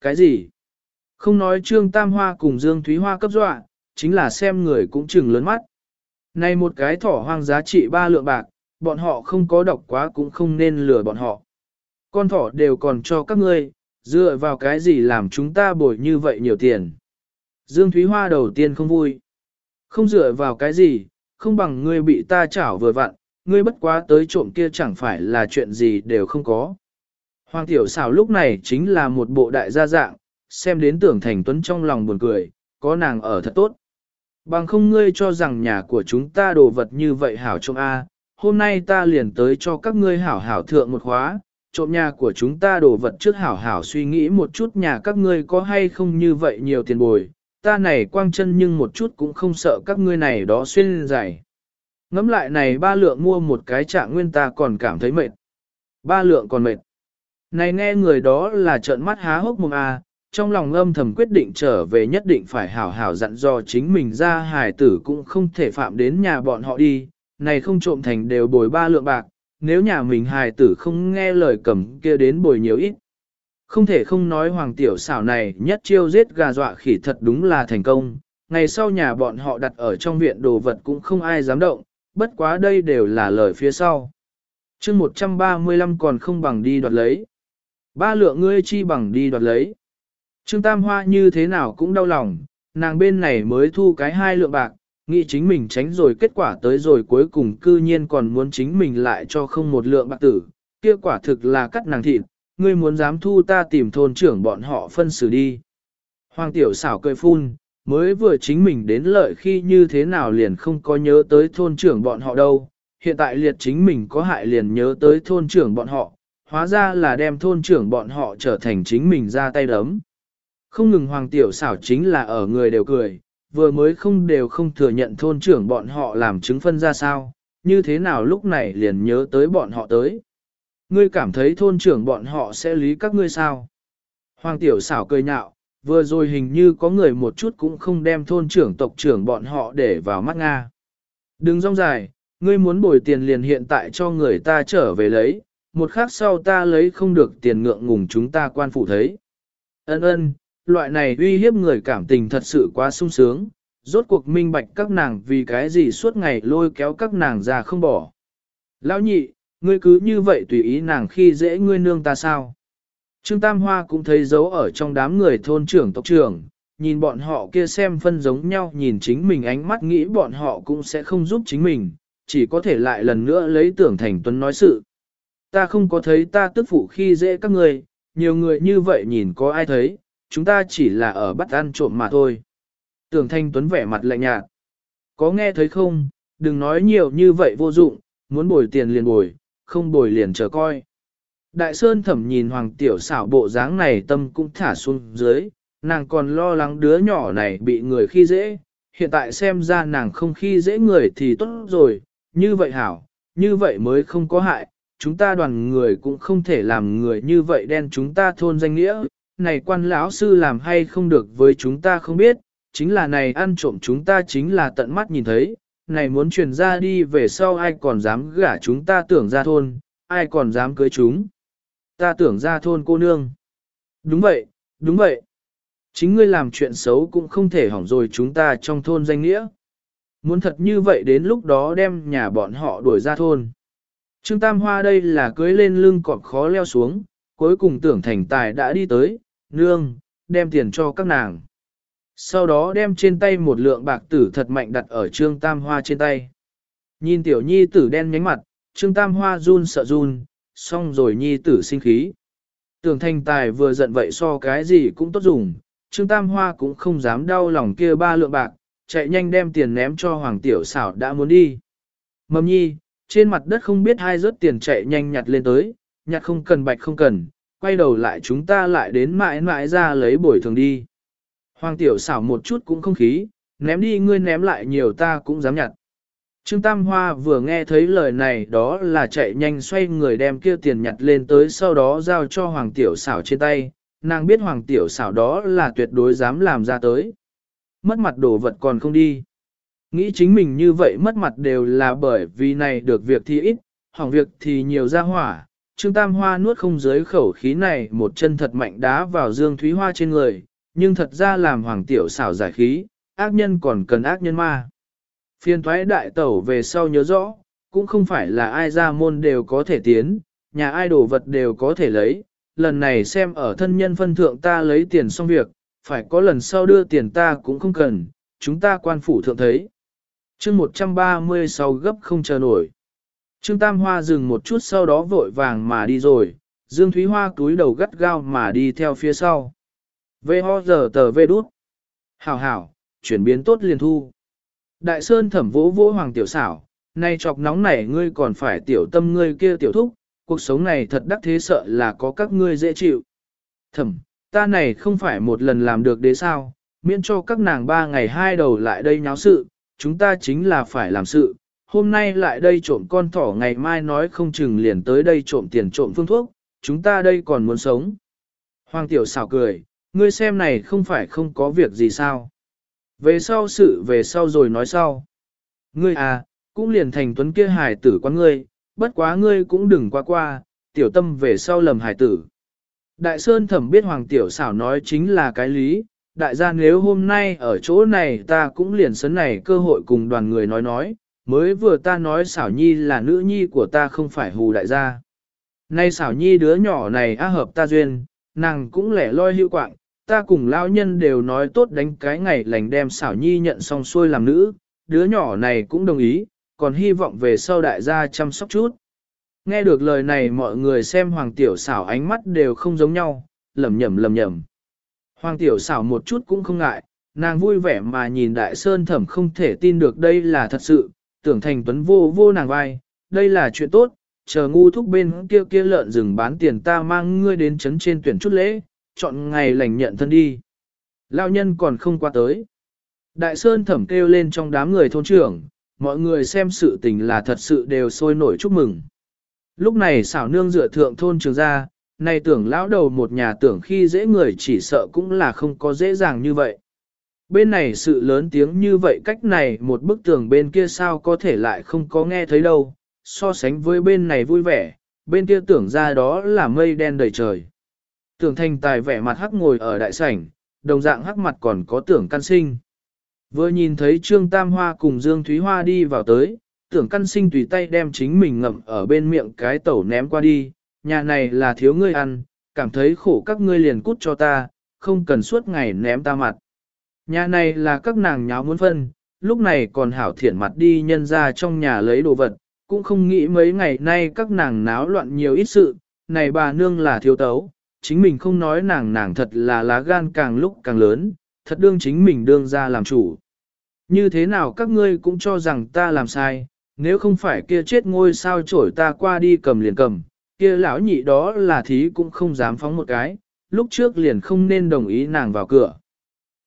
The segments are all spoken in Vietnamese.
Cái gì? Không nói Trương Tam Hoa cùng Dương Thúy Hoa cấp dọa, chính là xem người cũng chừng lớn mắt. Này một cái thỏ hoang giá trị ba lượng bạc, bọn họ không có độc quá cũng không nên lừa bọn họ. Con thỏ đều còn cho các ngươi, dựa vào cái gì làm chúng ta bồi như vậy nhiều tiền. Dương Thúy Hoa đầu tiên không vui. Không dựa vào cái gì, không bằng ngươi bị ta chảo vừa vặn, ngươi bất quá tới trộm kia chẳng phải là chuyện gì đều không có. Hoàng tiểu xảo lúc này chính là một bộ đại gia dạng, xem đến tưởng thành tuấn trong lòng buồn cười, có nàng ở thật tốt. Bằng không ngươi cho rằng nhà của chúng ta đồ vật như vậy hảo trông A, hôm nay ta liền tới cho các ngươi hảo hảo thượng một khóa, trộm nhà của chúng ta đồ vật trước hảo hảo suy nghĩ một chút nhà các ngươi có hay không như vậy nhiều tiền bồi, ta này quang chân nhưng một chút cũng không sợ các ngươi này đó xuyên dài. Ngắm lại này ba lượng mua một cái trạng nguyên ta còn cảm thấy mệt. Ba lượng còn mệt. Này nghe người đó là trợn mắt há hốc mồm à, trong lòng âm thầm quyết định trở về nhất định phải hảo hảo dặn dò chính mình ra hài tử cũng không thể phạm đến nhà bọn họ đi, này không trộm thành đều bồi ba lượng bạc, nếu nhà mình hài tử không nghe lời cầm kia đến bồi nhiều ít. Không thể không nói hoàng tiểu xảo này nhất chiêu giết gà dọa khỉ thật đúng là thành công, ngày sau nhà bọn họ đặt ở trong viện đồ vật cũng không ai dám động, bất quá đây đều là lời phía sau. chương 135 còn không bằng đi đoạt lấy. Ba lượng ngươi chi bằng đi đoạt lấy. Trương Tam Hoa như thế nào cũng đau lòng, nàng bên này mới thu cái hai lượng bạc, nghĩ chính mình tránh rồi kết quả tới rồi cuối cùng cư nhiên còn muốn chính mình lại cho không một lượng bạc tử, kia quả thực là cắt nàng thịt, ngươi muốn dám thu ta tìm thôn trưởng bọn họ phân xử đi. Hoàng tiểu xảo cười phun, mới vừa chính mình đến lợi khi như thế nào liền không có nhớ tới thôn trưởng bọn họ đâu, hiện tại liệt chính mình có hại liền nhớ tới thôn trưởng bọn họ, hóa ra là đem thôn trưởng bọn họ trở thành chính mình ra tay đấm. Không ngừng hoàng tiểu xảo chính là ở người đều cười, vừa mới không đều không thừa nhận thôn trưởng bọn họ làm chứng phân ra sao, như thế nào lúc này liền nhớ tới bọn họ tới. Ngươi cảm thấy thôn trưởng bọn họ sẽ lý các ngươi sao? Hoàng tiểu xảo cười nhạo, vừa rồi hình như có người một chút cũng không đem thôn trưởng tộc trưởng bọn họ để vào mắt Nga. Đừng rong dài, ngươi muốn bồi tiền liền hiện tại cho người ta trở về lấy, một khắc sau ta lấy không được tiền ngượng ngùng chúng ta quan phụ thấy. Ân ân, loại này uy hiếp người cảm tình thật sự quá sung sướng, rốt cuộc minh bạch các nàng vì cái gì suốt ngày lôi kéo các nàng ra không bỏ. Lão nhị, ngươi cứ như vậy tùy ý nàng khi dễ ngươi nương ta sao? Trương Tam Hoa cũng thấy dấu ở trong đám người thôn trưởng tộc trưởng, nhìn bọn họ kia xem phân giống nhau nhìn chính mình ánh mắt nghĩ bọn họ cũng sẽ không giúp chính mình, chỉ có thể lại lần nữa lấy tưởng thành tuấn nói sự. Ta không có thấy ta tức phụ khi dễ các người, nhiều người như vậy nhìn có ai thấy, chúng ta chỉ là ở bắt ăn trộm mà thôi. Tưởng thanh tuấn vẻ mặt lạnh nhạt. Có nghe thấy không, đừng nói nhiều như vậy vô dụng, muốn bồi tiền liền bồi, không bồi liền chờ coi. Đại Sơn thẩm nhìn Hoàng Tiểu xảo bộ dáng này tâm cũng thả xuống dưới, nàng còn lo lắng đứa nhỏ này bị người khi dễ, hiện tại xem ra nàng không khi dễ người thì tốt rồi, như vậy hảo, như vậy mới không có hại, chúng ta đoàn người cũng không thể làm người như vậy đen chúng ta thôn danh nghĩa, này quan lão sư làm hay không được với chúng ta không biết, chính là này ăn trộm chúng ta chính là tận mắt nhìn thấy, này muốn truyền ra đi về sau ai còn dám gả chúng ta tưởng ra thôn, ai còn dám cưới chúng. Ta tưởng ra thôn cô nương. Đúng vậy, đúng vậy. Chính ngươi làm chuyện xấu cũng không thể hỏng rồi chúng ta trong thôn danh nghĩa. Muốn thật như vậy đến lúc đó đem nhà bọn họ đuổi ra thôn. Trương Tam Hoa đây là cưới lên lưng cọp khó leo xuống, cuối cùng tưởng thành tài đã đi tới, nương, đem tiền cho các nàng. Sau đó đem trên tay một lượng bạc tử thật mạnh đặt ở Trương Tam Hoa trên tay. Nhìn tiểu nhi tử đen nhánh mặt, Trương Tam Hoa run sợ run, xong rồi nhi tử sinh khí. Tưởng thành tài vừa giận vậy so cái gì cũng tốt dùng, Trương Tam Hoa cũng không dám đau lòng kia ba lượng bạc, chạy nhanh đem tiền ném cho Hoàng Tiểu xảo đã muốn đi. Mầm nhi, trên mặt đất không biết hai rớt tiền chạy nhanh nhặt lên tới, nhặt không cần bạch không cần, quay đầu lại chúng ta lại đến mãi mãi ra lấy bồi thường đi. Hoàng tiểu xảo một chút cũng không khí, ném đi ngươi ném lại nhiều ta cũng dám nhặt. Trương Tam Hoa vừa nghe thấy lời này đó là chạy nhanh xoay người đem kia tiền nhặt lên tới sau đó giao cho Hoàng Tiểu xảo trên tay, nàng biết Hoàng Tiểu xảo đó là tuyệt đối dám làm ra tới. Mất mặt đồ vật còn không đi. Nghĩ chính mình như vậy mất mặt đều là bởi vì này được việc thì ít, hỏng việc thì nhiều ra hỏa, Trương Tam Hoa nuốt không dưới khẩu khí này một chân thật mạnh đá vào Dương Thúy Hoa trên người, nhưng thật ra làm hoàng tiểu xảo giải khí, ác nhân còn cần ác nhân ma. Phiên thoái đại tẩu về sau nhớ rõ, cũng không phải là ai ra môn đều có thể tiến, nhà ai đồ vật đều có thể lấy, lần này xem ở thân nhân phân thượng ta lấy tiền xong việc, phải có lần sau đưa tiền ta cũng không cần, chúng ta quan phủ thượng thấy chương 136 gấp không chờ nổi. Trương Tam Hoa dừng một chút sau đó vội vàng mà đi rồi, Dương Thúy Hoa túi đầu gắt gao mà đi theo phía sau. Vê ho giờ tờ vê đút. Hảo hảo, chuyển biến tốt liền thu. Đại Sơn thẩm vỗ vỗ hoàng tiểu xảo, nay chọc nóng này ngươi còn phải tiểu tâm ngươi kia tiểu thúc, cuộc sống này thật đắc thế sợ là có các ngươi dễ chịu. Thẩm, ta này không phải một lần làm được đế sao, miễn cho các nàng ba ngày hai đầu lại đây nháo sự, chúng ta chính là phải làm sự, hôm nay lại đây trộm con thỏ ngày mai nói không chừng liền tới đây trộm tiền trộm phương thuốc, chúng ta đây còn muốn sống. Hoàng tiểu xảo cười, ngươi xem này không phải không có việc gì sao. Về sau sự về sau rồi nói sau. Ngươi à, cũng liền thành tuấn kia hài tử quán ngươi, bất quá ngươi cũng đừng qua qua, tiểu tâm về sau lầm hài tử. Đại Sơn thẩm biết Hoàng Tiểu xảo nói chính là cái lý, đại gia nếu hôm nay ở chỗ này ta cũng liền sấn này cơ hội cùng đoàn người nói nói, mới vừa ta nói xảo nhi là nữ nhi của ta không phải hù đại gia. Nay xảo nhi đứa nhỏ này á hợp ta duyên, nàng cũng lẻ loi hữu quạng, ta cùng lao nhân đều nói tốt đánh cái ngày lành đem xảo nhi nhận xong xuôi làm nữ, đứa nhỏ này cũng đồng ý, còn hy vọng về sau đại gia chăm sóc chút. Nghe được lời này mọi người xem hoàng tiểu xảo ánh mắt đều không giống nhau, lầm nhầm lầm nhầm. Hoàng tiểu xảo một chút cũng không ngại, nàng vui vẻ mà nhìn đại sơn thẩm không thể tin được đây là thật sự, tưởng thành tuấn vô vô nàng vai, đây là chuyện tốt, chờ ngu thúc bên kia kia lợn rừng bán tiền ta mang ngươi đến chấn trên tuyển chút lễ, chọn ngày lành nhận thân đi. Lão nhân còn không qua tới. Đại Sơn thẩm kêu lên trong đám người thôn trưởng, mọi người xem sự tình là thật sự đều sôi nổi chúc mừng. Lúc này xảo nương dựa thượng thôn trường ra, này tưởng lão đầu một nhà tưởng khi dễ người chỉ sợ cũng là không có dễ dàng như vậy. Bên này sự lớn tiếng như vậy cách này một bức tường bên kia sao có thể lại không có nghe thấy đâu, so sánh với bên này vui vẻ, bên kia tưởng ra đó là mây đen đầy trời. Tưởng thành tài vẻ mặt hắc ngồi ở đại sảnh, đồng dạng hắc mặt còn có tưởng căn sinh. Vừa nhìn thấy Trương Tam Hoa cùng Dương Thúy Hoa đi vào tới, tưởng căn sinh tùy tay đem chính mình ngậm ở bên miệng cái tẩu ném qua đi, nhà này là thiếu ngươi ăn, cảm thấy khổ các ngươi liền cút cho ta, không cần suốt ngày ném ta mặt. Nhà này là các nàng nháo muốn phân, lúc này còn hảo thiện mặt đi nhân ra trong nhà lấy đồ vật, cũng không nghĩ mấy ngày nay các nàng náo loạn nhiều ít sự, này bà nương là thiếu tấu, chính mình không nói nàng nàng thật là lá gan càng lúc càng lớn, thật đương chính mình đương ra làm chủ. Như thế nào các ngươi cũng cho rằng ta làm sai, nếu không phải kia chết ngôi sao chổi ta qua đi cầm liền cầm, kia lão nhị đó là thí cũng không dám phóng một cái, lúc trước liền không nên đồng ý nàng vào cửa.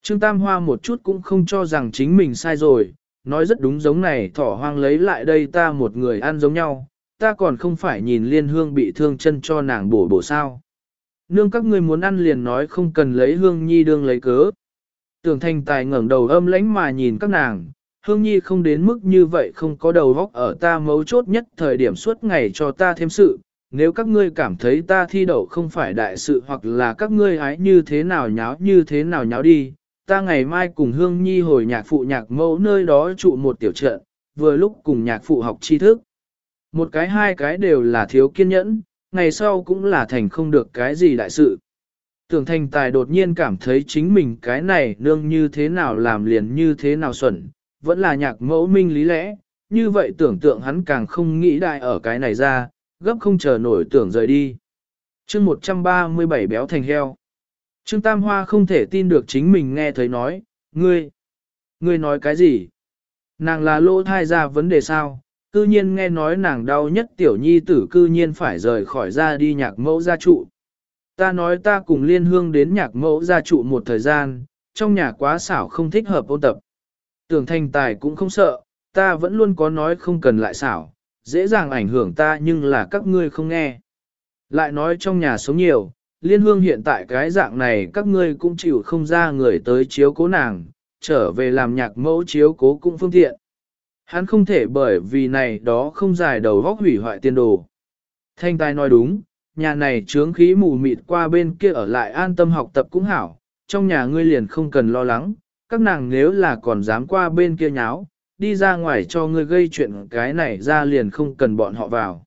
Trương Tam Hoa một chút cũng không cho rằng chính mình sai rồi, nói rất đúng giống này thỏ hoang lấy lại đây ta một người ăn giống nhau, ta còn không phải nhìn liên hương bị thương chân cho nàng bổ bổ sao. Nương các ngươi muốn ăn liền nói không cần lấy hương nhi đương lấy cớ. Tưởng thanh tài ngẩng đầu âm lãnh mà nhìn các nàng, hương nhi không đến mức như vậy không có đầu vóc ở ta mấu chốt nhất thời điểm suốt ngày cho ta thêm sự. Nếu các ngươi cảm thấy ta thi đậu không phải đại sự hoặc là các ngươi ái như thế nào nháo như thế nào nháo đi, ta ngày mai cùng Hương Nhi hồi nhạc phụ nhạc mẫu nơi đó trụ một tiểu trận, vừa lúc cùng nhạc phụ học tri thức. Một cái hai cái đều là thiếu kiên nhẫn, ngày sau cũng là thành không được cái gì đại sự. Tưởng thành tài đột nhiên cảm thấy chính mình cái này nương như thế nào làm liền như thế nào xuẩn, vẫn là nhạc mẫu minh lý lẽ, như vậy tưởng tượng hắn càng không nghĩ đại ở cái này ra, gấp không chờ nổi tưởng rời đi. chương 137 béo thành heo. Trương Tam Hoa không thể tin được chính mình nghe thấy nói, ngươi, ngươi nói cái gì? Nàng là lỗ thai ra vấn đề sao? Cư nhiên nghe nói nàng đau nhất tiểu nhi tử cư nhiên phải rời khỏi ra đi nhạc mẫu gia trụ. Ta nói ta cùng liên hương đến nhạc mẫu gia trụ một thời gian, trong nhà quá xảo không thích hợp ôn tập. Tưởng thành tài cũng không sợ, ta vẫn luôn có nói không cần lại xảo, dễ dàng ảnh hưởng ta nhưng là các ngươi không nghe. Lại nói trong nhà sống nhiều, liên hương hiện tại cái dạng này các ngươi cũng chịu không ra người tới chiếu cố nàng, trở về làm nhạc mẫu chiếu cố cũng phương tiện. Hắn không thể bởi vì này đó không giải đầu vóc hủy hoại tiền đồ. Thanh tài nói đúng, nhà này trướng khí mù mịt qua bên kia ở lại an tâm học tập cũng hảo, trong nhà ngươi liền không cần lo lắng, các nàng nếu là còn dám qua bên kia nháo, đi ra ngoài cho ngươi gây chuyện cái này ra liền không cần bọn họ vào.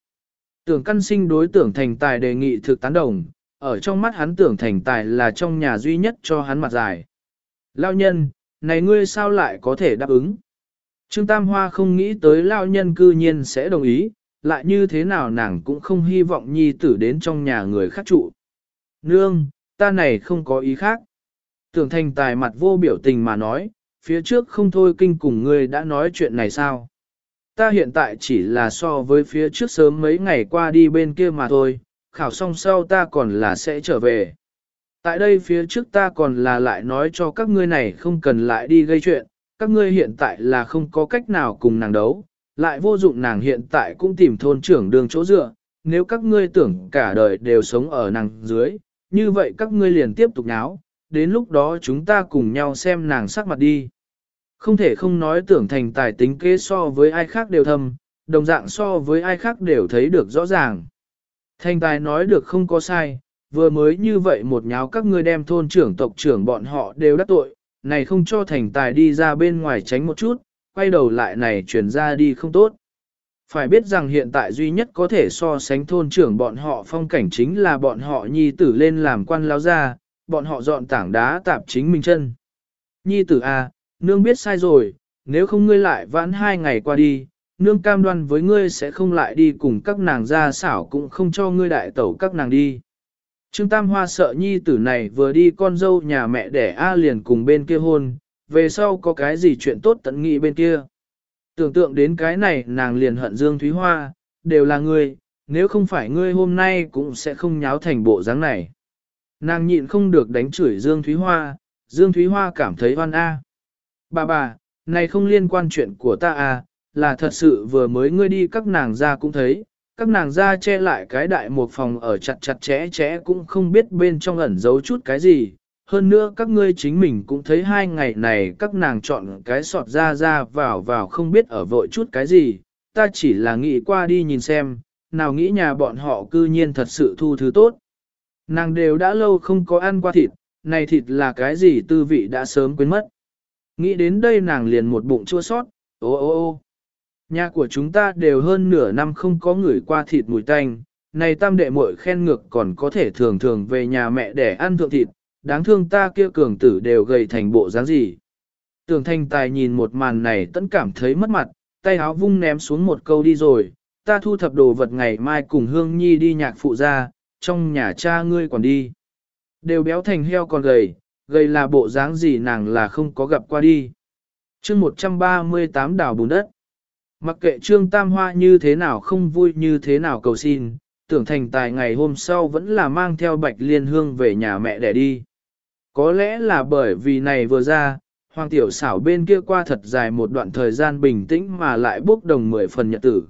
Tưởng căn sinh đối tưởng thành tài đề nghị thực tán đồng, ở trong mắt hắn tưởng thành tài là trong nhà duy nhất cho hắn mặt dài. Lao nhân, này ngươi sao lại có thể đáp ứng? Trương Tam Hoa không nghĩ tới Lao nhân cư nhiên sẽ đồng ý, lại như thế nào nàng cũng không hy vọng nhi tử đến trong nhà người khác trụ. Nương, ta này không có ý khác. Tưởng thành tài mặt vô biểu tình mà nói, phía trước không thôi kinh cùng ngươi đã nói chuyện này sao? Ta hiện tại chỉ là so với phía trước sớm mấy ngày qua đi bên kia mà thôi, khảo xong sau ta còn là sẽ trở về. Tại đây phía trước ta còn là lại nói cho các ngươi này không cần lại đi gây chuyện, các ngươi hiện tại là không có cách nào cùng nàng đấu, lại vô dụng nàng hiện tại cũng tìm thôn trưởng đường chỗ dựa, nếu các ngươi tưởng cả đời đều sống ở nàng dưới, như vậy các ngươi liền tiếp tục náo, đến lúc đó chúng ta cùng nhau xem nàng sắc mặt đi. Không thể không nói tưởng thành tài tính kế so với ai khác đều thâm, đồng dạng so với ai khác đều thấy được rõ ràng. Thành tài nói được không có sai, vừa mới như vậy một nháo các ngươi đem thôn trưởng tộc trưởng bọn họ đều đắc tội, này không cho thành tài đi ra bên ngoài tránh một chút, quay đầu lại này chuyển ra đi không tốt. Phải biết rằng hiện tại duy nhất có thể so sánh thôn trưởng bọn họ phong cảnh chính là bọn họ nhi tử lên làm quan lao ra, bọn họ dọn tảng đá tạp chính mình chân. Nhi tử A, à, nương biết sai rồi, nếu không ngươi lại vãn hai ngày qua đi, nương cam đoan với ngươi sẽ không lại đi cùng các nàng ra xảo cũng không cho ngươi đại tẩu các nàng đi. Trương Tam Hoa sợ nhi tử này vừa đi con dâu nhà mẹ đẻ A liền cùng bên kia hôn, về sau có cái gì chuyện tốt tận nghị bên kia. Tưởng tượng đến cái này nàng liền hận Dương Thúy Hoa, đều là ngươi, nếu không phải ngươi hôm nay cũng sẽ không nháo thành bộ dáng này. Nàng nhịn không được đánh chửi Dương Thúy Hoa, Dương Thúy Hoa cảm thấy oan a. Bà bà, này không liên quan chuyện của ta à, là thật sự vừa mới ngươi đi các nàng ra cũng thấy, các nàng ra che lại cái đại một phòng ở chặt chặt chẽ chẽ cũng không biết bên trong ẩn giấu chút cái gì. Hơn nữa các ngươi chính mình cũng thấy hai ngày này các nàng chọn cái sọt ra ra vào vào không biết ở vội chút cái gì, ta chỉ là nghĩ qua đi nhìn xem, nào nghĩ nhà bọn họ cư nhiên thật sự thu thứ tốt. Nàng đều đã lâu không có ăn qua thịt, này thịt là cái gì tư vị đã sớm quên mất. Nghĩ đến đây nàng liền một bụng chua sót, ô ô ô. Nhà của chúng ta đều hơn nửa năm không có người qua thịt mùi tanh, này tam đệ muội khen ngược còn có thể thường thường về nhà mẹ để ăn thượng thịt, đáng thương ta kia cường tử đều gầy thành bộ dáng gì. Tưởng thanh tài nhìn một màn này tẫn cảm thấy mất mặt, tay áo vung ném xuống một câu đi rồi, ta thu thập đồ vật ngày mai cùng Hương Nhi đi nhạc phụ ra, trong nhà cha ngươi còn đi. Đều béo thành heo còn gầy, gây là bộ dáng gì nàng là không có gặp qua đi. chương 138 đảo bùn đất. Mặc kệ Trương Tam Hoa như thế nào không vui như thế nào cầu xin, tưởng thành tài ngày hôm sau vẫn là mang theo bạch liên hương về nhà mẹ để đi. Có lẽ là bởi vì này vừa ra, Hoàng Tiểu xảo bên kia qua thật dài một đoạn thời gian bình tĩnh mà lại bốc đồng mười phần nhật tử.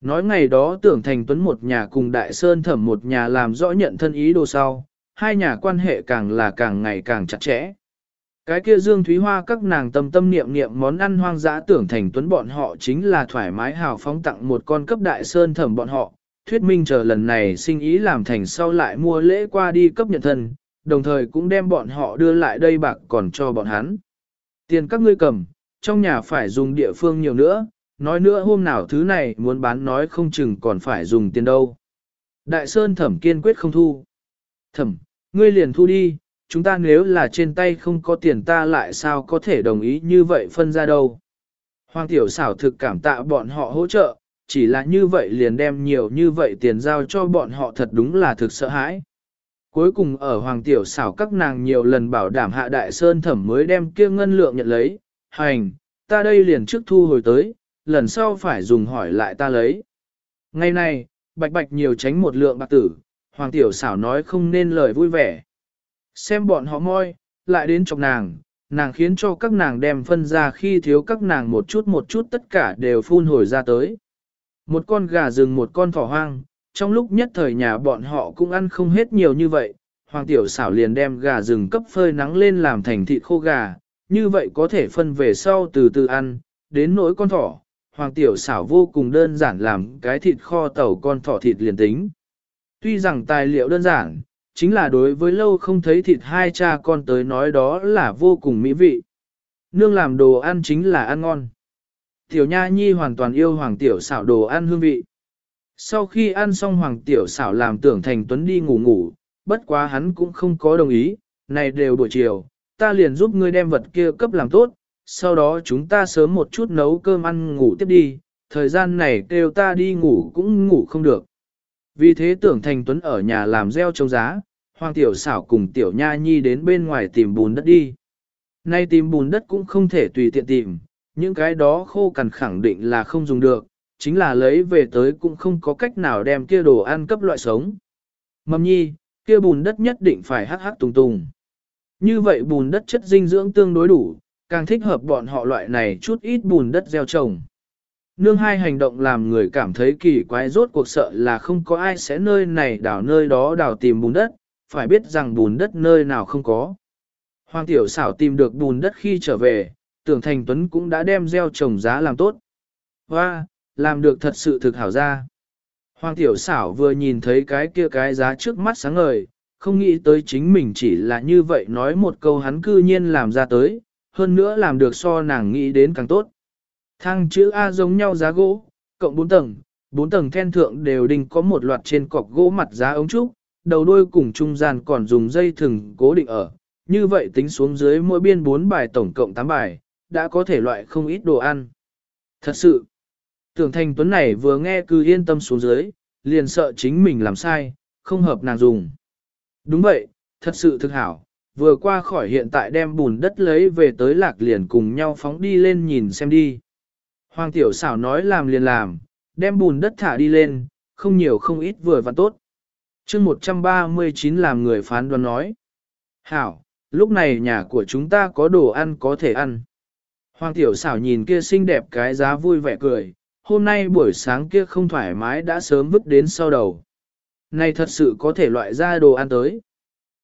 Nói ngày đó tưởng thành tuấn một nhà cùng Đại Sơn thẩm một nhà làm rõ nhận thân ý đồ sau, hai nhà quan hệ càng là càng ngày càng chặt chẽ. Cái kia Dương Thúy Hoa các nàng tâm tâm niệm niệm món ăn hoang dã tưởng thành tuấn bọn họ chính là thoải mái hào phóng tặng một con cấp đại sơn thẩm bọn họ, thuyết minh chờ lần này sinh ý làm thành sau lại mua lễ qua đi cấp nhận thân, đồng thời cũng đem bọn họ đưa lại đây bạc còn cho bọn hắn. Tiền các ngươi cầm, trong nhà phải dùng địa phương nhiều nữa, nói nữa hôm nào thứ này muốn bán nói không chừng còn phải dùng tiền đâu. Đại Sơn thẩm kiên quyết không thu. Thẩm, ngươi liền thu đi, chúng ta nếu là trên tay không có tiền ta lại sao có thể đồng ý như vậy phân ra đâu. Hoàng tiểu xảo thực cảm tạ bọn họ hỗ trợ, chỉ là như vậy liền đem nhiều như vậy tiền giao cho bọn họ thật đúng là thực sợ hãi. Cuối cùng ở Hoàng tiểu xảo các nàng nhiều lần bảo đảm hạ đại sơn thẩm mới đem kia ngân lượng nhận lấy, hành, ta đây liền trước thu hồi tới, lần sau phải dùng hỏi lại ta lấy. Ngày này, bạch bạch nhiều tránh một lượng bạc tử, Hoàng tiểu xảo nói không nên lời vui vẻ. Xem bọn họ moi, lại đến chọc nàng, nàng khiến cho các nàng đem phân ra khi thiếu các nàng một chút một chút tất cả đều phun hồi ra tới. Một con gà rừng một con thỏ hoang, trong lúc nhất thời nhà bọn họ cũng ăn không hết nhiều như vậy, hoàng tiểu xảo liền đem gà rừng cấp phơi nắng lên làm thành thịt khô gà, như vậy có thể phân về sau từ từ ăn, đến nỗi con thỏ, hoàng tiểu xảo vô cùng đơn giản làm cái thịt kho tàu con thỏ thịt liền tính. Tuy rằng tài liệu đơn giản, chính là đối với lâu không thấy thịt hai cha con tới nói đó là vô cùng mỹ vị. Nương làm đồ ăn chính là ăn ngon. Tiểu Nha Nhi hoàn toàn yêu Hoàng Tiểu xảo đồ ăn hương vị. Sau khi ăn xong Hoàng Tiểu xảo làm tưởng thành Tuấn đi ngủ ngủ, bất quá hắn cũng không có đồng ý, này đều buổi chiều, ta liền giúp ngươi đem vật kia cấp làm tốt, sau đó chúng ta sớm một chút nấu cơm ăn ngủ tiếp đi, thời gian này kêu ta đi ngủ cũng ngủ không được. Vì thế tưởng thành Tuấn ở nhà làm gieo trông giá, Hoàng Tiểu xảo cùng Tiểu Nha Nhi đến bên ngoài tìm bùn đất đi. Nay tìm bùn đất cũng không thể tùy tiện tìm, những cái đó khô cằn khẳng định là không dùng được, chính là lấy về tới cũng không có cách nào đem kia đồ ăn cấp loại sống. Mầm nhi, kia bùn đất nhất định phải hắc hắc tùng tùng. Như vậy bùn đất chất dinh dưỡng tương đối đủ, càng thích hợp bọn họ loại này chút ít bùn đất gieo trồng. Nương hai hành động làm người cảm thấy kỳ quái rốt cuộc sợ là không có ai sẽ nơi này đào nơi đó đào tìm bùn đất, phải biết rằng bùn đất nơi nào không có. Hoàng tiểu xảo tìm được bùn đất khi trở về, tưởng thành tuấn cũng đã đem gieo trồng giá làm tốt. Hoa, làm được thật sự thực hảo ra. Hoàng tiểu xảo vừa nhìn thấy cái kia cái giá trước mắt sáng ngời, không nghĩ tới chính mình chỉ là như vậy nói một câu hắn cư nhiên làm ra tới, hơn nữa làm được so nàng nghĩ đến càng tốt. Thang chữ A giống nhau giá gỗ, cộng 4 tầng, 4 tầng then thượng đều đình có một loạt trên cọc gỗ mặt giá ống trúc, đầu đôi cùng trung gian còn dùng dây thừng cố định ở, như vậy tính xuống dưới mỗi biên 4 bài tổng cộng 8 bài, đã có thể loại không ít đồ ăn. Thật sự, tưởng thành tuấn này vừa nghe cứ yên tâm xuống dưới, liền sợ chính mình làm sai, không hợp nàng dùng. Đúng vậy, thật sự thực hảo, vừa qua khỏi hiện tại đem bùn đất lấy về tới lạc liền cùng nhau phóng đi lên nhìn xem đi. Hoàng tiểu xảo nói làm liền làm, đem bùn đất thả đi lên, không nhiều không ít vừa và tốt. chương 139 làm người phán đoán nói. Hảo, lúc này nhà của chúng ta có đồ ăn có thể ăn. Hoàng tiểu xảo nhìn kia xinh đẹp cái giá vui vẻ cười, hôm nay buổi sáng kia không thoải mái đã sớm vứt đến sau đầu. Này thật sự có thể loại ra đồ ăn tới.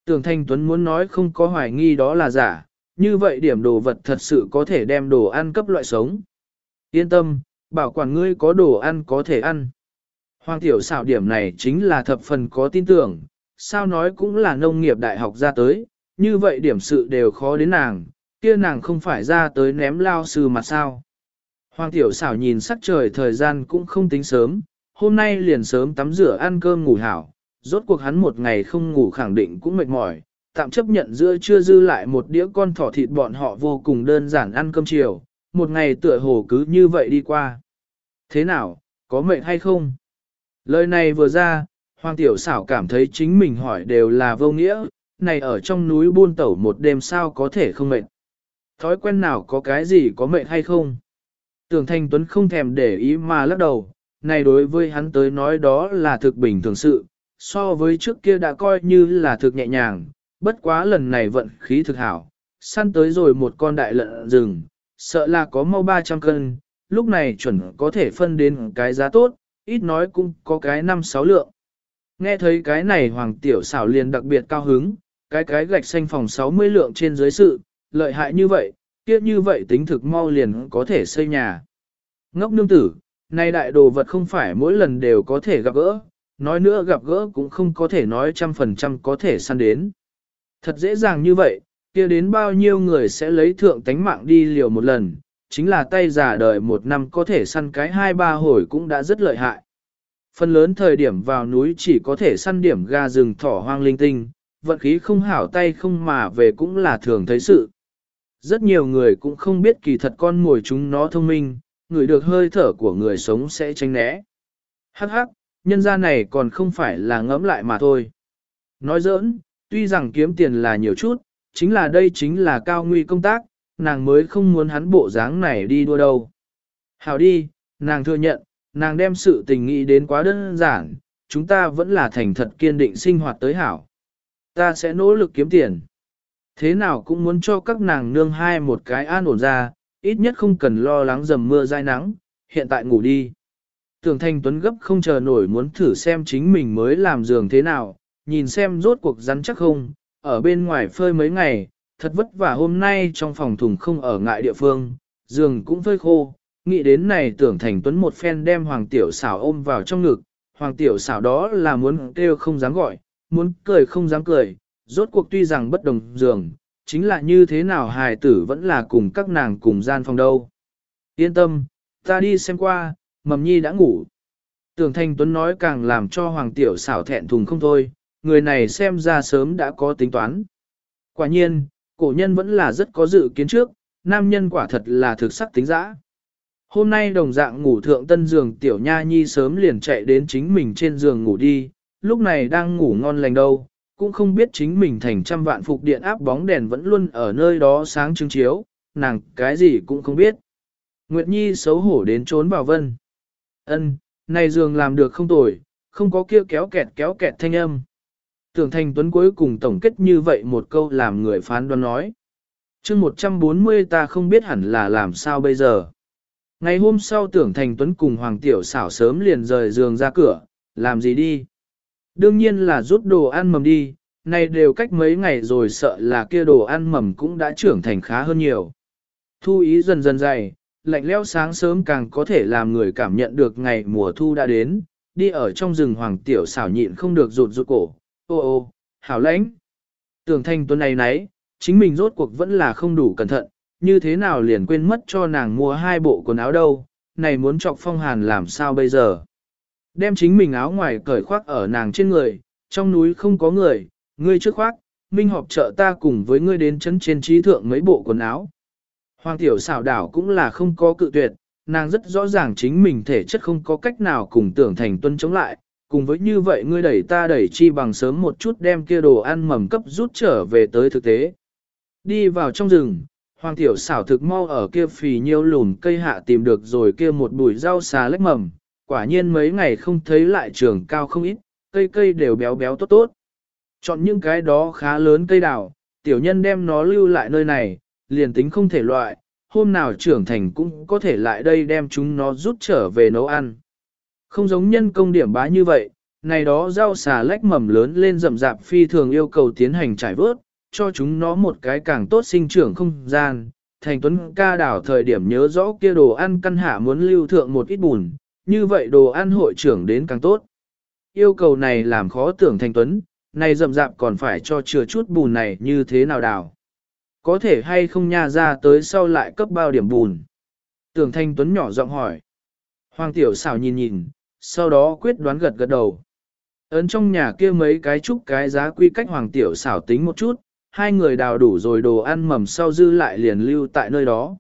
Tưởng Thanh Tuấn muốn nói không có hoài nghi đó là giả, như vậy điểm đồ vật thật sự có thể đem đồ ăn cấp loại sống. Yên tâm, bảo quản ngươi có đồ ăn có thể ăn. Hoàng tiểu xảo điểm này chính là thập phần có tin tưởng, sao nói cũng là nông nghiệp đại học ra tới, như vậy điểm sự đều khó đến nàng, kia nàng không phải ra tới ném lao sư mà sao. Hoàng tiểu xảo nhìn sắc trời thời gian cũng không tính sớm, hôm nay liền sớm tắm rửa ăn cơm ngủ hảo, rốt cuộc hắn một ngày không ngủ khẳng định cũng mệt mỏi, tạm chấp nhận giữa chưa dư lại một đĩa con thỏ thịt bọn họ vô cùng đơn giản ăn cơm chiều, một ngày tựa hồ cứ như vậy đi qua. Thế nào, có mệnh hay không? Lời này vừa ra, Hoàng Tiểu xảo cảm thấy chính mình hỏi đều là vô nghĩa, này ở trong núi buôn tẩu một đêm sao có thể không mệt. Thói quen nào có cái gì có mệt hay không? Tưởng Thanh Tuấn không thèm để ý mà lắc đầu, này đối với hắn tới nói đó là thực bình thường sự, so với trước kia đã coi như là thực nhẹ nhàng, bất quá lần này vận khí thực hảo, săn tới rồi một con đại lợn rừng, sợ là có mau 300 cân, lúc này chuẩn có thể phân đến cái giá tốt, ít nói cũng có cái 5-6 lượng. Nghe thấy cái này hoàng tiểu xảo liền đặc biệt cao hứng, cái cái gạch xanh phòng 60 lượng trên dưới sự, lợi hại như vậy, kia như vậy tính thực mau liền có thể xây nhà. Ngốc nương tử, nay đại đồ vật không phải mỗi lần đều có thể gặp gỡ, nói nữa gặp gỡ cũng không có thể nói trăm phần trăm có thể săn đến. Thật dễ dàng như vậy, kia đến bao nhiêu người sẽ lấy thượng tánh mạng đi liều một lần, chính là tay giả đời một năm có thể săn cái hai ba hồi cũng đã rất lợi hại. Phần lớn thời điểm vào núi chỉ có thể săn điểm ga rừng thỏ hoang linh tinh, vận khí không hảo tay không mà về cũng là thường thấy sự. Rất nhiều người cũng không biết kỳ thật con mồi chúng nó thông minh, người được hơi thở của người sống sẽ tránh né. Hắc hắc, nhân gia này còn không phải là ngẫm lại mà thôi. Nói giỡn, tuy rằng kiếm tiền là nhiều chút, chính là đây chính là cao nguy công tác, nàng mới không muốn hắn bộ dáng này đi đua đâu. Hảo đi, nàng thừa nhận, nàng đem sự tình nghĩ đến quá đơn giản, chúng ta vẫn là thành thật kiên định sinh hoạt tới hảo. Ta sẽ nỗ lực kiếm tiền. Thế nào cũng muốn cho các nàng nương hai một cái an ổn ra, ít nhất không cần lo lắng dầm mưa dai nắng, hiện tại ngủ đi. Tưởng Thanh Tuấn gấp không chờ nổi muốn thử xem chính mình mới làm giường thế nào, nhìn xem rốt cuộc rắn chắc không, ở bên ngoài phơi mấy ngày, thật vất vả hôm nay trong phòng thùng không ở ngại địa phương, giường cũng phơi khô, nghĩ đến này tưởng thành tuấn một phen đem hoàng tiểu xảo ôm vào trong ngực, hoàng tiểu xảo đó là muốn kêu không dám gọi, muốn cười không dám cười, rốt cuộc tuy rằng bất đồng giường, chính là như thế nào hài tử vẫn là cùng các nàng cùng gian phòng đâu. Yên tâm, ta đi xem qua, mầm nhi đã ngủ. Tưởng Thành Tuấn nói càng làm cho Hoàng Tiểu xảo thẹn thùng không thôi, người này xem ra sớm đã có tính toán. Quả nhiên, cổ nhân vẫn là rất có dự kiến trước, nam nhân quả thật là thực sắc tính dã. Hôm nay đồng dạng ngủ thượng tân giường Tiểu Nha Nhi sớm liền chạy đến chính mình trên giường ngủ đi, lúc này đang ngủ ngon lành đâu, cũng không biết chính mình thành trăm vạn phục điện áp bóng đèn vẫn luôn ở nơi đó sáng trưng chiếu, nàng cái gì cũng không biết. Nguyệt Nhi xấu hổ đến trốn vào vân. Ân, này giường làm được không tồi, không có kia kéo kẹt kéo kẹt thanh âm. Tưởng Thành Tuấn cuối cùng tổng kết như vậy một câu làm người phán đoán nói. chương 140 ta không biết hẳn là làm sao bây giờ. Ngày hôm sau tưởng Thành Tuấn cùng Hoàng Tiểu xảo sớm liền rời giường ra cửa, làm gì đi? Đương nhiên là rút đồ ăn mầm đi, này đều cách mấy ngày rồi sợ là kia đồ ăn mầm cũng đã trưởng thành khá hơn nhiều. Thu ý dần dần dày, lạnh lẽo sáng sớm càng có thể làm người cảm nhận được ngày mùa thu đã đến, đi ở trong rừng hoàng tiểu xảo nhịn không được rụt rụt cổ, ô ô, hảo lãnh. Tưởng thanh tuấn này nấy, chính mình rốt cuộc vẫn là không đủ cẩn thận, như thế nào liền quên mất cho nàng mua hai bộ quần áo đâu, này muốn chọc phong hàn làm sao bây giờ. Đem chính mình áo ngoài cởi khoác ở nàng trên người, trong núi không có người, ngươi trước khoác, minh họp trợ ta cùng với ngươi đến chấn trên trí thượng mấy bộ quần áo. Hoàng tiểu xảo đảo cũng là không có cự tuyệt, nàng rất rõ ràng chính mình thể chất không có cách nào cùng tưởng thành tuân chống lại, cùng với như vậy ngươi đẩy ta đẩy chi bằng sớm một chút đem kia đồ ăn mầm cấp rút trở về tới thực tế. Đi vào trong rừng, hoàng tiểu xảo thực mau ở kia phì nhiêu lùn cây hạ tìm được rồi kia một bụi rau xà lách mầm, quả nhiên mấy ngày không thấy lại trường cao không ít, cây cây đều béo béo tốt tốt. Chọn những cái đó khá lớn cây đào, tiểu nhân đem nó lưu lại nơi này, liền tính không thể loại, hôm nào trưởng thành cũng có thể lại đây đem chúng nó rút trở về nấu ăn. Không giống nhân công điểm bá như vậy, này đó rau xà lách mầm lớn lên rậm rạp phi thường yêu cầu tiến hành trải vớt, cho chúng nó một cái càng tốt sinh trưởng không gian. Thành Tuấn ca đảo thời điểm nhớ rõ kia đồ ăn căn hạ muốn lưu thượng một ít bùn, như vậy đồ ăn hội trưởng đến càng tốt. Yêu cầu này làm khó tưởng Thành Tuấn, này rậm rạp còn phải cho chừa chút bùn này như thế nào đảo? Có thể hay không nha ra tới sau lại cấp bao điểm bùn. Tưởng Thanh Tuấn nhỏ giọng hỏi. Hoàng tiểu xảo nhìn nhìn, sau đó quyết đoán gật gật đầu. Ấn trong nhà kia mấy cái trúc cái giá quy cách hoàng tiểu xảo tính một chút, hai người đào đủ rồi đồ ăn mầm sau dư lại liền lưu tại nơi đó.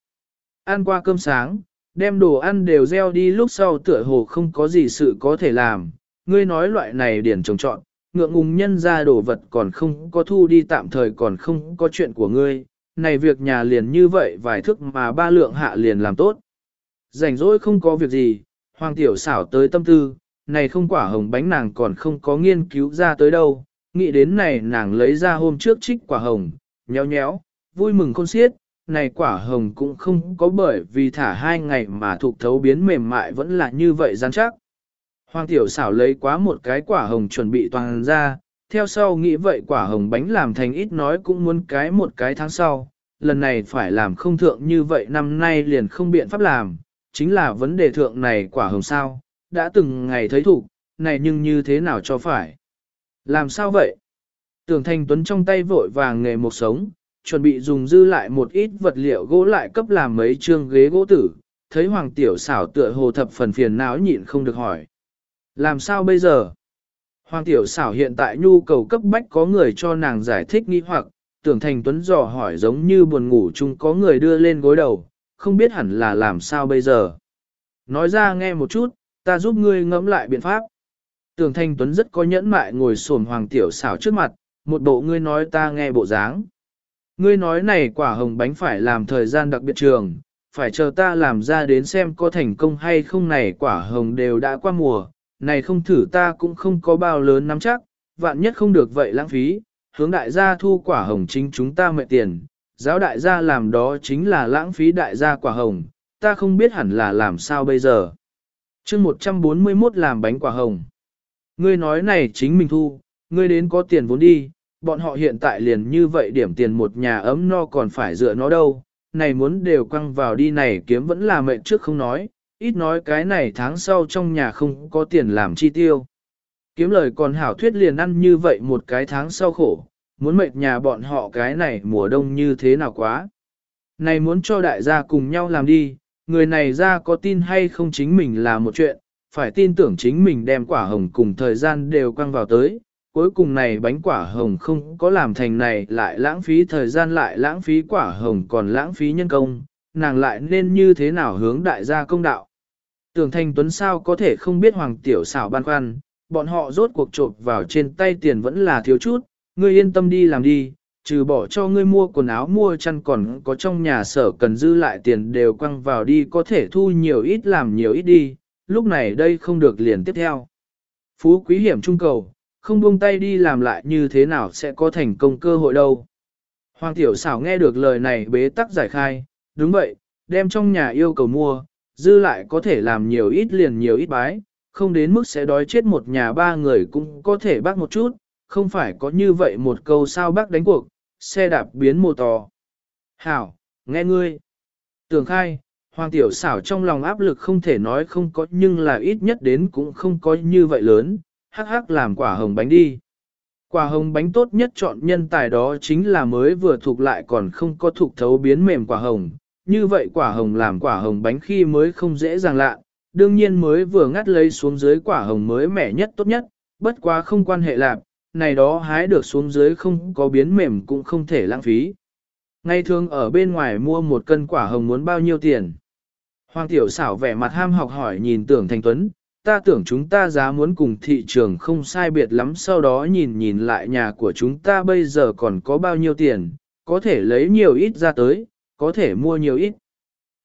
Ăn qua cơm sáng, đem đồ ăn đều gieo đi lúc sau tựa hồ không có gì sự có thể làm, ngươi nói loại này điển trồng trọn, ngượng ngùng nhân ra đồ vật còn không có thu đi tạm thời còn không có chuyện của ngươi, này việc nhà liền như vậy vài thức mà ba lượng hạ liền làm tốt. Rảnh rỗi không có việc gì, hoàng tiểu xảo tới tâm tư, này không quả hồng bánh nàng còn không có nghiên cứu ra tới đâu, nghĩ đến này nàng lấy ra hôm trước trích quả hồng, nhéo nhéo, vui mừng khôn xiết, này quả hồng cũng không có bởi vì thả hai ngày mà thuộc thấu biến mềm mại vẫn là như vậy rắn chắc. Hoàng tiểu xảo lấy quá một cái quả hồng chuẩn bị toàn ra, theo sau nghĩ vậy quả hồng bánh làm thành ít nói cũng muốn cái một cái tháng sau, lần này phải làm không thượng như vậy năm nay liền không biện pháp làm, chính là vấn đề thượng này quả hồng sao, đã từng ngày thấy thủ, này nhưng như thế nào cho phải. Làm sao vậy? Tưởng Thanh Tuấn trong tay vội vàng nghề một sống, chuẩn bị dùng dư lại một ít vật liệu gỗ lại cấp làm mấy chương ghế gỗ tử, thấy Hoàng Tiểu xảo tựa hồ thập phần phiền não nhịn không được hỏi. Làm sao bây giờ? Hoàng tiểu xảo hiện tại nhu cầu cấp bách có người cho nàng giải thích nghi hoặc, tưởng thành tuấn dò hỏi giống như buồn ngủ chung có người đưa lên gối đầu, không biết hẳn là làm sao bây giờ. Nói ra nghe một chút, ta giúp ngươi ngẫm lại biện pháp. tường thanh tuấn rất có nhẫn mại ngồi xổm hoàng tiểu xảo trước mặt, một bộ ngươi nói ta nghe bộ dáng. Ngươi nói này quả hồng bánh phải làm thời gian đặc biệt trường, phải chờ ta làm ra đến xem có thành công hay không này quả hồng đều đã qua mùa, này không thử ta cũng không có bao lớn nắm chắc, vạn nhất không được vậy lãng phí, hướng đại gia thu quả hồng chính chúng ta mệt tiền, giáo đại gia làm đó chính là lãng phí đại gia quả hồng, ta không biết hẳn là làm sao bây giờ. chương 141 làm bánh quả hồng. Ngươi nói này chính mình thu, ngươi đến có tiền vốn đi, bọn họ hiện tại liền như vậy điểm tiền một nhà ấm no còn phải dựa nó đâu, này muốn đều quăng vào đi này kiếm vẫn là mệnh trước không nói, ít nói cái này tháng sau trong nhà không có tiền làm chi tiêu. Kiếm lời còn hảo thuyết liền ăn như vậy một cái tháng sau khổ, muốn mệt nhà bọn họ cái này mùa đông như thế nào quá. Này muốn cho đại gia cùng nhau làm đi, người này ra có tin hay không chính mình là một chuyện, phải tin tưởng chính mình đem quả hồng cùng thời gian đều quăng vào tới. Cuối cùng này bánh quả hồng không có làm thành này lại lãng phí thời gian lại lãng phí quả hồng còn lãng phí nhân công, nàng lại nên như thế nào hướng đại gia công đạo. Tưởng thành tuấn sao có thể không biết hoàng tiểu xảo ban khoăn, bọn họ rốt cuộc trộn vào trên tay tiền vẫn là thiếu chút, ngươi yên tâm đi làm đi, trừ bỏ cho ngươi mua quần áo mua chăn còn có trong nhà sở cần dư lại tiền đều quăng vào đi có thể thu nhiều ít làm nhiều ít đi, lúc này đây không được liền tiếp theo. Phú quý hiểm trung cầu, không buông tay đi làm lại như thế nào sẽ có thành công cơ hội đâu. Hoàng tiểu xảo nghe được lời này bế tắc giải khai, đúng vậy, đem trong nhà yêu cầu mua, dư lại có thể làm nhiều ít liền nhiều ít bái, không đến mức sẽ đói chết một nhà ba người cũng có thể bác một chút, không phải có như vậy một câu sao bác đánh cuộc, xe đạp biến mô tò. Hảo, nghe ngươi. Tưởng khai, hoàng tiểu xảo trong lòng áp lực không thể nói không có nhưng là ít nhất đến cũng không có như vậy lớn, hắc hắc làm quả hồng bánh đi. Quả hồng bánh tốt nhất chọn nhân tài đó chính là mới vừa thuộc lại còn không có thuộc thấu biến mềm quả hồng. Như vậy quả hồng làm quả hồng bánh khi mới không dễ dàng lạ, đương nhiên mới vừa ngắt lấy xuống dưới quả hồng mới mẻ nhất tốt nhất, bất quá không quan hệ lạp, này đó hái được xuống dưới không có biến mềm cũng không thể lãng phí. Ngay thường ở bên ngoài mua một cân quả hồng muốn bao nhiêu tiền. Hoàng tiểu xảo vẻ mặt ham học hỏi nhìn tưởng thành tuấn, ta tưởng chúng ta giá muốn cùng thị trường không sai biệt lắm sau đó nhìn nhìn lại nhà của chúng ta bây giờ còn có bao nhiêu tiền, có thể lấy nhiều ít ra tới, có thể mua nhiều ít.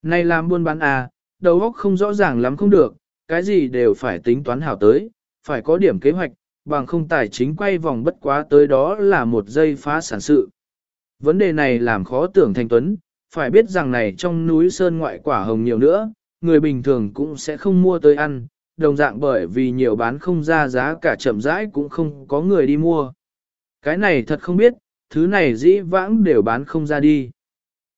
Này làm buôn bán à, đầu óc không rõ ràng lắm không được, cái gì đều phải tính toán hảo tới, phải có điểm kế hoạch, bằng không tài chính quay vòng bất quá tới đó là một giây phá sản sự. Vấn đề này làm khó tưởng thành tuấn, phải biết rằng này trong núi sơn ngoại quả hồng nhiều nữa, người bình thường cũng sẽ không mua tới ăn, đồng dạng bởi vì nhiều bán không ra giá cả chậm rãi cũng không có người đi mua. Cái này thật không biết, thứ này dĩ vãng đều bán không ra đi.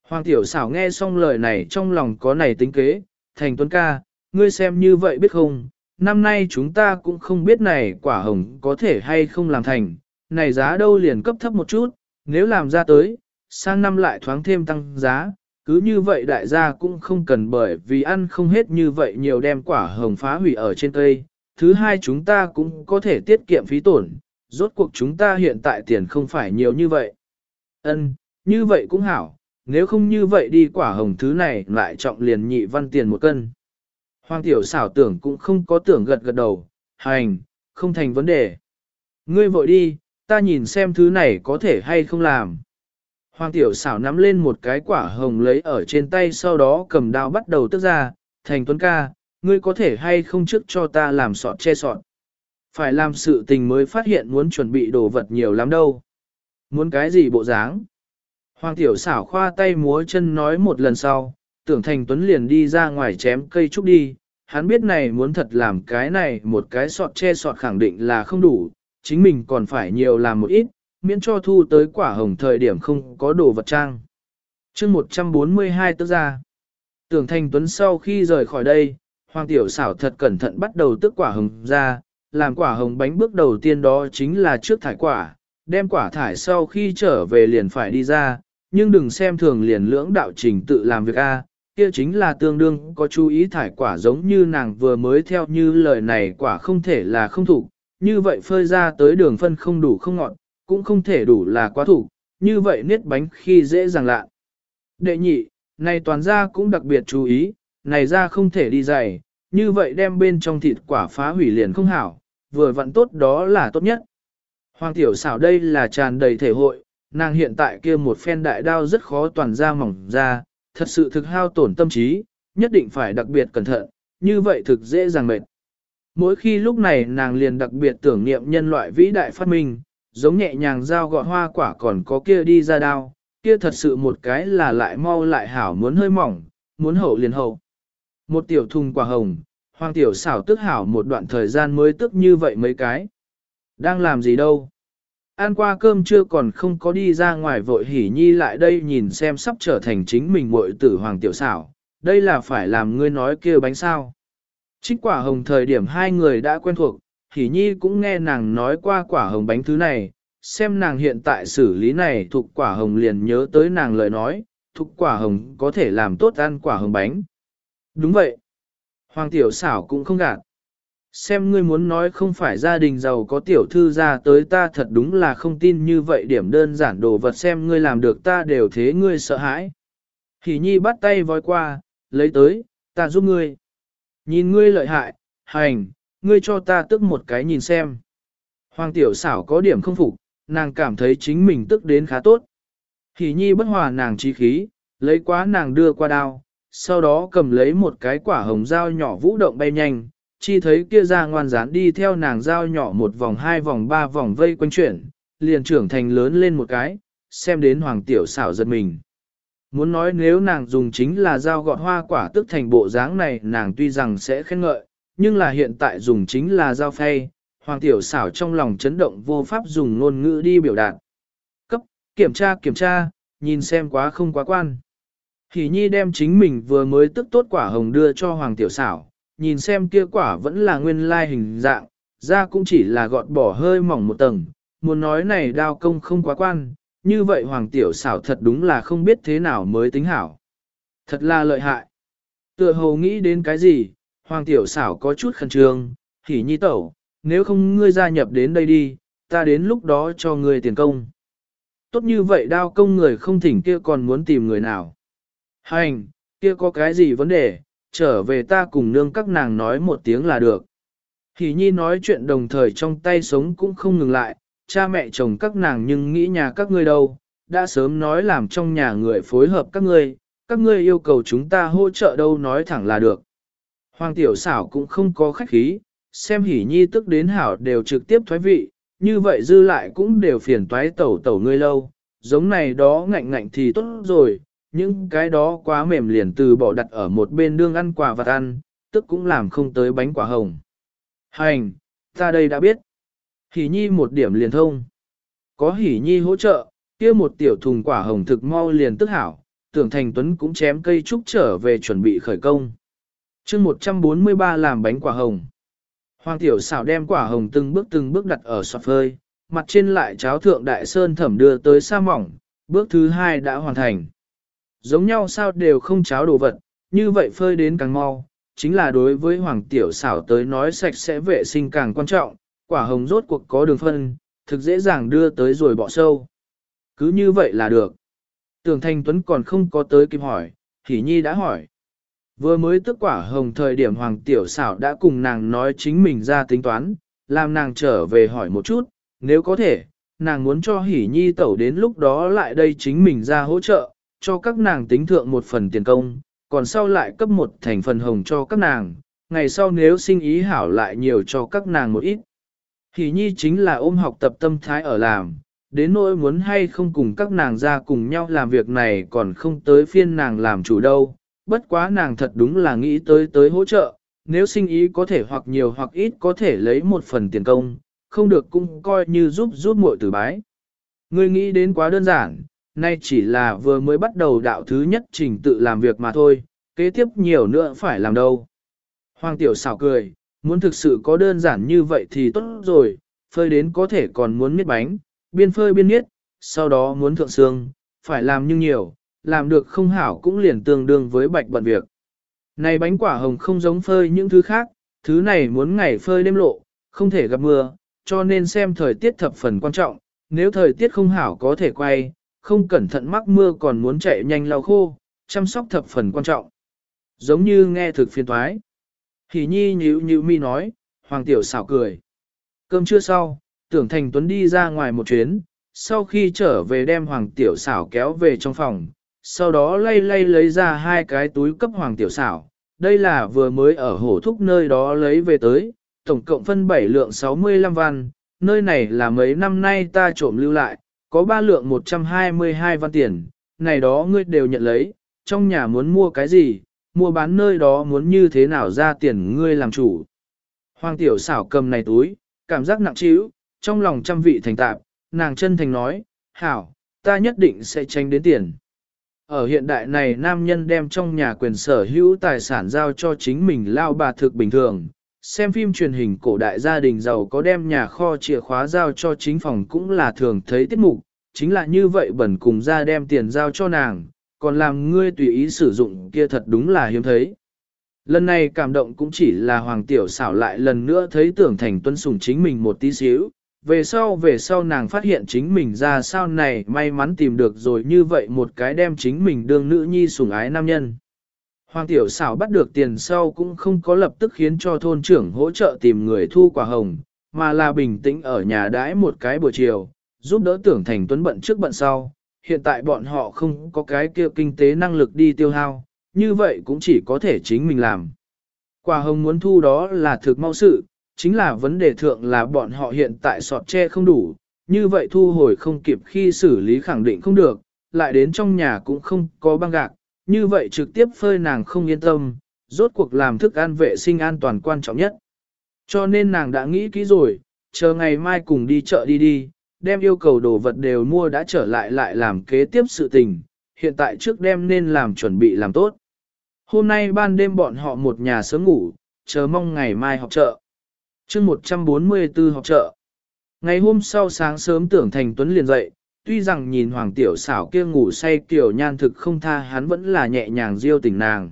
Hoàng tiểu xảo nghe xong lời này trong lòng có này tính kế, thành tuấn ca, ngươi xem như vậy biết không, năm nay chúng ta cũng không biết này quả hồng có thể hay không làm thành, này giá đâu liền cấp thấp một chút, nếu làm ra tới, sang năm lại thoáng thêm tăng giá, cứ như vậy đại gia cũng không cần bởi vì ăn không hết như vậy nhiều đem quả hồng phá hủy ở trên cây. Thứ hai chúng ta cũng có thể tiết kiệm phí tổn, rốt cuộc chúng ta hiện tại tiền không phải nhiều như vậy. Ân, như vậy cũng hảo, nếu không như vậy đi quả hồng thứ này lại trọng liền nhị văn tiền một cân. Hoàng tiểu xảo tưởng cũng không có tưởng gật gật đầu, hành, không thành vấn đề. Ngươi vội đi, ta nhìn xem thứ này có thể hay không làm. Hoàng tiểu xảo nắm lên một cái quả hồng lấy ở trên tay sau đó cầm đao bắt đầu tức ra, thành tuấn ca, ngươi có thể hay không trước cho ta làm sọt che sọt. Phải làm sự tình mới phát hiện muốn chuẩn bị đồ vật nhiều lắm đâu. Muốn cái gì bộ dáng? Hoàng tiểu xảo khoa tay múa chân nói một lần sau, tưởng thành tuấn liền đi ra ngoài chém cây trúc đi, hắn biết này muốn thật làm cái này một cái sọt che sọt khẳng định là không đủ, chính mình còn phải nhiều làm một ít, miễn cho thu tới quả hồng thời điểm không có đồ vật trang. chương 142 tức ra, tưởng thành tuấn sau khi rời khỏi đây, hoàng tiểu xảo thật cẩn thận bắt đầu tức quả hồng ra, làm quả hồng bánh bước đầu tiên đó chính là trước thải quả, đem quả thải sau khi trở về liền phải đi ra, nhưng đừng xem thường liền lưỡng đạo trình tự làm việc A, kia chính là tương đương có chú ý thải quả giống như nàng vừa mới theo như lời này quả không thể là không thủ, như vậy phơi ra tới đường phân không đủ không ngọt, cũng không thể đủ là quá thủ, như vậy niết bánh khi dễ dàng lạ. Đệ nhị, này toàn ra cũng đặc biệt chú ý, này ra không thể đi dày, như vậy đem bên trong thịt quả phá hủy liền không hảo, vừa vặn tốt đó là tốt nhất. Hoàng tiểu xảo đây là tràn đầy thể hội, nàng hiện tại kia một phen đại đao rất khó toàn ra mỏng ra, thật sự thực hao tổn tâm trí, nhất định phải đặc biệt cẩn thận, như vậy thực dễ dàng mệt. Mỗi khi lúc này nàng liền đặc biệt tưởng niệm nhân loại vĩ đại phát minh, giống nhẹ nhàng dao gọt hoa quả còn có kia đi ra đao, kia thật sự một cái là lại mau lại hảo muốn hơi mỏng, muốn hậu liền hậu. Một tiểu thùng quả hồng, hoàng tiểu xảo tức hảo một đoạn thời gian mới tức như vậy mấy cái. Đang làm gì đâu? Ăn qua cơm chưa còn không có đi ra ngoài vội hỉ nhi lại đây nhìn xem sắp trở thành chính mình muội tử hoàng tiểu xảo, đây là phải làm ngươi nói kia bánh sao. Trích quả hồng thời điểm hai người đã quen thuộc, hỉ nhi cũng nghe nàng nói qua quả hồng bánh thứ này, xem nàng hiện tại xử lý này thuộc quả hồng liền nhớ tới nàng lời nói, thuộc quả hồng có thể làm tốt ăn quả hồng bánh. Đúng vậy. Hoàng tiểu xảo cũng không gạt. Xem ngươi muốn nói không phải gia đình giàu có tiểu thư ra tới ta thật đúng là không tin như vậy điểm đơn giản đồ vật xem ngươi làm được ta đều thế ngươi sợ hãi. Hỷ nhi bắt tay voi qua, lấy tới, ta giúp ngươi. Nhìn ngươi lợi hại, hành, ngươi cho ta tức một cái nhìn xem. Hoàng tiểu xảo có điểm không phục, nàng cảm thấy chính mình tức đến khá tốt. Hỷ nhi bất hòa nàng trí khí, lấy quá nàng đưa qua đao, sau đó cầm lấy một cái quả hồng dao nhỏ vũ động bay nhanh, chi thấy kia ra ngoan rán đi theo nàng dao nhỏ một vòng hai vòng ba vòng vây quanh chuyển, liền trưởng thành lớn lên một cái, xem đến hoàng tiểu xảo giật mình. Muốn nói nếu nàng dùng chính là dao gọt hoa quả tức thành bộ dáng này nàng tuy rằng sẽ khen ngợi, nhưng là hiện tại dùng chính là dao phay, hoàng tiểu xảo trong lòng chấn động vô pháp dùng ngôn ngữ đi biểu đạt. Cấp, kiểm tra kiểm tra, nhìn xem quá không quá quan. Hỷ nhi đem chính mình vừa mới tức tốt quả hồng đưa cho hoàng tiểu xảo, nhìn xem kia quả vẫn là nguyên lai hình dạng, ra cũng chỉ là gọt bỏ hơi mỏng một tầng, muốn nói này đao công không quá quan, như vậy hoàng tiểu xảo thật đúng là không biết thế nào mới tính hảo. Thật là lợi hại. Tựa hồ nghĩ đến cái gì, hoàng tiểu xảo có chút khẩn trương, hỉ nhi tẩu, nếu không ngươi gia nhập đến đây đi, ta đến lúc đó cho ngươi tiền công. Tốt như vậy đao công người không thỉnh kia còn muốn tìm người nào. Hành, kia có cái gì vấn đề, trở về ta cùng nương các nàng nói một tiếng là được. Hỷ nhi nói chuyện đồng thời trong tay sống cũng không ngừng lại, cha mẹ chồng các nàng nhưng nghĩ nhà các ngươi đâu, đã sớm nói làm trong nhà người phối hợp các ngươi, các ngươi yêu cầu chúng ta hỗ trợ đâu nói thẳng là được. Hoàng tiểu xảo cũng không có khách khí, xem hỉ nhi tức đến hảo đều trực tiếp thoái vị, như vậy dư lại cũng đều phiền toái tẩu tẩu ngươi lâu, giống này đó ngạnh ngạnh thì tốt rồi, những cái đó quá mềm liền từ bỏ đặt ở một bên đương ăn quả vặt ăn, tức cũng làm không tới bánh quả hồng. Hành, ta đây đã biết. Hỷ nhi một điểm liền thông. Có hỷ nhi hỗ trợ, kia một tiểu thùng quả hồng thực mau liền tức hảo, tưởng thành tuấn cũng chém cây trúc trở về chuẩn bị khởi công. chương 143 làm bánh quả hồng. Hoàng tiểu xảo đem quả hồng từng bước từng bước đặt ở sọt phơi, mặt trên lại cháo thượng đại sơn thẩm đưa tới sa mỏng, bước thứ hai đã hoàn thành. Giống nhau sao đều không cháo đồ vật, như vậy phơi đến càng mau, chính là đối với hoàng tiểu xảo tới nói sạch sẽ vệ sinh càng quan trọng, quả hồng rốt cuộc có đường phân, thực dễ dàng đưa tới rồi bỏ sâu. Cứ như vậy là được. Tưởng Thanh Tuấn còn không có tới kịp hỏi, Hỷ Nhi đã hỏi. Vừa mới tức quả hồng thời điểm Hoàng Tiểu xảo đã cùng nàng nói chính mình ra tính toán, làm nàng trở về hỏi một chút, nếu có thể, nàng muốn cho Hỷ Nhi tẩu đến lúc đó lại đây chính mình ra hỗ trợ, cho các nàng tính thượng một phần tiền công, còn sau lại cấp một thành phần hồng cho các nàng, ngày sau nếu sinh ý hảo lại nhiều cho các nàng một ít. Hỷ nhi chính là ôm học tập tâm thái ở làm, đến nỗi muốn hay không cùng các nàng ra cùng nhau làm việc này còn không tới phiên nàng làm chủ đâu, bất quá nàng thật đúng là nghĩ tới tới hỗ trợ, nếu sinh ý có thể hoặc nhiều hoặc ít có thể lấy một phần tiền công, không được cũng coi như giúp giúp muội tử bái. Ngươi nghĩ đến quá đơn giản, nay chỉ là vừa mới bắt đầu đạo thứ nhất trình tự làm việc mà thôi, kế tiếp nhiều nữa phải làm đâu. Hoàng tiểu xảo cười, muốn thực sự có đơn giản như vậy thì tốt rồi, phơi đến có thể còn muốn miết bánh, biên phơi biên miết, sau đó muốn thượng xương, phải làm như nhiều, làm được không hảo cũng liền tương đương với bạch bận việc. Này bánh quả hồng không giống phơi những thứ khác, thứ này muốn ngày phơi đêm lộ, không thể gặp mưa, cho nên xem thời tiết thập phần quan trọng, nếu thời tiết không hảo có thể quay, không cẩn thận mắc mưa còn muốn chạy nhanh lau khô, chăm sóc thập phần quan trọng. Giống như nghe thực phiên thoái. Hỷ nhi nhíu nhíu mi nói, hoàng tiểu xảo cười. Cơm trưa sau, tưởng thành tuấn đi ra ngoài một chuyến, sau khi trở về đem hoàng tiểu xảo kéo về trong phòng, sau đó lay lay lấy ra hai cái túi cấp hoàng tiểu xảo. Đây là vừa mới ở hổ thúc nơi đó lấy về tới, tổng cộng phân 7 lượng 65 văn, nơi này là mấy năm nay ta trộm lưu lại, có ba lượng 122 văn tiền, này đó ngươi đều nhận lấy, trong nhà muốn mua cái gì, mua bán nơi đó muốn như thế nào ra tiền ngươi làm chủ. Hoàng tiểu xảo cầm này túi, cảm giác nặng trĩu, trong lòng trăm vị thành tạp, nàng chân thành nói, hảo, ta nhất định sẽ tránh đến tiền. Ở hiện đại này nam nhân đem trong nhà quyền sở hữu tài sản giao cho chính mình lao bà thực bình thường, xem phim truyền hình cổ đại gia đình giàu có đem nhà kho chìa khóa giao cho chính phòng cũng là thường thấy tiết mục, chính là như vậy bẩn cùng ra đem tiền giao cho nàng, còn làm ngươi tùy ý sử dụng kia thật đúng là hiếm thấy. Lần này cảm động cũng chỉ là Hoàng Tiểu xảo lại lần nữa thấy tưởng thành tuân sủng chính mình một tí xíu, về sau về sau nàng phát hiện chính mình ra sao này may mắn tìm được rồi như vậy một cái đem chính mình đương nữ nhi sủng ái nam nhân. Hoàng tiểu xảo bắt được tiền sau cũng không có lập tức khiến cho thôn trưởng hỗ trợ tìm người thu quả hồng, mà là bình tĩnh ở nhà đãi một cái buổi chiều, giúp đỡ tưởng thành tuấn bận trước bận sau. Hiện tại bọn họ không có cái kia kinh tế năng lực đi tiêu hao, như vậy cũng chỉ có thể chính mình làm. Quả hồng muốn thu đó là thực mau sự, chính là vấn đề thượng là bọn họ hiện tại sọt tre không đủ, như vậy thu hồi không kịp khi xử lý khẳng định không được, lại đến trong nhà cũng không có băng gạc, như vậy trực tiếp phơi nàng không yên tâm, rốt cuộc làm thức ăn vệ sinh an toàn quan trọng nhất. Cho nên nàng đã nghĩ kỹ rồi, chờ ngày mai cùng đi chợ đi đi, đem yêu cầu đồ vật đều mua đã trở lại lại làm kế tiếp sự tình, hiện tại trước đêm nên làm chuẩn bị làm tốt. Hôm nay ban đêm bọn họ một nhà sớm ngủ, chờ mong ngày mai học chợ chương 144 học chợ. Ngày hôm sau sáng sớm tưởng thành Tuấn liền dậy, tuy rằng nhìn Hoàng Tiểu xảo kia ngủ say kiểu nhan thực không tha hắn vẫn là nhẹ nhàng diêu tỉnh nàng.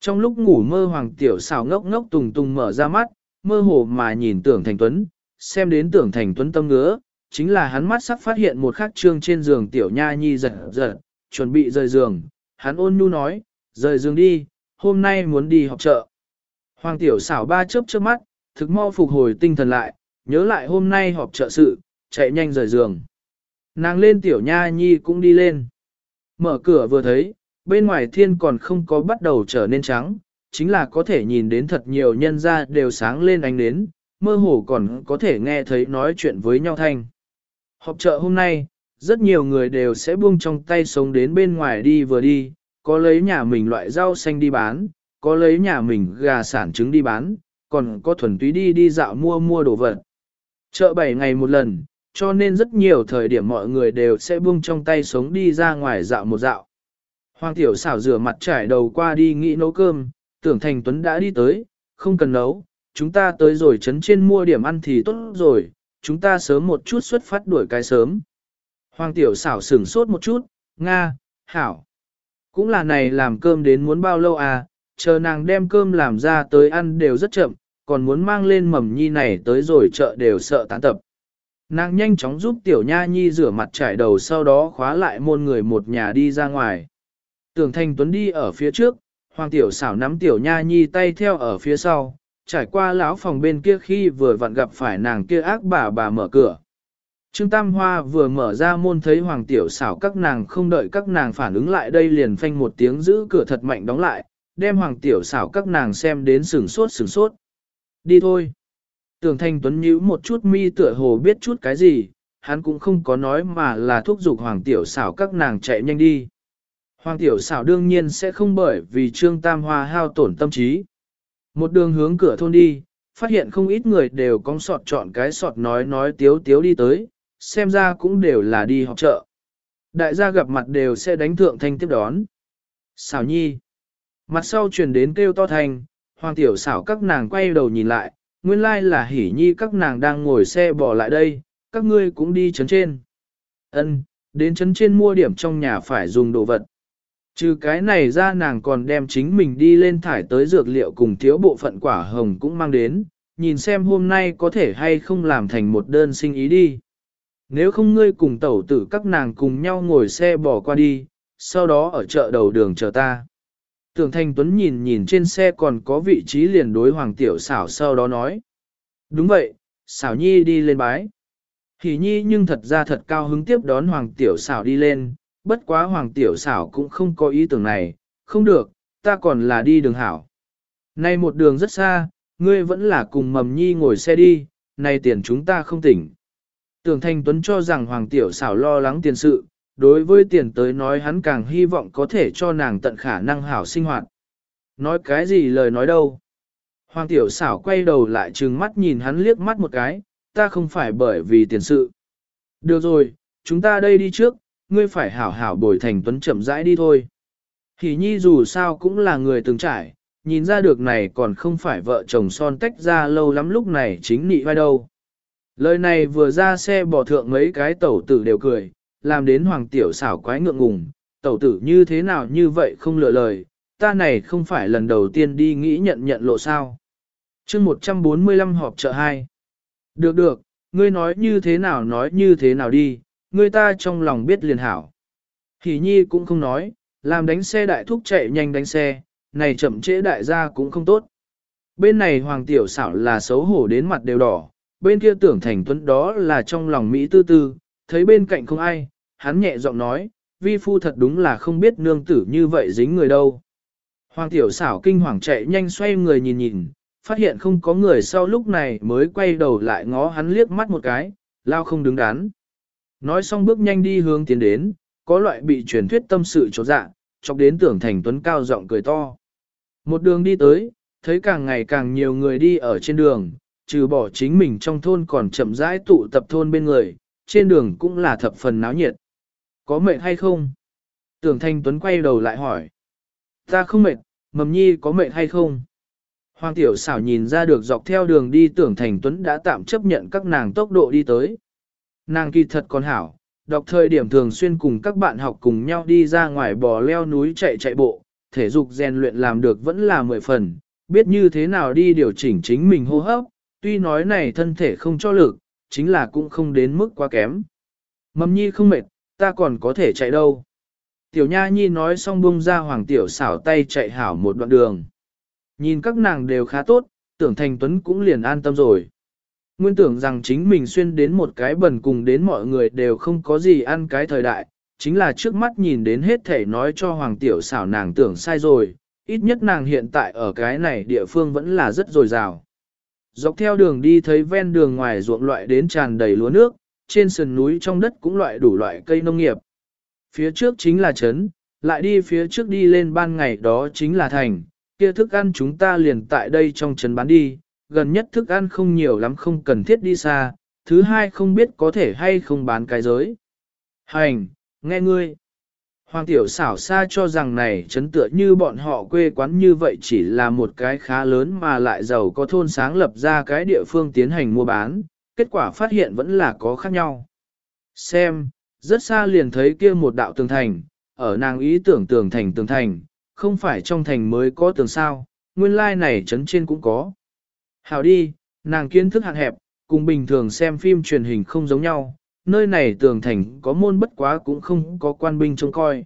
Trong lúc ngủ mơ Hoàng Tiểu xảo ngốc ngốc tùng tùng mở ra mắt, mơ hồ mà nhìn tưởng thành Tuấn, xem đến tưởng thành Tuấn tâm ngứa, chính là hắn mắt sắc phát hiện một khắc trương trên giường Tiểu Nha Nhi giật giật, chuẩn bị rời giường, hắn ôn nhu nói, rời giường đi, hôm nay muốn đi học chợ. Hoàng Tiểu xảo ba chớp chớp mắt, thực mau phục hồi tinh thần lại, nhớ lại hôm nay họp trợ sự, chạy nhanh rời giường. Nàng lên tiểu nha nhi cũng đi lên. Mở cửa vừa thấy, bên ngoài thiên còn không có bắt đầu trở nên trắng, chính là có thể nhìn đến thật nhiều nhân ra đều sáng lên ánh nến, mơ hồ còn có thể nghe thấy nói chuyện với nhau thanh. Họp chợ hôm nay, rất nhiều người đều sẽ buông trong tay sống đến bên ngoài đi vừa đi, có lấy nhà mình loại rau xanh đi bán, có lấy nhà mình gà sản trứng đi bán, còn có thuần túy đi đi dạo mua mua đồ vật. Chợ 7 ngày một lần, cho nên rất nhiều thời điểm mọi người đều sẽ buông trong tay sống đi ra ngoài dạo một dạo. Hoàng tiểu xảo rửa mặt trải đầu qua đi nghĩ nấu cơm, tưởng thành tuấn đã đi tới, không cần nấu, chúng ta tới rồi chấn trên mua điểm ăn thì tốt rồi, chúng ta sớm một chút xuất phát đuổi cái sớm. Hoàng tiểu xảo sửng sốt một chút, Nga, Hảo. Cũng là này làm cơm đến muốn bao lâu à, chờ nàng đem cơm làm ra tới ăn đều rất chậm, còn muốn mang lên mầm nhi này tới rồi chợ đều sợ tán tập. Nàng nhanh chóng giúp tiểu nha nhi rửa mặt trải đầu sau đó khóa lại môn người một nhà đi ra ngoài. Tưởng thanh tuấn đi ở phía trước, hoàng tiểu xảo nắm tiểu nha nhi tay theo ở phía sau, trải qua lão phòng bên kia khi vừa vặn gặp phải nàng kia ác bà bà mở cửa. Trương Tam Hoa vừa mở ra môn thấy hoàng tiểu xảo các nàng không đợi các nàng phản ứng lại đây liền phanh một tiếng giữ cửa thật mạnh đóng lại, đem hoàng tiểu xảo các nàng xem đến sừng sốt sừng sốt. Đi thôi. Tưởng thanh tuấn nhíu một chút mi tựa hồ biết chút cái gì, hắn cũng không có nói mà là thúc giục hoàng tiểu xảo các nàng chạy nhanh đi. Hoàng tiểu xảo đương nhiên sẽ không bởi vì trương tam hoa hao tổn tâm trí. Một đường hướng cửa thôn đi, phát hiện không ít người đều cong sọt chọn cái sọt nói nói tiếu tiếu đi tới, xem ra cũng đều là đi học chợ. Đại gia gặp mặt đều sẽ đánh thượng thanh tiếp đón. Xảo nhi. Mặt sau truyền đến kêu to thành, hoàng tiểu xảo các nàng quay đầu nhìn lại, nguyên lai là hỉ nhi các nàng đang ngồi xe bỏ lại đây, các ngươi cũng đi chấn trên. Ân, đến chấn trên mua điểm trong nhà phải dùng đồ vật. Trừ cái này ra nàng còn đem chính mình đi lên thải tới dược liệu cùng thiếu bộ phận quả hồng cũng mang đến, nhìn xem hôm nay có thể hay không làm thành một đơn sinh ý đi. Nếu không ngươi cùng tẩu tử các nàng cùng nhau ngồi xe bỏ qua đi, sau đó ở chợ đầu đường chờ ta. Tưởng Thanh Tuấn nhìn nhìn trên xe còn có vị trí liền đối Hoàng Tiểu xảo sau đó nói. Đúng vậy, xảo nhi đi lên bái. Hỷ nhi nhưng thật ra thật cao hứng tiếp đón Hoàng Tiểu xảo đi lên, bất quá Hoàng Tiểu xảo cũng không có ý tưởng này, không được, ta còn là đi đường hảo. Nay một đường rất xa, ngươi vẫn là cùng mầm nhi ngồi xe đi, nay tiền chúng ta không tỉnh. Tưởng Thanh Tuấn cho rằng Hoàng Tiểu xảo lo lắng tiền sự, đối với tiền tới nói hắn càng hy vọng có thể cho nàng tận khả năng hảo sinh hoạt. Nói cái gì lời nói đâu. Hoàng tiểu xảo quay đầu lại trừng mắt nhìn hắn liếc mắt một cái, ta không phải bởi vì tiền sự. Được rồi, chúng ta đây đi trước, ngươi phải hảo hảo bồi thành tuấn chậm rãi đi thôi. Hỷ nhi dù sao cũng là người từng trải, nhìn ra được này còn không phải vợ chồng son tách ra lâu lắm lúc này chính nị vai đâu. Lời này vừa ra xe bỏ thượng mấy cái tẩu tử đều cười, làm đến hoàng tiểu xảo quái ngượng ngùng, tẩu tử như thế nào như vậy không lựa lời, ta này không phải lần đầu tiên đi nghĩ nhận nhận lộ sao. chương 145 họp chợ 2. Được được, ngươi nói như thế nào nói như thế nào đi, ngươi ta trong lòng biết liền hảo. Hỷ nhi cũng không nói, làm đánh xe đại thúc chạy nhanh đánh xe, này chậm trễ đại gia cũng không tốt. Bên này hoàng tiểu xảo là xấu hổ đến mặt đều đỏ, bên kia tưởng thành tuấn đó là trong lòng Mỹ tư tư, thấy bên cạnh không ai, hắn nhẹ giọng nói, vi phu thật đúng là không biết nương tử như vậy dính người đâu. Hoàng tiểu xảo kinh hoàng chạy nhanh xoay người nhìn nhìn, phát hiện không có người sau lúc này mới quay đầu lại ngó hắn liếc mắt một cái, lao không đứng đắn. Nói xong bước nhanh đi hướng tiến đến, có loại bị truyền thuyết tâm sự chỗ dạ, chọc đến tưởng thành tuấn cao giọng cười to. Một đường đi tới, thấy càng ngày càng nhiều người đi ở trên đường, trừ bỏ chính mình trong thôn còn chậm rãi tụ tập thôn bên người, trên đường cũng là thập phần náo nhiệt. Có mệt hay không? Tưởng Thanh Tuấn quay đầu lại hỏi. Ta không mệt, mầm nhi có mệt hay không? Hoàng tiểu xảo nhìn ra được dọc theo đường đi tưởng Thành Tuấn đã tạm chấp nhận các nàng tốc độ đi tới. Nàng kỳ thật còn hảo, đọc thời điểm thường xuyên cùng các bạn học cùng nhau đi ra ngoài bò leo núi chạy chạy bộ, thể dục rèn luyện làm được vẫn là mười phần, biết như thế nào đi điều chỉnh chính mình hô hấp, tuy nói này thân thể không cho lực, chính là cũng không đến mức quá kém. Mầm nhi không mệt, ta còn có thể chạy đâu. Tiểu Nha Nhi nói xong bung ra Hoàng Tiểu xảo tay chạy hảo một đoạn đường. Nhìn các nàng đều khá tốt, tưởng Thành Tuấn cũng liền an tâm rồi. Nguyên tưởng rằng chính mình xuyên đến một cái bẩn cùng đến mọi người đều không có gì ăn cái thời đại, chính là trước mắt nhìn đến hết thể nói cho Hoàng Tiểu xảo nàng tưởng sai rồi, ít nhất nàng hiện tại ở cái này địa phương vẫn là rất dồi dào. Dọc theo đường đi thấy ven đường ngoài ruộng loại đến tràn đầy lúa nước, trên sườn núi trong đất cũng loại đủ loại cây nông nghiệp. Phía trước chính là trấn, lại đi phía trước đi lên ban ngày đó chính là thành, kia thức ăn chúng ta liền tại đây trong trấn bán đi, gần nhất thức ăn không nhiều lắm không cần thiết đi xa, thứ hai không biết có thể hay không bán cái giới. Hành, nghe ngươi. Hoàng tiểu xảo xa cho rằng này chấn tựa như bọn họ quê quán như vậy chỉ là một cái khá lớn mà lại giàu có thôn sáng lập ra cái địa phương tiến hành mua bán, kết quả phát hiện vẫn là có khác nhau. Xem, rất xa liền thấy kia một đạo tường thành, ở nàng ý tưởng tường thành tường thành, không phải trong thành mới có tường sao, nguyên lai like này chấn trên cũng có. Hào đi, nàng kiến thức hạn hẹp, cùng bình thường xem phim truyền hình không giống nhau, nơi này tường thành có môn bất quá cũng không có quan binh trông coi.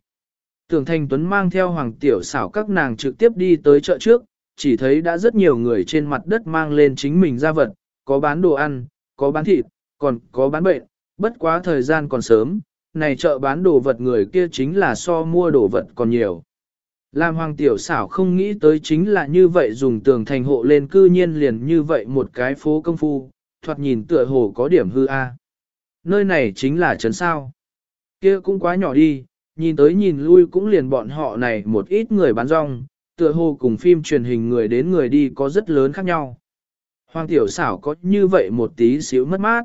Tường thành tuấn mang theo hoàng tiểu xảo các nàng trực tiếp đi tới chợ trước, chỉ thấy đã rất nhiều người trên mặt đất mang lên chính mình ra vật, có bán đồ ăn, có bán thịt, còn có bán bệnh, bất quá thời gian còn sớm, này chợ bán đồ vật người kia chính là so mua đồ vật còn nhiều. Lam hoàng tiểu xảo không nghĩ tới chính là như vậy dùng tường thành hộ lên cư nhiên liền như vậy một cái phố công phu, thoạt nhìn tựa hồ có điểm hư a. Nơi này chính là trấn sao. Kia cũng quá nhỏ đi, nhìn tới nhìn lui cũng liền bọn họ này một ít người bán rong, tựa hồ cùng phim truyền hình người đến người đi có rất lớn khác nhau. Hoàng tiểu xảo có như vậy một tí xíu mất mát.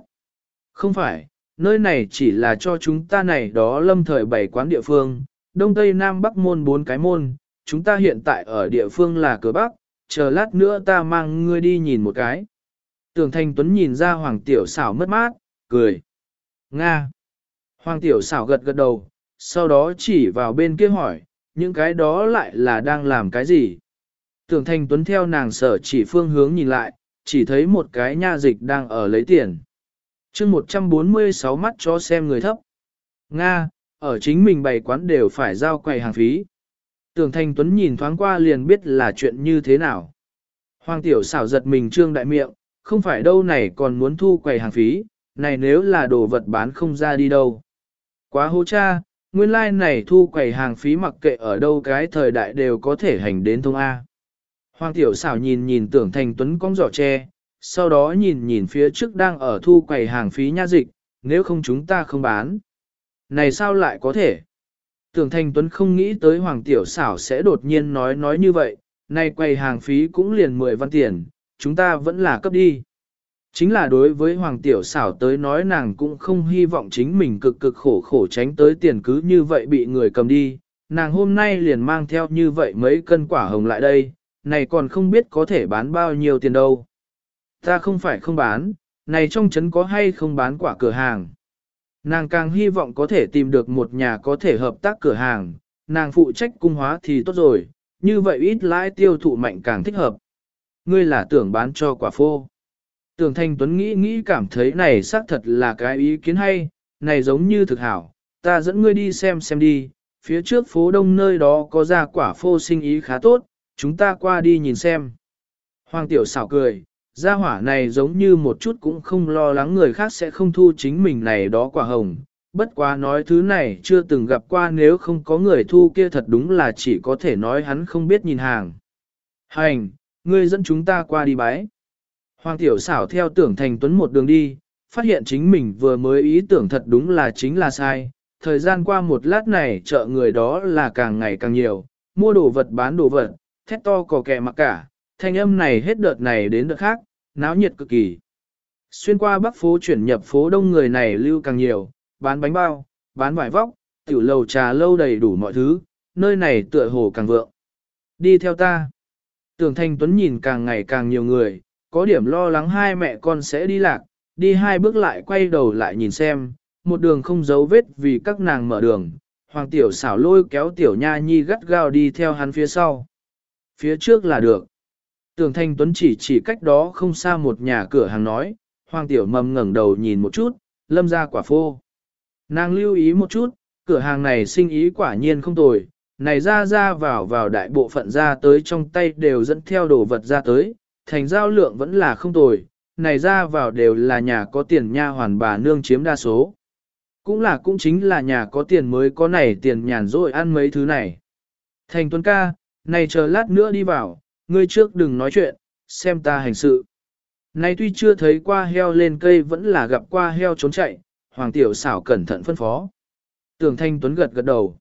Không phải, nơi này chỉ là cho chúng ta này đó lâm thời bảy quán địa phương, đông tây nam bắc môn bốn cái môn, chúng ta hiện tại ở địa phương là cửa bắc, chờ lát nữa ta mang ngươi đi nhìn một cái. Tường Thanh Tuấn nhìn ra Hoàng Tiểu xảo mất mát, cười. Nga. Hoàng Tiểu xảo gật gật đầu, sau đó chỉ vào bên kia hỏi, những cái đó lại là đang làm cái gì? Tưởng Thanh Tuấn theo nàng sở chỉ phương hướng nhìn lại, chỉ thấy một cái nha dịch đang ở lấy tiền. chương 146 mắt cho xem người thấp. Nga, ở chính mình bày quán đều phải giao quầy hàng phí. Tưởng Thanh Tuấn nhìn thoáng qua liền biết là chuyện như thế nào. Hoàng tiểu xảo giật mình trương đại miệng, không phải đâu này còn muốn thu quầy hàng phí, này nếu là đồ vật bán không ra đi đâu. Quá hô cha, nguyên lai like này thu quầy hàng phí mặc kệ ở đâu cái thời đại đều có thể hành đến thông A. Hoàng tiểu xảo nhìn nhìn tưởng thành tuấn cong giỏ tre, sau đó nhìn nhìn phía trước đang ở thu quầy hàng phí nha dịch, nếu không chúng ta không bán. Này sao lại có thể? Tưởng thành tuấn không nghĩ tới hoàng tiểu xảo sẽ đột nhiên nói nói như vậy, nay quầy hàng phí cũng liền 10 văn tiền, chúng ta vẫn là cấp đi. Chính là đối với Hoàng Tiểu xảo tới nói nàng cũng không hy vọng chính mình cực cực khổ khổ tránh tới tiền cứ như vậy bị người cầm đi. Nàng hôm nay liền mang theo như vậy mấy cân quả hồng lại đây, này còn không biết có thể bán bao nhiêu tiền đâu. Ta không phải không bán, này trong trấn có hay không bán quả cửa hàng. Nàng càng hy vọng có thể tìm được một nhà có thể hợp tác cửa hàng, nàng phụ trách cung hóa thì tốt rồi, như vậy ít lãi tiêu thụ mạnh càng thích hợp. Ngươi là tưởng bán cho quả phô. Tưởng Thanh Tuấn nghĩ nghĩ cảm thấy này xác thật là cái ý kiến hay, này giống như thực hảo, ta dẫn ngươi đi xem xem đi, phía trước phố đông nơi đó có ra quả phô sinh ý khá tốt, chúng ta qua đi nhìn xem. Hoàng Tiểu xảo cười, gia hỏa này giống như một chút cũng không lo lắng người khác sẽ không thu chính mình này đó quả hồng, bất quá nói thứ này chưa từng gặp qua nếu không có người thu kia thật đúng là chỉ có thể nói hắn không biết nhìn hàng. Hành, ngươi dẫn chúng ta qua đi bái. Hoàng tiểu xảo theo tưởng thành tuấn một đường đi, phát hiện chính mình vừa mới ý tưởng thật đúng là chính là sai. Thời gian qua một lát này chợ người đó là càng ngày càng nhiều, mua đồ vật bán đồ vật, thét to cò kẹ mặc cả, thanh âm này hết đợt này đến đợt khác, náo nhiệt cực kỳ. Xuyên qua bắc phố chuyển nhập phố đông người này lưu càng nhiều, bán bánh bao, bán vải vóc, tiểu lầu trà lâu đầy đủ mọi thứ, nơi này tựa hồ càng vượng. Đi theo ta. Tưởng Thanh Tuấn nhìn càng ngày càng nhiều người, có điểm lo lắng hai mẹ con sẽ đi lạc, đi hai bước lại quay đầu lại nhìn xem, một đường không giấu vết vì các nàng mở đường. Hoàng tiểu xảo lôi kéo tiểu nha nhi gắt gao đi theo hắn phía sau. Phía trước là được. tường Thanh Tuấn chỉ chỉ cách đó không xa một nhà cửa hàng nói, Hoàng tiểu mầm ngẩng đầu nhìn một chút, lâm ra quả phô. Nàng lưu ý một chút, cửa hàng này sinh ý quả nhiên không tồi, này ra ra vào vào đại bộ phận ra tới trong tay đều dẫn theo đồ vật ra tới, thành giao lượng vẫn là không tồi, này ra vào đều là nhà có tiền nha hoàn bà nương chiếm đa số. Cũng là cũng chính là nhà có tiền mới có này tiền nhàn rỗi ăn mấy thứ này. Thành tuấn ca, này chờ lát nữa đi vào, ngươi trước đừng nói chuyện, xem ta hành sự. Này tuy chưa thấy qua heo lên cây vẫn là gặp qua heo trốn chạy, Hoàng Tiểu xảo cẩn thận phân phó. Tưởng Thanh Tuấn gật gật đầu.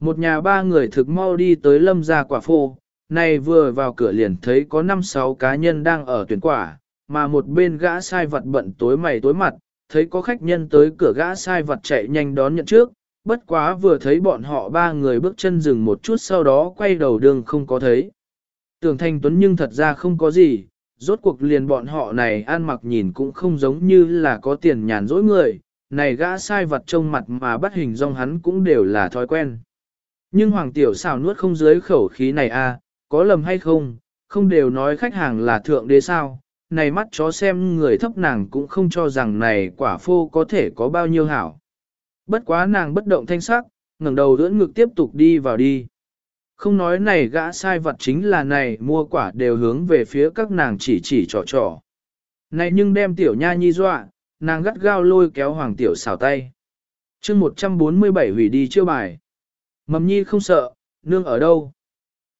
Một nhà ba người thực mau đi tới lâm gia quả phô, này vừa vào cửa liền thấy có 5-6 cá nhân đang ở tuyển quả, mà một bên gã sai vật bận tối mày tối mặt, thấy có khách nhân tới cửa gã sai vật chạy nhanh đón nhận trước, bất quá vừa thấy bọn họ ba người bước chân dừng một chút sau đó quay đầu đường không có thấy. Tưởng Thanh Tuấn nhưng thật ra không có gì, rốt cuộc liền bọn họ này ăn mặc nhìn cũng không giống như là có tiền nhàn dỗi người, này gã sai vật trông mặt mà bắt hình dong hắn cũng đều là thói quen. Nhưng Hoàng Tiểu xào nuốt không dưới khẩu khí này a, à, có lầm hay không, không đều nói khách hàng là thượng đế sao, này mắt chó xem người thấp nàng cũng không cho rằng này quả phô có thể có bao nhiêu hảo. Bất quá nàng bất động thanh sắc, ngẩng đầu đỡ ngực tiếp tục đi vào đi. Không nói này gã sai vật chính là này mua quả đều hướng về phía các nàng chỉ chỉ trò trò. Này nhưng đem tiểu nha nhi dọa, nàng gắt gao lôi kéo hoàng tiểu xào tay. chương 147 hủy đi chiêu bài. Mầm nhi không sợ, nương ở đâu?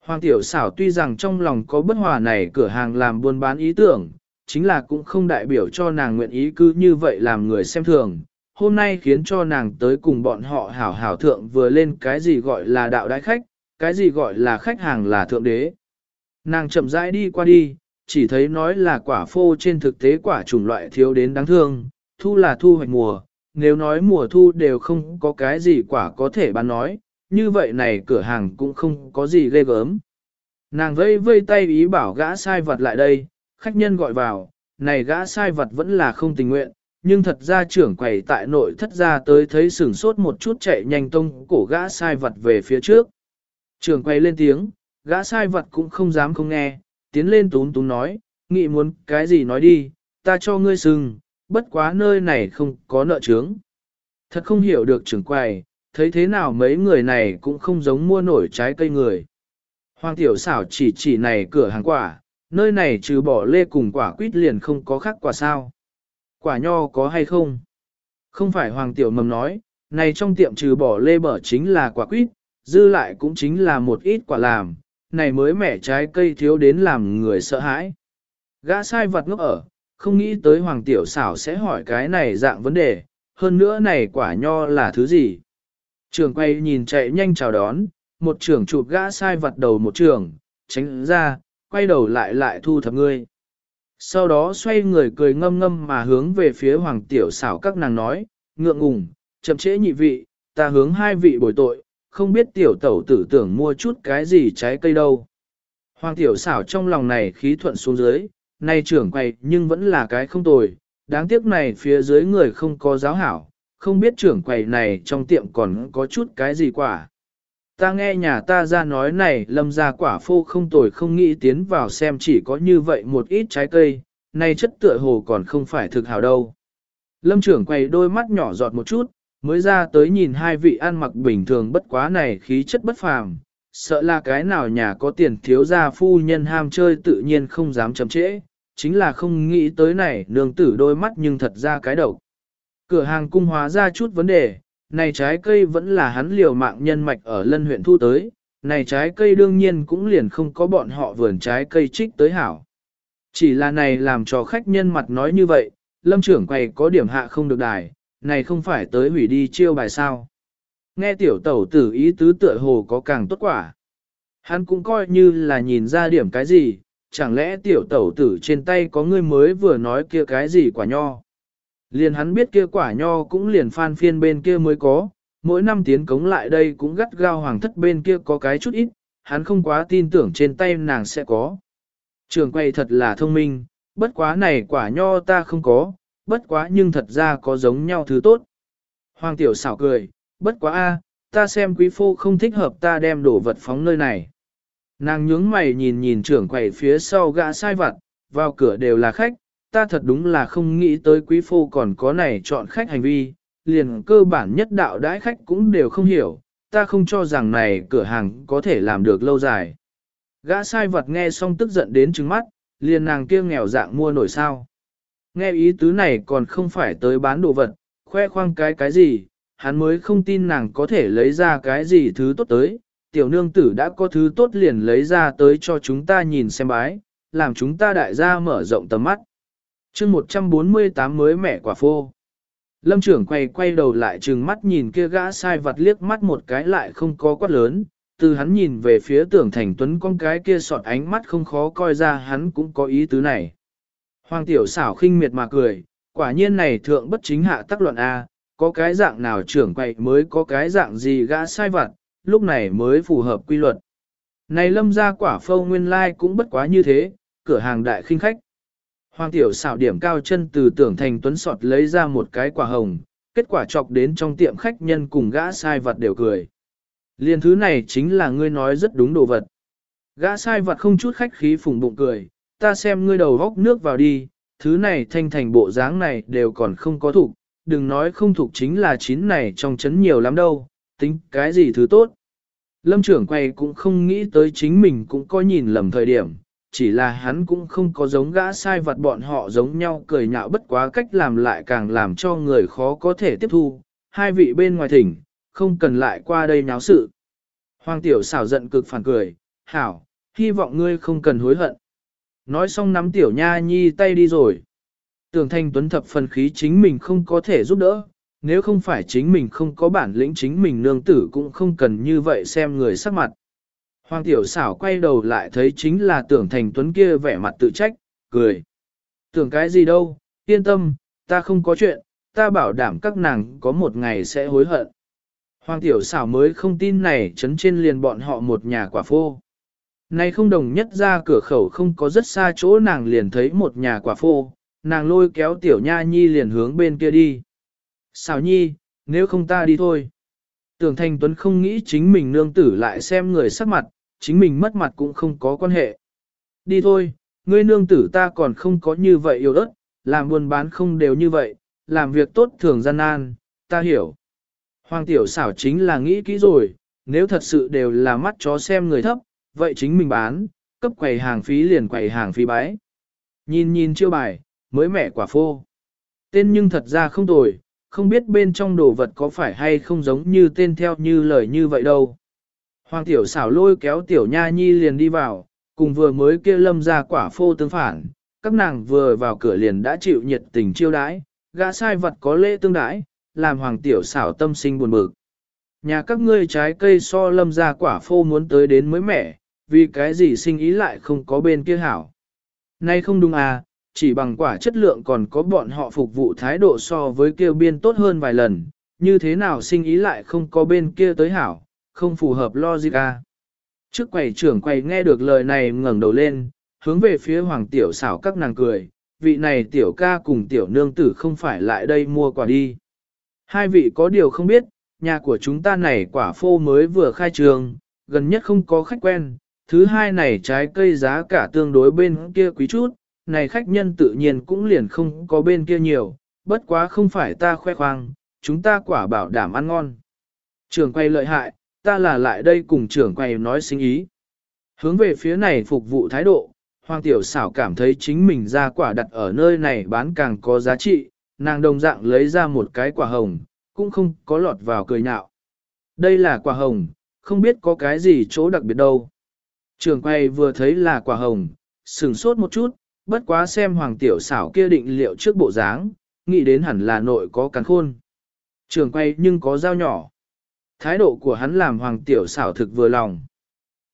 Hoàng tiểu xảo tuy rằng trong lòng có bất hòa này cửa hàng làm buôn bán ý tưởng, chính là cũng không đại biểu cho nàng nguyện ý cứ như vậy làm người xem thường. Hôm nay khiến cho nàng tới cùng bọn họ hảo hảo thượng vừa lên cái gì gọi là đạo đại khách, cái gì gọi là khách hàng là thượng đế. Nàng chậm rãi đi qua đi, chỉ thấy nói là quả phô trên thực tế quả chủng loại thiếu đến đáng thương, thu là thu hoạch mùa, nếu nói mùa thu đều không có cái gì quả có thể bán nói, như vậy này cửa hàng cũng không có gì ghê gớm. Nàng vây vây tay ý bảo gã sai vật lại đây, khách nhân gọi vào, này gã sai vật vẫn là không tình nguyện, nhưng thật ra trưởng quầy tại nội thất ra tới thấy sửng sốt một chút chạy nhanh tông cổ gã sai vật về phía trước. Trưởng quầy lên tiếng, gã sai vật cũng không dám không nghe, tiến lên tún tún nói, nghị muốn cái gì nói đi, ta cho ngươi sừng, bất quá nơi này không có nợ trướng. Thật không hiểu được trưởng quầy, thấy thế nào mấy người này cũng không giống mua nổi trái cây người. Hoàng tiểu xảo chỉ chỉ này cửa hàng quả, nơi này trừ bỏ lê cùng quả quýt liền không có khác quả sao. Quả nho có hay không? Không phải hoàng tiểu mầm nói, này trong tiệm trừ bỏ lê bở chính là quả quýt, dư lại cũng chính là một ít quả làm, này mới mẻ trái cây thiếu đến làm người sợ hãi. Gã sai vật ngốc ở, không nghĩ tới hoàng tiểu xảo sẽ hỏi cái này dạng vấn đề, hơn nữa này quả nho là thứ gì. Trường quay nhìn chạy nhanh chào đón, một trưởng chụp gã sai vặt đầu một trường, tránh ra, quay đầu lại lại thu thập ngươi. sau đó xoay người cười ngâm ngâm mà hướng về phía hoàng tiểu xảo các nàng nói, ngượng ngùng, chậm trễ nhị vị, ta hướng hai vị bồi tội, không biết tiểu tẩu tử tưởng mua chút cái gì trái cây đâu. Hoàng tiểu xảo trong lòng này khí thuận xuống dưới, nay trưởng quầy nhưng vẫn là cái không tồi, đáng tiếc này phía dưới người không có giáo hảo, không biết trưởng quầy này trong tiệm còn có chút cái gì quả. Ta nghe nhà ta ra nói này lâm ra quả phô không tồi không nghĩ tiến vào xem chỉ có như vậy một ít trái cây, này chất tựa hồ còn không phải thực hảo đâu. Lâm trưởng quầy đôi mắt nhỏ giọt một chút, mới ra tới nhìn hai vị ăn mặc bình thường bất quá này khí chất bất phàm, sợ là cái nào nhà có tiền thiếu gia phu nhân ham chơi tự nhiên không dám chậm trễ, chính là không nghĩ tới này nương tử đôi mắt nhưng thật ra cái đầu. Cửa hàng cung hóa ra chút vấn đề, này trái cây vẫn là hắn liều mạng nhân mạch ở lân huyện thu tới, này trái cây đương nhiên cũng liền không có bọn họ vườn trái cây trích tới hảo. Chỉ là này làm cho khách nhân mặt nói như vậy, lâm trưởng quầy có điểm hạ không được đài, này không phải tới hủy đi chiêu bài sao. Nghe tiểu tẩu tử ý tứ tựa hồ có càng tốt quả. Hắn cũng coi như là nhìn ra điểm cái gì, chẳng lẽ tiểu tẩu tử trên tay có người mới vừa nói kia cái gì quả nho. Liền hắn biết kia quả nho cũng liền phan phiên bên kia mới có, mỗi năm tiến cống lại đây cũng gắt gao hoàng thất bên kia có cái chút ít, hắn không quá tin tưởng trên tay nàng sẽ có. Trường quay thật là thông minh, bất quá này quả nho ta không có, bất quá nhưng thật ra có giống nhau thứ tốt. Hoàng tiểu xảo cười, bất quá a, ta xem quý phu không thích hợp ta đem đổ vật phóng nơi này. Nàng nhướng mày nhìn nhìn trưởng quầy phía sau gã sai vặt, vào cửa đều là khách, ta thật đúng là không nghĩ tới quý phu còn có này chọn khách hành vi, liền cơ bản nhất đạo đãi khách cũng đều không hiểu, ta không cho rằng này cửa hàng có thể làm được lâu dài. Gã sai vật nghe xong tức giận đến trứng mắt, liền nàng kia nghèo dạng mua nổi sao. Nghe ý tứ này còn không phải tới bán đồ vật, khoe khoang cái cái gì, hắn mới không tin nàng có thể lấy ra cái gì thứ tốt tới. Tiểu nương tử đã có thứ tốt liền lấy ra tới cho chúng ta nhìn xem bái, làm chúng ta đại gia mở rộng tầm mắt chương 148 mới mẹ quả phô. Lâm trưởng quay quay đầu lại trừng mắt nhìn kia gã sai vặt liếc mắt một cái lại không có quát lớn, từ hắn nhìn về phía tưởng thành tuấn con cái kia sọt ánh mắt không khó coi ra hắn cũng có ý tứ này. Hoàng tiểu xảo khinh miệt mà cười, quả nhiên này thượng bất chính hạ tắc luận A, có cái dạng nào trưởng quay mới có cái dạng gì gã sai vặt, lúc này mới phù hợp quy luật. Này lâm ra quả phâu nguyên lai like cũng bất quá như thế, cửa hàng đại khinh khách. Hoàng tiểu xảo điểm cao chân từ tưởng thành tuấn sọt lấy ra một cái quả hồng, kết quả chọc đến trong tiệm khách nhân cùng gã sai vật đều cười. Liên thứ này chính là ngươi nói rất đúng đồ vật. Gã sai vật không chút khách khí phùng bụng cười, ta xem ngươi đầu góc nước vào đi, thứ này thanh thành bộ dáng này đều còn không có thục, đừng nói không thục chính là chín này trong chấn nhiều lắm đâu, tính cái gì thứ tốt. Lâm trưởng quay cũng không nghĩ tới chính mình cũng có nhìn lầm thời điểm, chỉ là hắn cũng không có giống gã sai vật bọn họ giống nhau cười nhạo bất quá cách làm lại càng làm cho người khó có thể tiếp thu, hai vị bên ngoài thỉnh, không cần lại qua đây nháo sự. Hoàng tiểu xảo giận cực phản cười, hảo, hy vọng ngươi không cần hối hận. Nói xong nắm tiểu nha nhi tay đi rồi. Tưởng thanh tuấn thập phần khí chính mình không có thể giúp đỡ, nếu không phải chính mình không có bản lĩnh chính mình nương tử cũng không cần như vậy xem người sắc mặt. Hoàng tiểu xảo quay đầu lại thấy chính là tưởng thành tuấn kia vẻ mặt tự trách, cười. Tưởng cái gì đâu, yên tâm, ta không có chuyện, ta bảo đảm các nàng có một ngày sẽ hối hận. Hoàng tiểu xảo mới không tin này chấn trên liền bọn họ một nhà quả phô. Nay không đồng nhất ra cửa khẩu không có rất xa chỗ nàng liền thấy một nhà quả phô, nàng lôi kéo tiểu nha nhi liền hướng bên kia đi. Xảo nhi, nếu không ta đi thôi. Tưởng Thanh Tuấn không nghĩ chính mình nương tử lại xem người sắc mặt, chính mình mất mặt cũng không có quan hệ. Đi thôi, ngươi nương tử ta còn không có như vậy yêu đất, làm buôn bán không đều như vậy, làm việc tốt thường gian nan, ta hiểu. Hoàng tiểu xảo chính là nghĩ kỹ rồi, nếu thật sự đều là mắt chó xem người thấp, vậy chính mình bán, cấp quầy hàng phí liền quầy hàng phí bái. Nhìn nhìn chiêu bài, mới mẹ quả phô. Tên nhưng thật ra không tồi, không biết bên trong đồ vật có phải hay không giống như tên theo như lời như vậy đâu. Hoàng tiểu xảo lôi kéo tiểu nha nhi liền đi vào, cùng vừa mới kia lâm ra quả phô tương phản, các nàng vừa vào cửa liền đã chịu nhiệt tình chiêu đãi, gã sai vật có lễ tương đãi, làm hoàng tiểu xảo tâm sinh buồn bực. Nhà các ngươi trái cây so lâm ra quả phô muốn tới đến mới mẻ, vì cái gì sinh ý lại không có bên kia hảo. Nay không đúng à, chỉ bằng quả chất lượng còn có bọn họ phục vụ thái độ so với kêu biên tốt hơn vài lần, như thế nào sinh ý lại không có bên kia tới hảo, không phù hợp logic a. Trước quầy trưởng quầy nghe được lời này ngẩng đầu lên, hướng về phía hoàng tiểu xảo các nàng cười, vị này tiểu ca cùng tiểu nương tử không phải lại đây mua quả đi. Hai vị có điều không biết, nhà của chúng ta này quả phô mới vừa khai trường, gần nhất không có khách quen, thứ hai này trái cây giá cả tương đối bên kia quý chút, này khách nhân tự nhiên cũng liền không có bên kia nhiều, bất quá không phải ta khoe khoang, chúng ta quả bảo đảm ăn ngon. Trưởng quay lợi hại, ta là lại đây cùng trưởng quầy nói sinh ý. Hướng về phía này phục vụ thái độ, Hoàng Tiểu xảo cảm thấy chính mình ra quả đặt ở nơi này bán càng có giá trị, nàng đồng dạng lấy ra một cái quả hồng, cũng không có lọt vào cười nhạo. Đây là quả hồng, không biết có cái gì chỗ đặc biệt đâu. Trường quay vừa thấy là quả hồng, sừng sốt một chút, bất quá xem Hoàng Tiểu xảo kia định liệu trước bộ dáng, nghĩ đến hẳn là nội có cắn khôn. Trường quay nhưng có dao nhỏ. Thái độ của hắn làm Hoàng Tiểu xảo thực vừa lòng.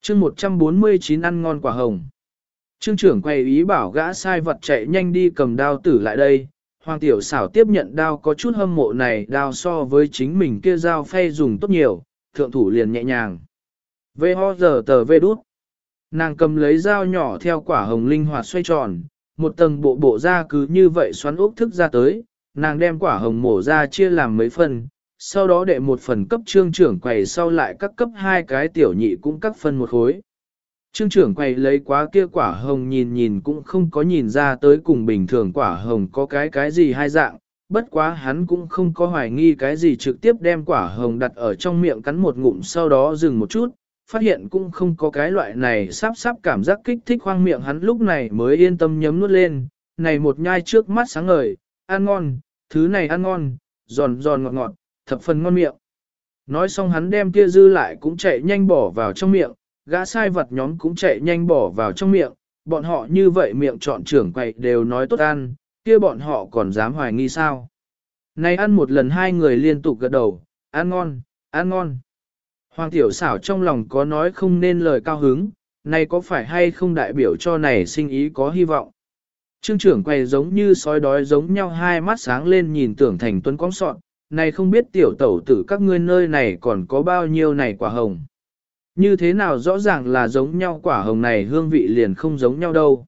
chương 149 ăn ngon quả hồng. Trương trưởng quay ý bảo gã sai vật chạy nhanh đi cầm đao tử lại đây. Hoàng tiểu xảo tiếp nhận đao có chút hâm mộ này đao so với chính mình kia dao phay dùng tốt nhiều, thượng thủ liền nhẹ nhàng. Vê ho giờ tờ vê đút. Nàng cầm lấy dao nhỏ theo quả hồng linh hoạt xoay tròn, một tầng bộ bộ ra cứ như vậy xoắn ốc thức ra tới, nàng đem quả hồng mổ ra chia làm mấy phần, sau đó đệ một phần cấp trương trưởng quầy sau lại các cấp hai cái tiểu nhị cũng cắt phân một khối. Trương trưởng quầy lấy quá kia quả hồng nhìn nhìn cũng không có nhìn ra tới cùng bình thường quả hồng có cái cái gì hai dạng, bất quá hắn cũng không có hoài nghi cái gì trực tiếp đem quả hồng đặt ở trong miệng cắn một ngụm sau đó dừng một chút, phát hiện cũng không có cái loại này sắp sắp cảm giác kích thích hoang miệng hắn lúc này mới yên tâm nhấm nuốt lên, này một nhai trước mắt sáng ngời, ăn ngon, thứ này ăn ngon, giòn giòn ngọt ngọt, thập phần ngon miệng. Nói xong hắn đem kia dư lại cũng chạy nhanh bỏ vào trong miệng, gã sai vật nhóm cũng chạy nhanh bỏ vào trong miệng, bọn họ như vậy miệng chọn trưởng quậy đều nói tốt ăn, kia bọn họ còn dám hoài nghi sao. Này ăn một lần hai người liên tục gật đầu, ăn ngon, ăn ngon. Hoàng tiểu xảo trong lòng có nói không nên lời cao hứng, này có phải hay không đại biểu cho này sinh ý có hy vọng. Trương trưởng quay giống như sói đói giống nhau hai mắt sáng lên nhìn tưởng thành tuấn cong sọn, này không biết tiểu tẩu tử các ngươi nơi này còn có bao nhiêu này quả hồng. Như thế nào rõ ràng là giống nhau quả hồng này hương vị liền không giống nhau đâu.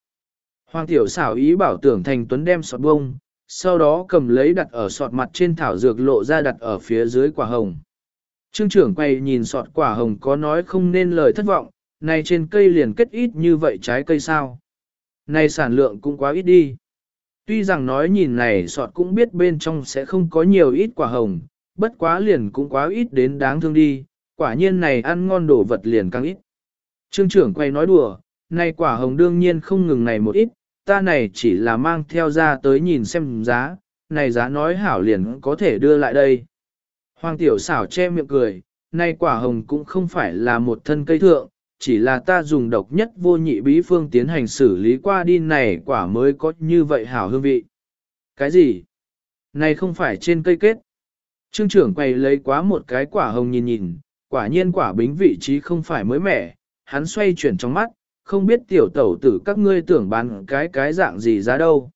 Hoàng tiểu xảo ý bảo tưởng thành tuấn đem sọt bông, sau đó cầm lấy đặt ở sọt mặt trên thảo dược lộ ra đặt ở phía dưới quả hồng. Trương trưởng quay nhìn sọt quả hồng có nói không nên lời thất vọng, này trên cây liền kết ít như vậy trái cây sao. Này sản lượng cũng quá ít đi. Tuy rằng nói nhìn này sọt cũng biết bên trong sẽ không có nhiều ít quả hồng, bất quá liền cũng quá ít đến đáng thương đi, quả nhiên này ăn ngon đồ vật liền càng ít. Trương trưởng quay nói đùa, này quả hồng đương nhiên không ngừng này một ít, ta này chỉ là mang theo ra tới nhìn xem giá, này giá nói hảo liền có thể đưa lại đây. Hoàng tiểu xảo che miệng cười, này quả hồng cũng không phải là một thân cây thượng, chỉ là ta dùng độc nhất vô nhị bí phương tiến hành xử lý qua đi này quả mới có như vậy hảo hương vị. Cái gì? Này không phải trên cây kết. Trương trưởng quay lấy quá một cái quả hồng nhìn nhìn, quả nhiên quả bính vị trí không phải mới mẻ, hắn xoay chuyển trong mắt, không biết tiểu tẩu tử các ngươi tưởng bán cái cái dạng gì giá đâu.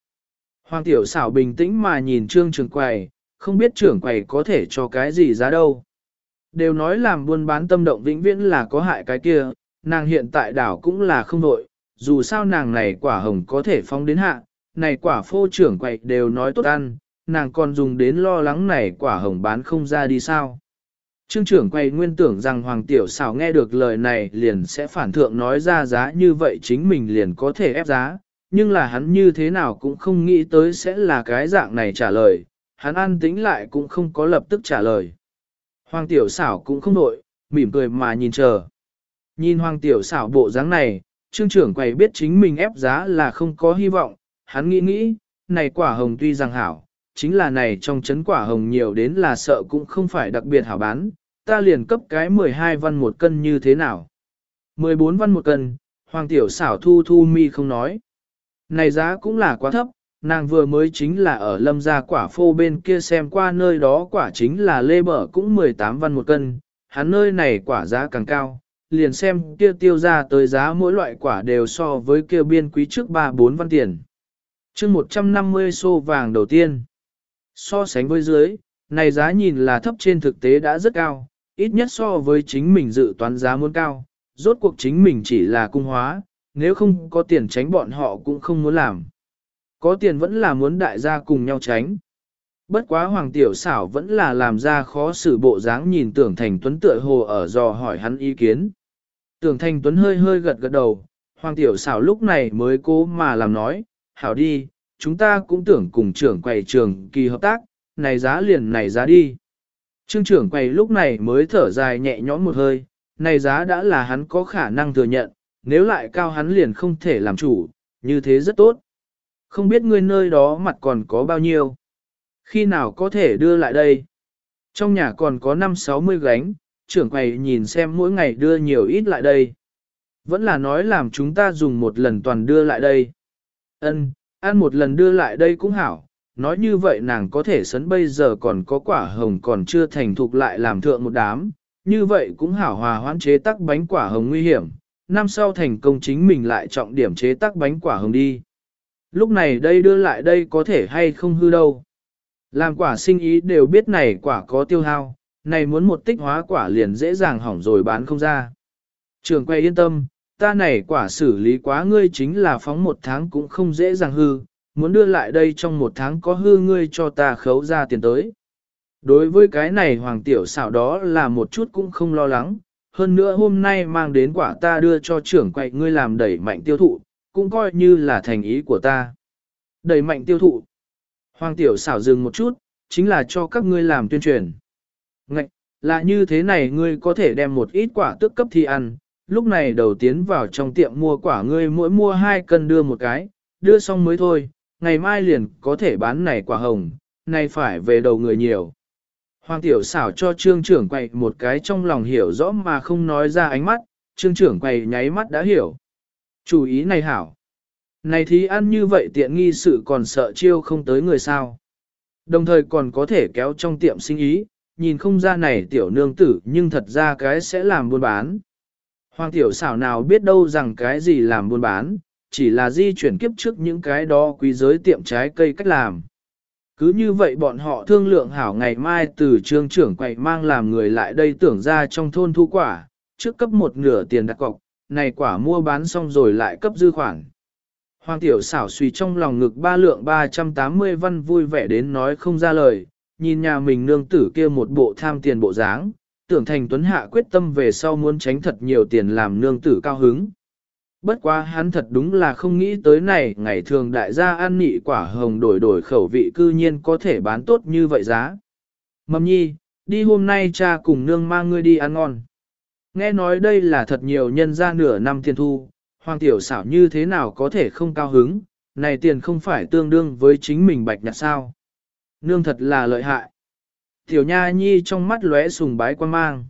Hoàng tiểu xảo bình tĩnh mà nhìn trương trưởng quầy, không biết trưởng quầy có thể cho cái gì giá đâu. Đều nói làm buôn bán tâm động vĩnh viễn là có hại cái kia, nàng hiện tại đảo cũng là không đội, dù sao nàng này quả hồng có thể phong đến hạ, này quả phô trưởng quầy đều nói tốt ăn, nàng còn dùng đến lo lắng này quả hồng bán không ra đi sao. Trương trưởng quay nguyên tưởng rằng Hoàng Tiểu xảo nghe được lời này liền sẽ phản thượng nói ra giá như vậy chính mình liền có thể ép giá, nhưng là hắn như thế nào cũng không nghĩ tới sẽ là cái dạng này trả lời, hắn an tính lại cũng không có lập tức trả lời. Hoàng Tiểu xảo cũng không nội, mỉm cười mà nhìn chờ. Nhìn Hoàng Tiểu xảo bộ dáng này, trương trưởng quầy biết chính mình ép giá là không có hy vọng, hắn nghĩ nghĩ, này quả hồng tuy rằng hảo, chính là này trong chấn quả hồng nhiều đến là sợ cũng không phải đặc biệt hảo bán, ta liền cấp cái 12 văn một cân như thế nào. 14 văn một cân, hoàng tiểu xảo thu thu mi không nói. Này giá cũng là quá thấp, nàng vừa mới chính là ở lâm gia quả phô bên kia xem qua nơi đó quả chính là lê bở cũng 18 văn một cân, hắn nơi này quả giá càng cao, liền xem kia tiêu ra tới giá mỗi loại quả đều so với kia biên quý trước 3-4 văn tiền. chương 150 xô vàng đầu tiên. So sánh với dưới, này giá nhìn là thấp trên thực tế đã rất cao, ít nhất so với chính mình dự toán giá muốn cao, rốt cuộc chính mình chỉ là cung hóa, nếu không có tiền tránh bọn họ cũng không muốn làm. Có tiền vẫn là muốn đại gia cùng nhau tránh. Bất quá Hoàng Tiểu xảo vẫn là làm ra khó xử bộ dáng nhìn tưởng thành tuấn tựa hồ ở dò hỏi hắn ý kiến. Tưởng thành tuấn hơi hơi gật gật đầu, Hoàng Tiểu xảo lúc này mới cố mà làm nói, hảo đi, chúng ta cũng tưởng cùng trưởng quầy trường kỳ hợp tác, này giá liền này giá đi. Trương trưởng quầy lúc này mới thở dài nhẹ nhõm một hơi, này giá đã là hắn có khả năng thừa nhận, nếu lại cao hắn liền không thể làm chủ, như thế rất tốt. Không biết ngươi nơi đó mặt còn có bao nhiêu. Khi nào có thể đưa lại đây? Trong nhà còn có 5-60 gánh, trưởng quầy nhìn xem mỗi ngày đưa nhiều ít lại đây. Vẫn là nói làm chúng ta dùng một lần toàn đưa lại đây. Ân, ăn một lần đưa lại đây cũng hảo. Nói như vậy nàng có thể sấn bây giờ còn có quả hồng còn chưa thành thục lại làm thượng một đám. Như vậy cũng hảo hòa hoãn chế tắc bánh quả hồng nguy hiểm. Năm sau thành công chính mình lại trọng điểm chế tắc bánh quả hồng đi. Lúc này đây đưa lại đây có thể hay không hư đâu. Làm quả sinh ý đều biết này quả có tiêu hao, này muốn một tích hóa quả liền dễ dàng hỏng rồi bán không ra. Trường quay yên tâm, ta này quả xử lý quá ngươi chính là phóng một tháng cũng không dễ dàng hư, muốn đưa lại đây trong một tháng có hư ngươi cho ta khấu ra tiền tới. Đối với cái này hoàng tiểu xảo đó là một chút cũng không lo lắng, hơn nữa hôm nay mang đến quả ta đưa cho trưởng quậy ngươi làm đẩy mạnh tiêu thụ, cũng coi như là thành ý của ta. Đẩy mạnh tiêu thụ. Hoàng tiểu xảo dừng một chút, chính là cho các ngươi làm tuyên truyền. Ngạch, là như thế này ngươi có thể đem một ít quả tức cấp thi ăn, lúc này đầu tiến vào trong tiệm mua quả ngươi mỗi mua hai cân đưa một cái, đưa xong mới thôi, ngày mai liền có thể bán này quả hồng, này phải về đầu người nhiều. Hoàng tiểu xảo cho trương trưởng quậy một cái trong lòng hiểu rõ mà không nói ra ánh mắt, trương trưởng quậy nháy mắt đã hiểu. Chủ ý này hảo. Này thì ăn như vậy tiện nghi sự còn sợ chiêu không tới người sao. Đồng thời còn có thể kéo trong tiệm sinh ý, nhìn không ra này tiểu nương tử nhưng thật ra cái sẽ làm buôn bán. Hoàng tiểu xảo nào biết đâu rằng cái gì làm buôn bán, chỉ là di chuyển kiếp trước những cái đó quý giới tiệm trái cây cách làm. Cứ như vậy bọn họ thương lượng hảo ngày mai từ trương trưởng quậy mang làm người lại đây tưởng ra trong thôn thu quả, trước cấp một nửa tiền đặt cọc, này quả mua bán xong rồi lại cấp dư khoản. Hoàng tiểu xảo suy trong lòng ngực ba lượng 380 văn vui vẻ đến nói không ra lời, nhìn nhà mình nương tử kia một bộ tham tiền bộ dáng, tưởng thành tuấn hạ quyết tâm về sau muốn tránh thật nhiều tiền làm nương tử cao hứng. Bất quá hắn thật đúng là không nghĩ tới này, ngày thường đại gia ăn nị quả hồng đổi đổi khẩu vị cư nhiên có thể bán tốt như vậy giá. Mầm nhi, đi hôm nay cha cùng nương mang ngươi đi ăn ngon. Nghe nói đây là thật nhiều nhân ra nửa năm tiền thu, hoàng tiểu xảo như thế nào có thể không cao hứng, này tiền không phải tương đương với chính mình bạch nhặt sao. Nương thật là lợi hại. Tiểu nha nhi trong mắt lóe sùng bái quan mang.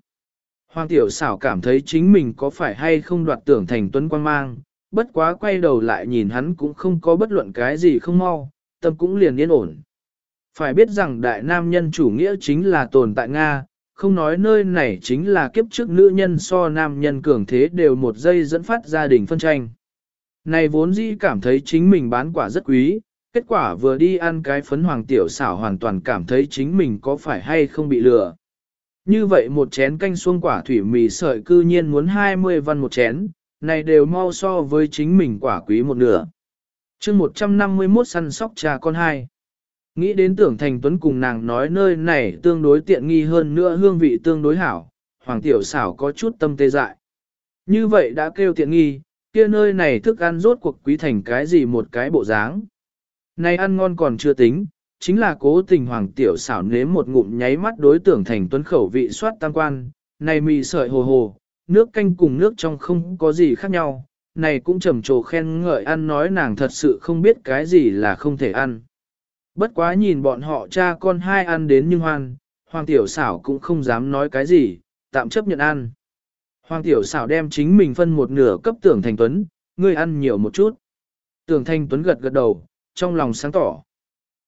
Hoàng tiểu xảo cảm thấy chính mình có phải hay không đoạt tưởng thành tuấn quan mang, bất quá quay đầu lại nhìn hắn cũng không có bất luận cái gì không mau, tâm cũng liền yên ổn. Phải biết rằng đại nam nhân chủ nghĩa chính là tồn tại Nga, không nói nơi này chính là kiếp trước nữ nhân so nam nhân cường thế đều một giây dẫn phát gia đình phân tranh. Này vốn dĩ cảm thấy chính mình bán quả rất quý, kết quả vừa đi ăn cái phấn hoàng tiểu xảo hoàn toàn cảm thấy chính mình có phải hay không bị lừa. Như vậy một chén canh xuông quả thủy mì sợi cư nhiên muốn 20 văn một chén, này đều mau so với chính mình quả quý một nửa. chương 151 săn sóc cha con hai. Nghĩ đến tưởng thành tuấn cùng nàng nói nơi này tương đối tiện nghi hơn nữa hương vị tương đối hảo, hoàng tiểu xảo có chút tâm tê dại. Như vậy đã kêu tiện nghi, kia nơi này thức ăn rốt cuộc quý thành cái gì một cái bộ dáng. Này ăn ngon còn chưa tính, chính là cố tình hoàng tiểu xảo nếm một ngụm nháy mắt đối tưởng thành tuấn khẩu vị soát tam quan, này mì sợi hồ hồ, nước canh cùng nước trong không có gì khác nhau, này cũng trầm trồ khen ngợi ăn nói nàng thật sự không biết cái gì là không thể ăn. Bất quá nhìn bọn họ cha con hai ăn đến nhưng hoan, hoàng tiểu xảo cũng không dám nói cái gì, tạm chấp nhận ăn. Hoàng tiểu xảo đem chính mình phân một nửa cấp tưởng thành tuấn, ngươi ăn nhiều một chút. Tưởng thành tuấn gật gật đầu, trong lòng sáng tỏ.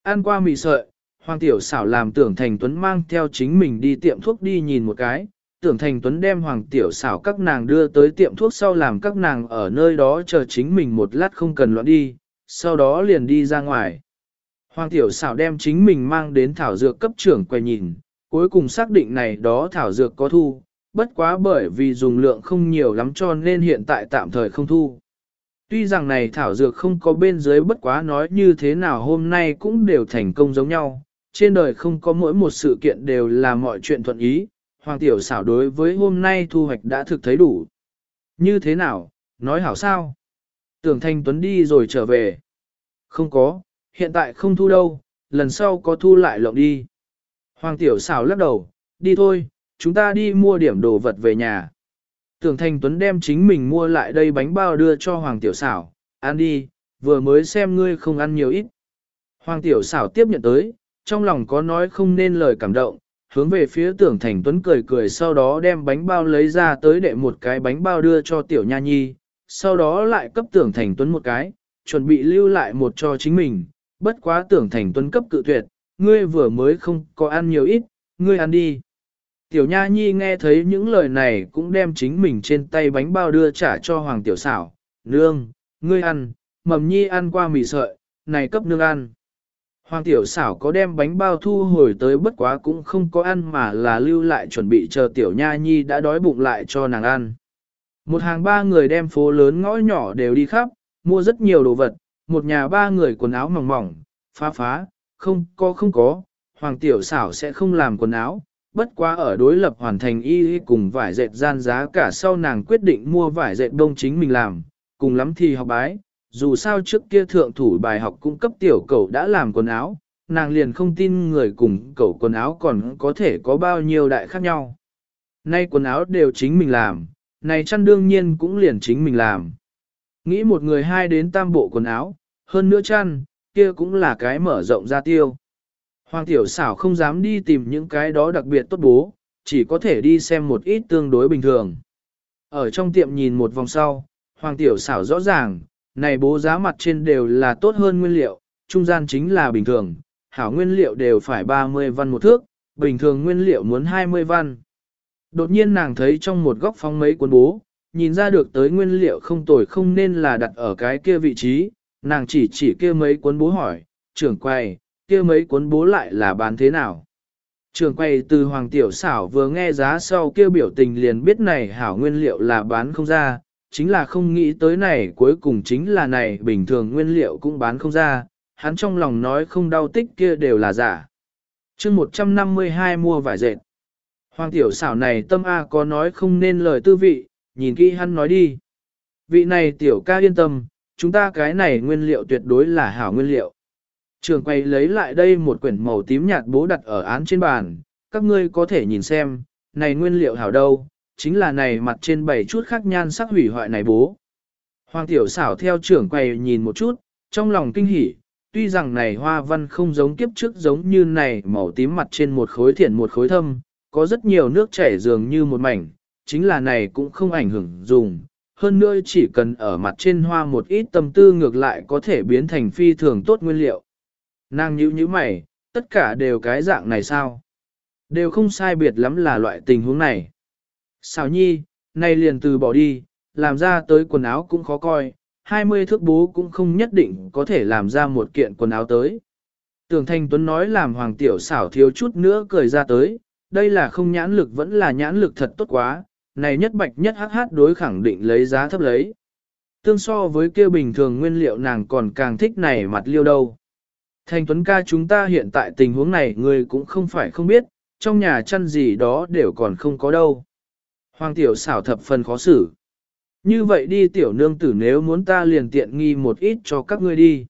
Ăn qua mì sợi, Hoàng Tiểu xảo làm tưởng thành tuấn mang theo chính mình đi tiệm thuốc đi nhìn một cái. Tưởng thành tuấn đem Hoàng Tiểu xảo các nàng đưa tới tiệm thuốc sau làm các nàng ở nơi đó chờ chính mình một lát không cần loạn đi. sau đó liền đi ra ngoài. Hoàng tiểu xảo đem chính mình mang đến thảo dược cấp trưởng quay nhìn, cuối cùng xác định này đó thảo dược có thu, bất quá bởi vì dùng lượng không nhiều lắm cho nên hiện tại tạm thời không thu. Tuy rằng này thảo dược không có bên dưới bất quá nói như thế nào hôm nay cũng đều thành công giống nhau, trên đời không có mỗi một sự kiện đều là mọi chuyện thuận ý, Hoàng tiểu xảo đối với hôm nay thu hoạch đã thực thấy đủ. Như thế nào, nói hảo sao? Tưởng Thanh Tuấn đi rồi trở về. Không có, hiện tại không thu đâu, lần sau có thu lại lộng đi. Hoàng tiểu xảo lắc đầu, đi thôi, chúng ta đi mua điểm đồ vật về nhà. Tưởng Thanh Tuấn đem chính mình mua lại đây bánh bao đưa cho Hoàng tiểu xảo, ăn đi, vừa mới xem ngươi không ăn nhiều ít. Hoàng tiểu xảo tiếp nhận tới, trong lòng có nói không nên lời cảm động, hướng về phía tưởng thành tuấn cười cười sau đó đem bánh bao lấy ra tới để một cái bánh bao đưa cho tiểu nha nhi, sau đó lại cấp tưởng thành tuấn một cái, chuẩn bị lưu lại một cho chính mình, bất quá tưởng thành tuấn cấp cự tuyệt, ngươi vừa mới không có ăn nhiều ít, ngươi ăn đi. Tiểu nha nhi nghe thấy những lời này cũng đem chính mình trên tay bánh bao đưa trả cho hoàng tiểu xảo, nương, ngươi ăn, mầm nhi ăn qua mì sợi, này cấp nương ăn. Hoàng tiểu xảo có đem bánh bao thu hồi tới bất quá cũng không có ăn mà là lưu lại chuẩn bị chờ tiểu nha nhi đã đói bụng lại cho nàng ăn. Một hàng ba người đem phố lớn ngõ nhỏ đều đi khắp, mua rất nhiều đồ vật, một nhà ba người quần áo mỏng mỏng, phá phá, không có không có, hoàng tiểu xảo sẽ không làm quần áo, bất quá ở đối lập hoàn thành y cùng vải dệt gian giá cả sau nàng quyết định mua vải dệt đông chính mình làm, cùng lắm thì học bái, dù sao trước kia thượng thủ bài học cung cấp tiểu cầu đã làm quần áo, nàng liền không tin người cùng cầu quần áo còn có thể có bao nhiêu đại khác nhau. Nay quần áo đều chính mình làm, này chăn đương nhiên cũng liền chính mình làm. Nghĩ một người hai đến tam bộ quần áo, hơn nữa chăn, kia cũng là cái mở rộng ra tiêu. Hoàng tiểu xảo không dám đi tìm những cái đó đặc biệt tốt bố, chỉ có thể đi xem một ít tương đối bình thường. Ở trong tiệm nhìn một vòng sau, Hoàng tiểu xảo rõ ràng, này bố giá mặt trên đều là tốt hơn nguyên liệu, trung gian chính là bình thường, hảo nguyên liệu đều phải 30 văn một thước, bình thường nguyên liệu muốn 20 văn. Đột nhiên nàng thấy trong một góc phóng mấy cuốn bố, nhìn ra được tới nguyên liệu không tồi không nên là đặt ở cái kia vị trí, nàng chỉ chỉ kia mấy cuốn bố hỏi, trưởng quay, kia mấy cuốn bố lại là bán thế nào. Trường quay từ Hoàng Tiểu xảo vừa nghe giá sau kia biểu tình liền biết này hảo nguyên liệu là bán không ra, chính là không nghĩ tới này cuối cùng chính là này bình thường nguyên liệu cũng bán không ra, hắn trong lòng nói không đau tích kia đều là giả. chương 152 mua vải dệt. Hoàng tiểu xảo này tâm A có nói không nên lời tư vị, nhìn kỹ hắn nói đi. Vị này tiểu ca yên tâm, chúng ta cái này nguyên liệu tuyệt đối là hảo nguyên liệu. Trường quay lấy lại đây một quyển màu tím nhạt bố đặt ở án trên bàn, các ngươi có thể nhìn xem, này nguyên liệu hảo đâu, chính là này mặt trên bảy chút khác nhan sắc hủy hoại này bố. Hoàng tiểu xảo theo trưởng quầy nhìn một chút, trong lòng kinh hỉ, tuy rằng này hoa văn không giống kiếp trước giống như này màu tím mặt trên một khối thiện một khối thâm, có rất nhiều nước chảy dường như một mảnh, chính là này cũng không ảnh hưởng dùng. Hơn nữa chỉ cần ở mặt trên hoa một ít tâm tư ngược lại có thể biến thành phi thường tốt nguyên liệu. Nàng nhíu nhíu mày, tất cả đều cái dạng này sao? Đều không sai biệt lắm là loại tình huống này. Xào nhi, nay liền từ bỏ đi, làm ra tới quần áo cũng khó coi, 20 thước bố cũng không nhất định có thể làm ra một kiện quần áo tới. Tưởng Thanh Tuấn nói làm Hoàng Tiểu xảo thiếu chút nữa cười ra tới, đây là không nhãn lực vẫn là nhãn lực thật tốt quá, này nhất bạch nhất hắc hát đối khẳng định lấy giá thấp lấy. Tương so với kia bình thường nguyên liệu nàng còn càng thích này mặt liêu đâu. thành Tuấn ca chúng ta hiện tại tình huống này người cũng không phải không biết, trong nhà chăn gì đó đều còn không có đâu. Hoàng tiểu xảo thập phần khó xử. Như vậy đi tiểu nương tử nếu muốn ta liền tiện nghi một ít cho các ngươi đi.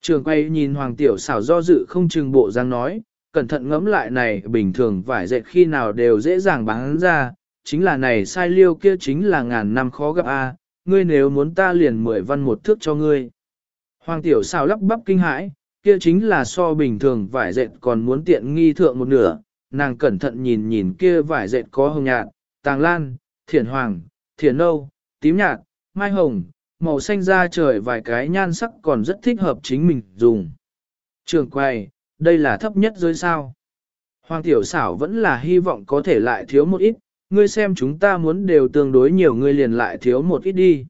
Trường quay nhìn hoàng tiểu xảo do dự không chừng bộ răng nói, cẩn thận ngẫm lại này bình thường vải dệt khi nào đều dễ dàng bán ra, chính là này sai liêu kia chính là ngàn năm khó gặp a. ngươi nếu muốn ta liền mười văn một thước cho ngươi. Hoàng tiểu xảo lắp bắp kinh hãi, kia chính là so bình thường vải dệt còn muốn tiện nghi thượng một nửa, nàng cẩn thận nhìn nhìn kia vải dệt có hồng nhạt, tàng lan, thiển hoàng, thiển nâu, tím nhạt, mai hồng, màu xanh da trời vài cái nhan sắc còn rất thích hợp chính mình dùng. Trường quay, đây là thấp nhất dưới sao. Hoàng tiểu xảo vẫn là hy vọng có thể lại thiếu một ít, ngươi xem chúng ta muốn đều tương đối nhiều ngươi liền lại thiếu một ít đi.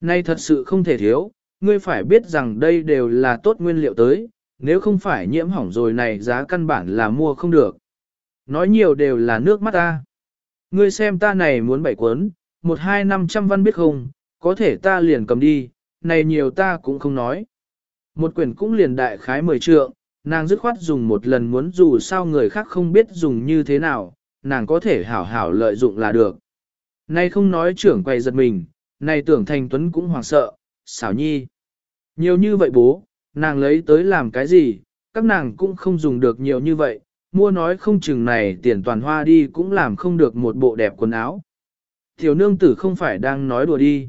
Nay thật sự không thể thiếu, ngươi phải biết rằng đây đều là tốt nguyên liệu tới, nếu không phải nhiễm hỏng rồi này giá căn bản là mua không được. Nói nhiều đều là nước mắt ta. Ngươi xem ta này muốn bảy cuốn, một hai năm trăm văn biết không, có thể ta liền cầm đi, này nhiều ta cũng không nói. Một quyển cũng liền đại khái mười trượng, nàng dứt khoát dùng một lần muốn dù sao người khác không biết dùng như thế nào, nàng có thể hảo hảo lợi dụng là được. Nay không nói trưởng quay giật mình, nay tưởng thành tuấn cũng hoảng sợ, xảo nhi. Nhiều như vậy bố, nàng lấy tới làm cái gì, các nàng cũng không dùng được nhiều như vậy, mua nói không chừng này tiền toàn hoa đi cũng làm không được một bộ đẹp quần áo. Tiểu nương tử không phải đang nói đùa đi.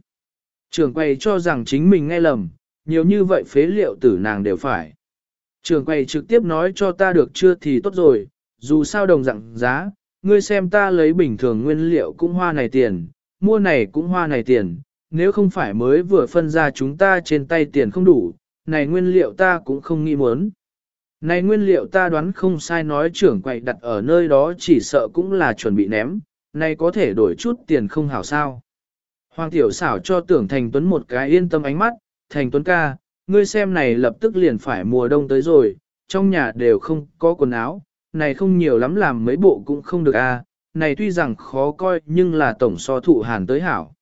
Trường quay cho rằng chính mình nghe lầm, nhiều như vậy phế liệu tử nàng đều phải. Trường quay trực tiếp nói cho ta được chưa thì tốt rồi, dù sao đồng dạng giá, ngươi xem ta lấy bình thường nguyên liệu cũng hoa này tiền, mua này cũng hoa này tiền, nếu không phải mới vừa phân ra chúng ta trên tay tiền không đủ, này nguyên liệu ta cũng không nghĩ muốn. Này nguyên liệu ta đoán không sai nói trưởng quậy đặt ở nơi đó chỉ sợ cũng là chuẩn bị ném, này có thể đổi chút tiền không hảo sao. Hoàng tiểu xảo cho tưởng thành tuấn một cái yên tâm ánh mắt, thành tuấn ca, ngươi xem này lập tức liền phải mùa đông tới rồi, trong nhà đều không có quần áo, này không nhiều lắm làm mấy bộ cũng không được a. À, này tuy rằng khó coi nhưng là tổng so thụ hàn tới hảo.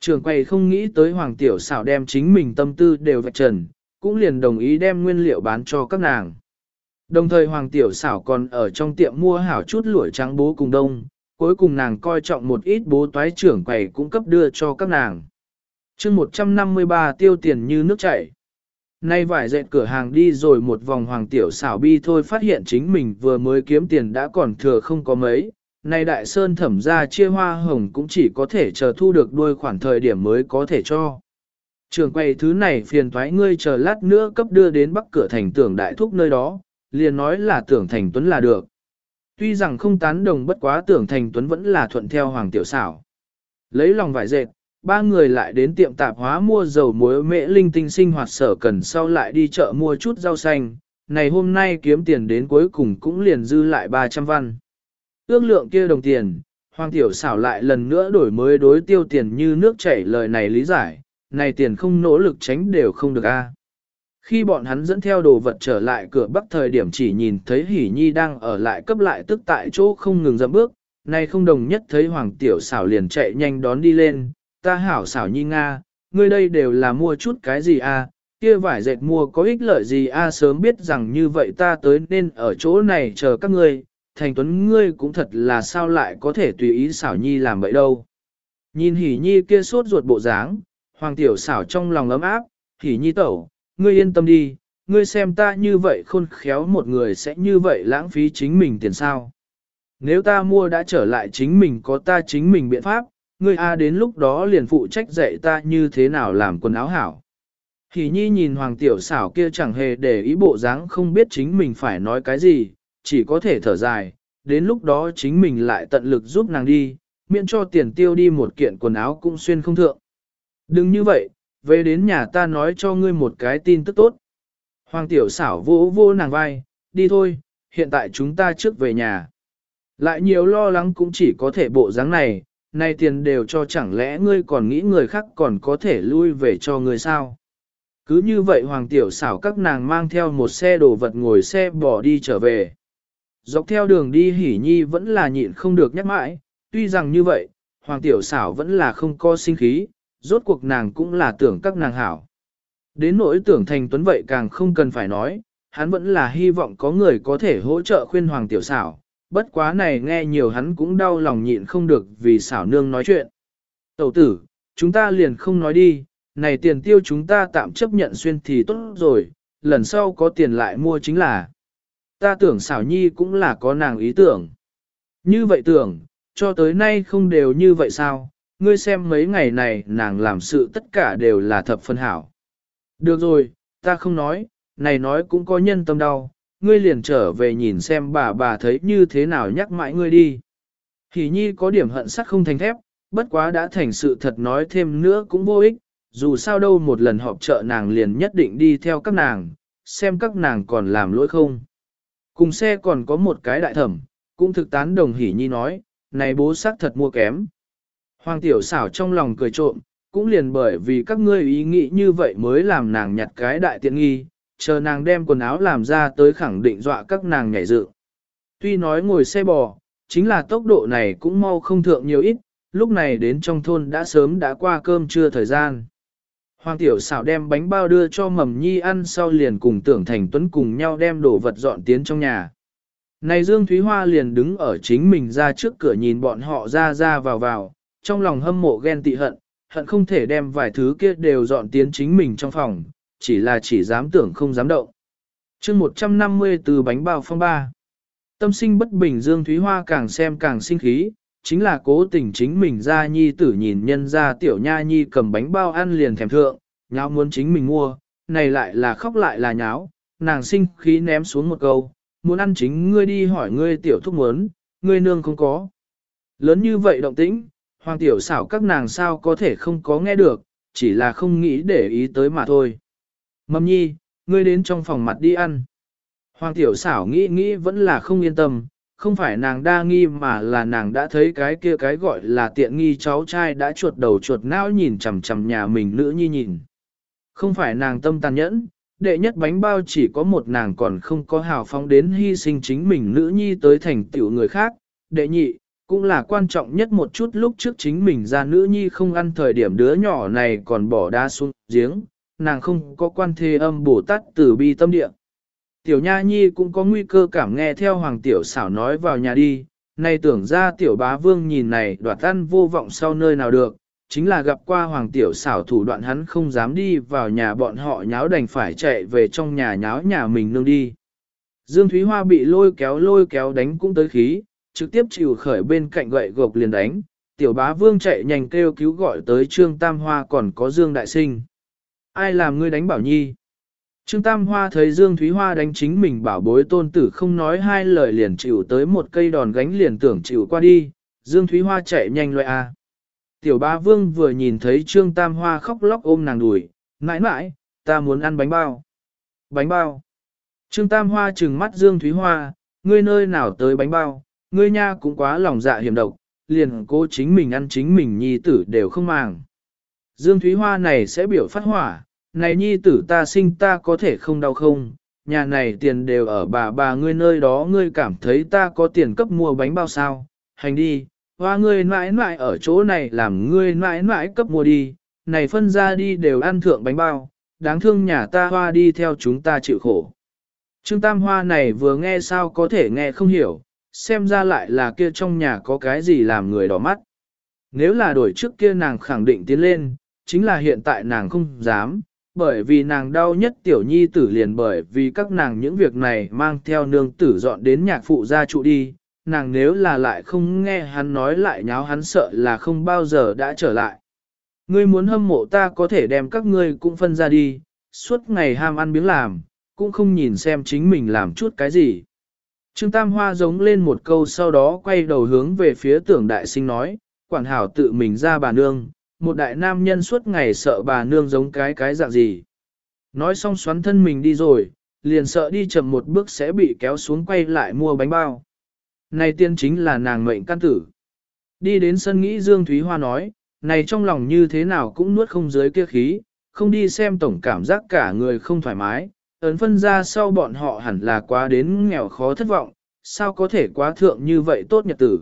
Trường quầy không nghĩ tới Hoàng Tiểu xảo đem chính mình tâm tư đều vạch trần, cũng liền đồng ý đem nguyên liệu bán cho các nàng. Đồng thời Hoàng Tiểu xảo còn ở trong tiệm mua hảo chút lũi trắng bố cùng đông, cuối cùng nàng coi trọng một ít bố toái trưởng quầy cũng cấp đưa cho các nàng. chương 153 tiêu tiền như nước chảy. Nay vải dệt cửa hàng đi rồi một vòng hoàng tiểu xảo bi thôi phát hiện chính mình vừa mới kiếm tiền đã còn thừa không có mấy. Nay đại sơn thẩm ra chia hoa hồng cũng chỉ có thể chờ thu được đuôi khoản thời điểm mới có thể cho. Trường quay thứ này phiền thoái ngươi chờ lát nữa cấp đưa đến bắc cửa thành tưởng đại thúc nơi đó, liền nói là tưởng thành tuấn là được. Tuy rằng không tán đồng bất quá tưởng thành tuấn vẫn là thuận theo hoàng tiểu xảo. Lấy lòng vải dệt, ba người lại đến tiệm tạp hóa mua dầu muối mễ linh tinh sinh hoạt sở cần sau lại đi chợ mua chút rau xanh, này hôm nay kiếm tiền đến cuối cùng cũng liền dư lại 300 văn. Ước lượng kia đồng tiền, Hoàng Tiểu xảo lại lần nữa đổi mới đối tiêu tiền như nước chảy lời này lý giải, này tiền không nỗ lực tránh đều không được a. À. Khi bọn hắn dẫn theo đồ vật trở lại cửa bắc thời điểm chỉ nhìn thấy Hỷ Nhi đang ở lại cấp lại tức tại chỗ không ngừng dậm bước, này không đồng nhất thấy Hoàng Tiểu xảo liền chạy nhanh đón đi lên, ta hảo xảo nhi Nga, ngươi đây đều là mua chút cái gì à, kia vải dệt mua có ích lợi gì a à, sớm biết rằng như vậy ta tới nên ở chỗ này chờ các ngươi, thành tuấn ngươi cũng thật là sao lại có thể tùy ý xảo nhi làm vậy đâu. Nhìn hỉ nhi kia sốt ruột bộ dáng, hoàng tiểu xảo trong lòng ấm áp, hỉ nhi tẩu, ngươi yên tâm đi, ngươi xem ta như vậy khôn khéo một người sẽ như vậy lãng phí chính mình tiền sao. Nếu ta mua đã trở lại chính mình có ta chính mình biện pháp, ngươi A đến lúc đó liền phụ trách dạy ta như thế nào làm quần áo hảo. Hỷ nhi nhìn hoàng tiểu xảo kia chẳng hề để ý bộ dáng không biết chính mình phải nói cái gì, chỉ có thể thở dài, đến lúc đó chính mình lại tận lực giúp nàng đi, miễn cho tiền tiêu đi một kiện quần áo cũng xuyên không thượng. Đừng như vậy, về đến nhà ta nói cho ngươi một cái tin tức tốt. Hoàng tiểu xảo vỗ vô nàng vai, đi thôi, hiện tại chúng ta trước về nhà. Lại nhiều lo lắng cũng chỉ có thể bộ dáng này, nay tiền đều cho chẳng lẽ ngươi còn nghĩ người khác còn có thể lui về cho ngươi sao? Cứ như vậy hoàng tiểu xảo các nàng mang theo một xe đồ vật ngồi xe bỏ đi trở về. Dọc theo đường đi hỉ nhi vẫn là nhịn không được nhắc mãi, tuy rằng như vậy, hoàng tiểu xảo vẫn là không có sinh khí, rốt cuộc nàng cũng là tưởng các nàng hảo. Đến nỗi tưởng thành tuấn vậy càng không cần phải nói, hắn vẫn là hy vọng có người có thể hỗ trợ khuyên hoàng tiểu xảo, bất quá này nghe nhiều hắn cũng đau lòng nhịn không được vì xảo nương nói chuyện. Tẩu tử, chúng ta liền không nói đi, này tiền tiêu chúng ta tạm chấp nhận xuyên thì tốt rồi, lần sau có tiền lại mua chính là. Ta tưởng xảo nhi cũng là có nàng ý tưởng. Như vậy tưởng, cho tới nay không đều như vậy sao, ngươi xem mấy ngày này nàng làm sự tất cả đều là thập phân hảo. Được rồi, ta không nói, này nói cũng có nhân tâm đau, ngươi liền trở về nhìn xem bà bà thấy như thế nào nhắc mãi ngươi đi. Hỷ nhi có điểm hận sắt không thành thép, bất quá đã thành sự thật nói thêm nữa cũng vô ích, dù sao đâu một lần họp chợ nàng liền nhất định đi theo các nàng, xem các nàng còn làm lỗi không. Cùng xe còn có một cái đại thẩm, cũng thực tán đồng hỷ nhi nói, này bố xác thật mua kém. Hoàng tiểu xảo trong lòng cười trộm, cũng liền bởi vì các ngươi ý nghĩ như vậy mới làm nàng nhặt cái đại tiện nghi, chờ nàng đem quần áo làm ra tới khẳng định dọa các nàng nhảy dự. Tuy nói ngồi xe bò, chính là tốc độ này cũng mau không thượng nhiều ít, lúc này đến trong thôn đã sớm đã qua cơm trưa thời gian. Hoàng tiểu xảo đem bánh bao đưa cho mầm nhi ăn sau liền cùng tưởng thành tuấn cùng nhau đem đồ vật dọn tiến trong nhà. Này Dương Thúy Hoa liền đứng ở chính mình ra trước cửa nhìn bọn họ ra ra vào vào, trong lòng hâm mộ ghen tị hận, hận không thể đem vài thứ kia đều dọn tiến chính mình trong phòng, chỉ là chỉ dám tưởng không dám động. chương 150 từ bánh bao phong ba. Tâm sinh bất bình Dương Thúy Hoa càng xem càng sinh khí, chính là cố tình chính mình ra nhi tử nhìn nhân ra tiểu nha nhi cầm bánh bao ăn liền thèm thượng, nháo muốn chính mình mua, này lại là khóc lại là nháo, nàng sinh khí ném xuống một câu, muốn ăn chính ngươi đi hỏi ngươi tiểu thúc muốn, ngươi nương không có. Lớn như vậy động tĩnh, hoàng tiểu xảo các nàng sao có thể không có nghe được, chỉ là không nghĩ để ý tới mà thôi. Mầm nhi, ngươi đến trong phòng mặt đi ăn. Hoàng tiểu xảo nghĩ nghĩ vẫn là không yên tâm, không phải nàng đa nghi mà là nàng đã thấy cái kia cái gọi là tiện nghi cháu trai đã chuột đầu chuột não nhìn chằm chằm nhà mình nữ nhi nhìn. Không phải nàng tâm tàn nhẫn, đệ nhất bánh bao chỉ có một nàng còn không có hào phóng đến hy sinh chính mình nữ nhi tới thành tiểu người khác, đệ nhị, cũng là quan trọng nhất một chút lúc trước chính mình ra nữ nhi không ăn thời điểm đứa nhỏ này còn bỏ đa xuống giếng, nàng không có quan thế âm bồ tát từ bi tâm địa. Tiểu Nha Nhi cũng có nguy cơ cảm nghe theo Hoàng Tiểu xảo nói vào nhà đi, nay tưởng ra Tiểu Bá Vương nhìn này đoạt ăn vô vọng sau nơi nào được, chính là gặp qua Hoàng Tiểu xảo thủ đoạn hắn không dám đi vào nhà bọn họ nháo đành phải chạy về trong nhà nháo nhà mình nương đi. Dương Thúy Hoa bị lôi kéo lôi kéo đánh cũng tới khí, trực tiếp chịu khởi bên cạnh gậy gộc liền đánh, Tiểu Bá Vương chạy nhanh kêu cứu gọi tới Trương Tam Hoa còn có Dương Đại Sinh. Ai làm ngươi đánh Bảo Nhi? Trương Tam Hoa thấy Dương Thúy Hoa đánh chính mình bảo bối tôn tử không nói hai lời liền chịu tới một cây đòn gánh liền tưởng chịu qua đi, Dương Thúy Hoa chạy nhanh loại a. Tiểu ba vương vừa nhìn thấy Trương Tam Hoa khóc lóc ôm nàng đùi, mãi mãi, ta muốn ăn bánh bao. Bánh bao. Trương Tam Hoa trừng mắt Dương Thúy Hoa, ngươi nơi nào tới bánh bao, ngươi nha cũng quá lòng dạ hiểm độc, liền cố chính mình ăn chính mình nhi tử đều không màng. Dương Thúy Hoa này sẽ biểu phát hỏa, này nhi tử ta sinh ta có thể không đau không, nhà này tiền đều ở bà bà ngươi nơi đó ngươi cảm thấy ta có tiền cấp mua bánh bao sao, hành đi, hoa ngươi mãi mãi ở chỗ này làm ngươi mãi mãi cấp mua đi, này phân ra đi đều ăn thượng bánh bao, đáng thương nhà ta hoa đi theo chúng ta chịu khổ. Trương Tam Hoa này vừa nghe sao có thể nghe không hiểu, xem ra lại là kia trong nhà có cái gì làm người đỏ mắt. Nếu là đổi trước kia nàng khẳng định tiến lên, chính là hiện tại nàng không dám, bởi vì nàng đau nhất tiểu nhi tử liền bởi vì các nàng những việc này mang theo nương tử dọn đến nhạc phụ gia trụ đi, nàng nếu là lại không nghe hắn nói lại nháo hắn sợ là không bao giờ đã trở lại. Ngươi muốn hâm mộ ta có thể đem các ngươi cũng phân ra đi, suốt ngày ham ăn miếng làm, cũng không nhìn xem chính mình làm chút cái gì. Trương Tam Hoa giống lên một câu sau đó quay đầu hướng về phía tưởng đại sinh nói, quản hảo tự mình ra bà nương, một đại nam nhân suốt ngày sợ bà nương giống cái cái dạng gì. Nói xong xoắn thân mình đi rồi, liền sợ đi chậm một bước sẽ bị kéo xuống quay lại mua bánh bao. Này tiên chính là nàng mệnh căn tử. Đi đến sân nghĩ Dương Thúy Hoa nói, này trong lòng như thế nào cũng nuốt không dưới kia khí, không đi xem tổng cảm giác cả người không thoải mái, ấn phân ra sau bọn họ hẳn là quá đến nghèo khó thất vọng, sao có thể quá thượng như vậy tốt nhật tử.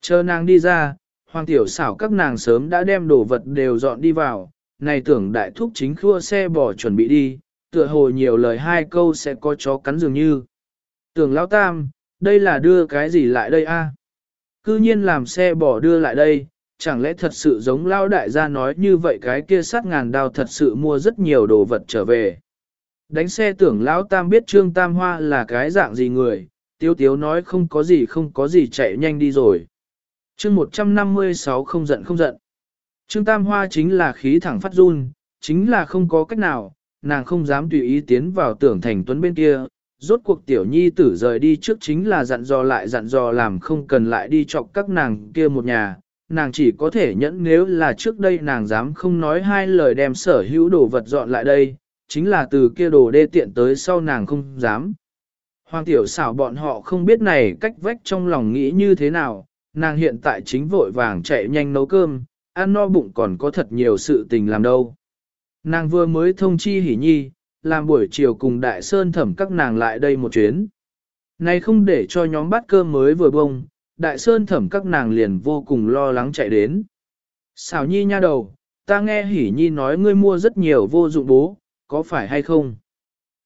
Chờ nàng đi ra, Hoàng tiểu xảo các nàng sớm đã đem đồ vật đều dọn đi vào, này tưởng đại thúc chính khua xe bò chuẩn bị đi, tựa hồ nhiều lời hai câu sẽ có chó cắn dường như. Tưởng lão tam, đây là đưa cái gì lại đây a? À? Cư nhiên làm xe bò đưa lại đây, chẳng lẽ thật sự giống lao đại gia nói như vậy cái kia sát ngàn đao thật sự mua rất nhiều đồ vật trở về. Đánh xe tưởng lão tam biết trương tam hoa là cái dạng gì người, tiếu tiếu nói không có gì không có gì chạy nhanh đi rồi chương 156 không giận không giận. Trương Tam Hoa chính là khí thẳng phát run, chính là không có cách nào, nàng không dám tùy ý tiến vào tưởng thành tuấn bên kia. Rốt cuộc tiểu nhi tử rời đi trước chính là dặn dò lại dặn dò làm không cần lại đi chọc các nàng kia một nhà. Nàng chỉ có thể nhẫn nếu là trước đây nàng dám không nói hai lời đem sở hữu đồ vật dọn lại đây, chính là từ kia đồ đê tiện tới sau nàng không dám. Hoàng tiểu xảo bọn họ không biết này cách vách trong lòng nghĩ như thế nào, nàng hiện tại chính vội vàng chạy nhanh nấu cơm, ăn no bụng còn có thật nhiều sự tình làm đâu. Nàng vừa mới thông chi hỉ nhi, làm buổi chiều cùng đại sơn thẩm các nàng lại đây một chuyến. Này không để cho nhóm bát cơm mới vừa bông, đại sơn thẩm các nàng liền vô cùng lo lắng chạy đến. Xảo nhi nha đầu, ta nghe hỉ nhi nói ngươi mua rất nhiều vô dụng bố, có phải hay không?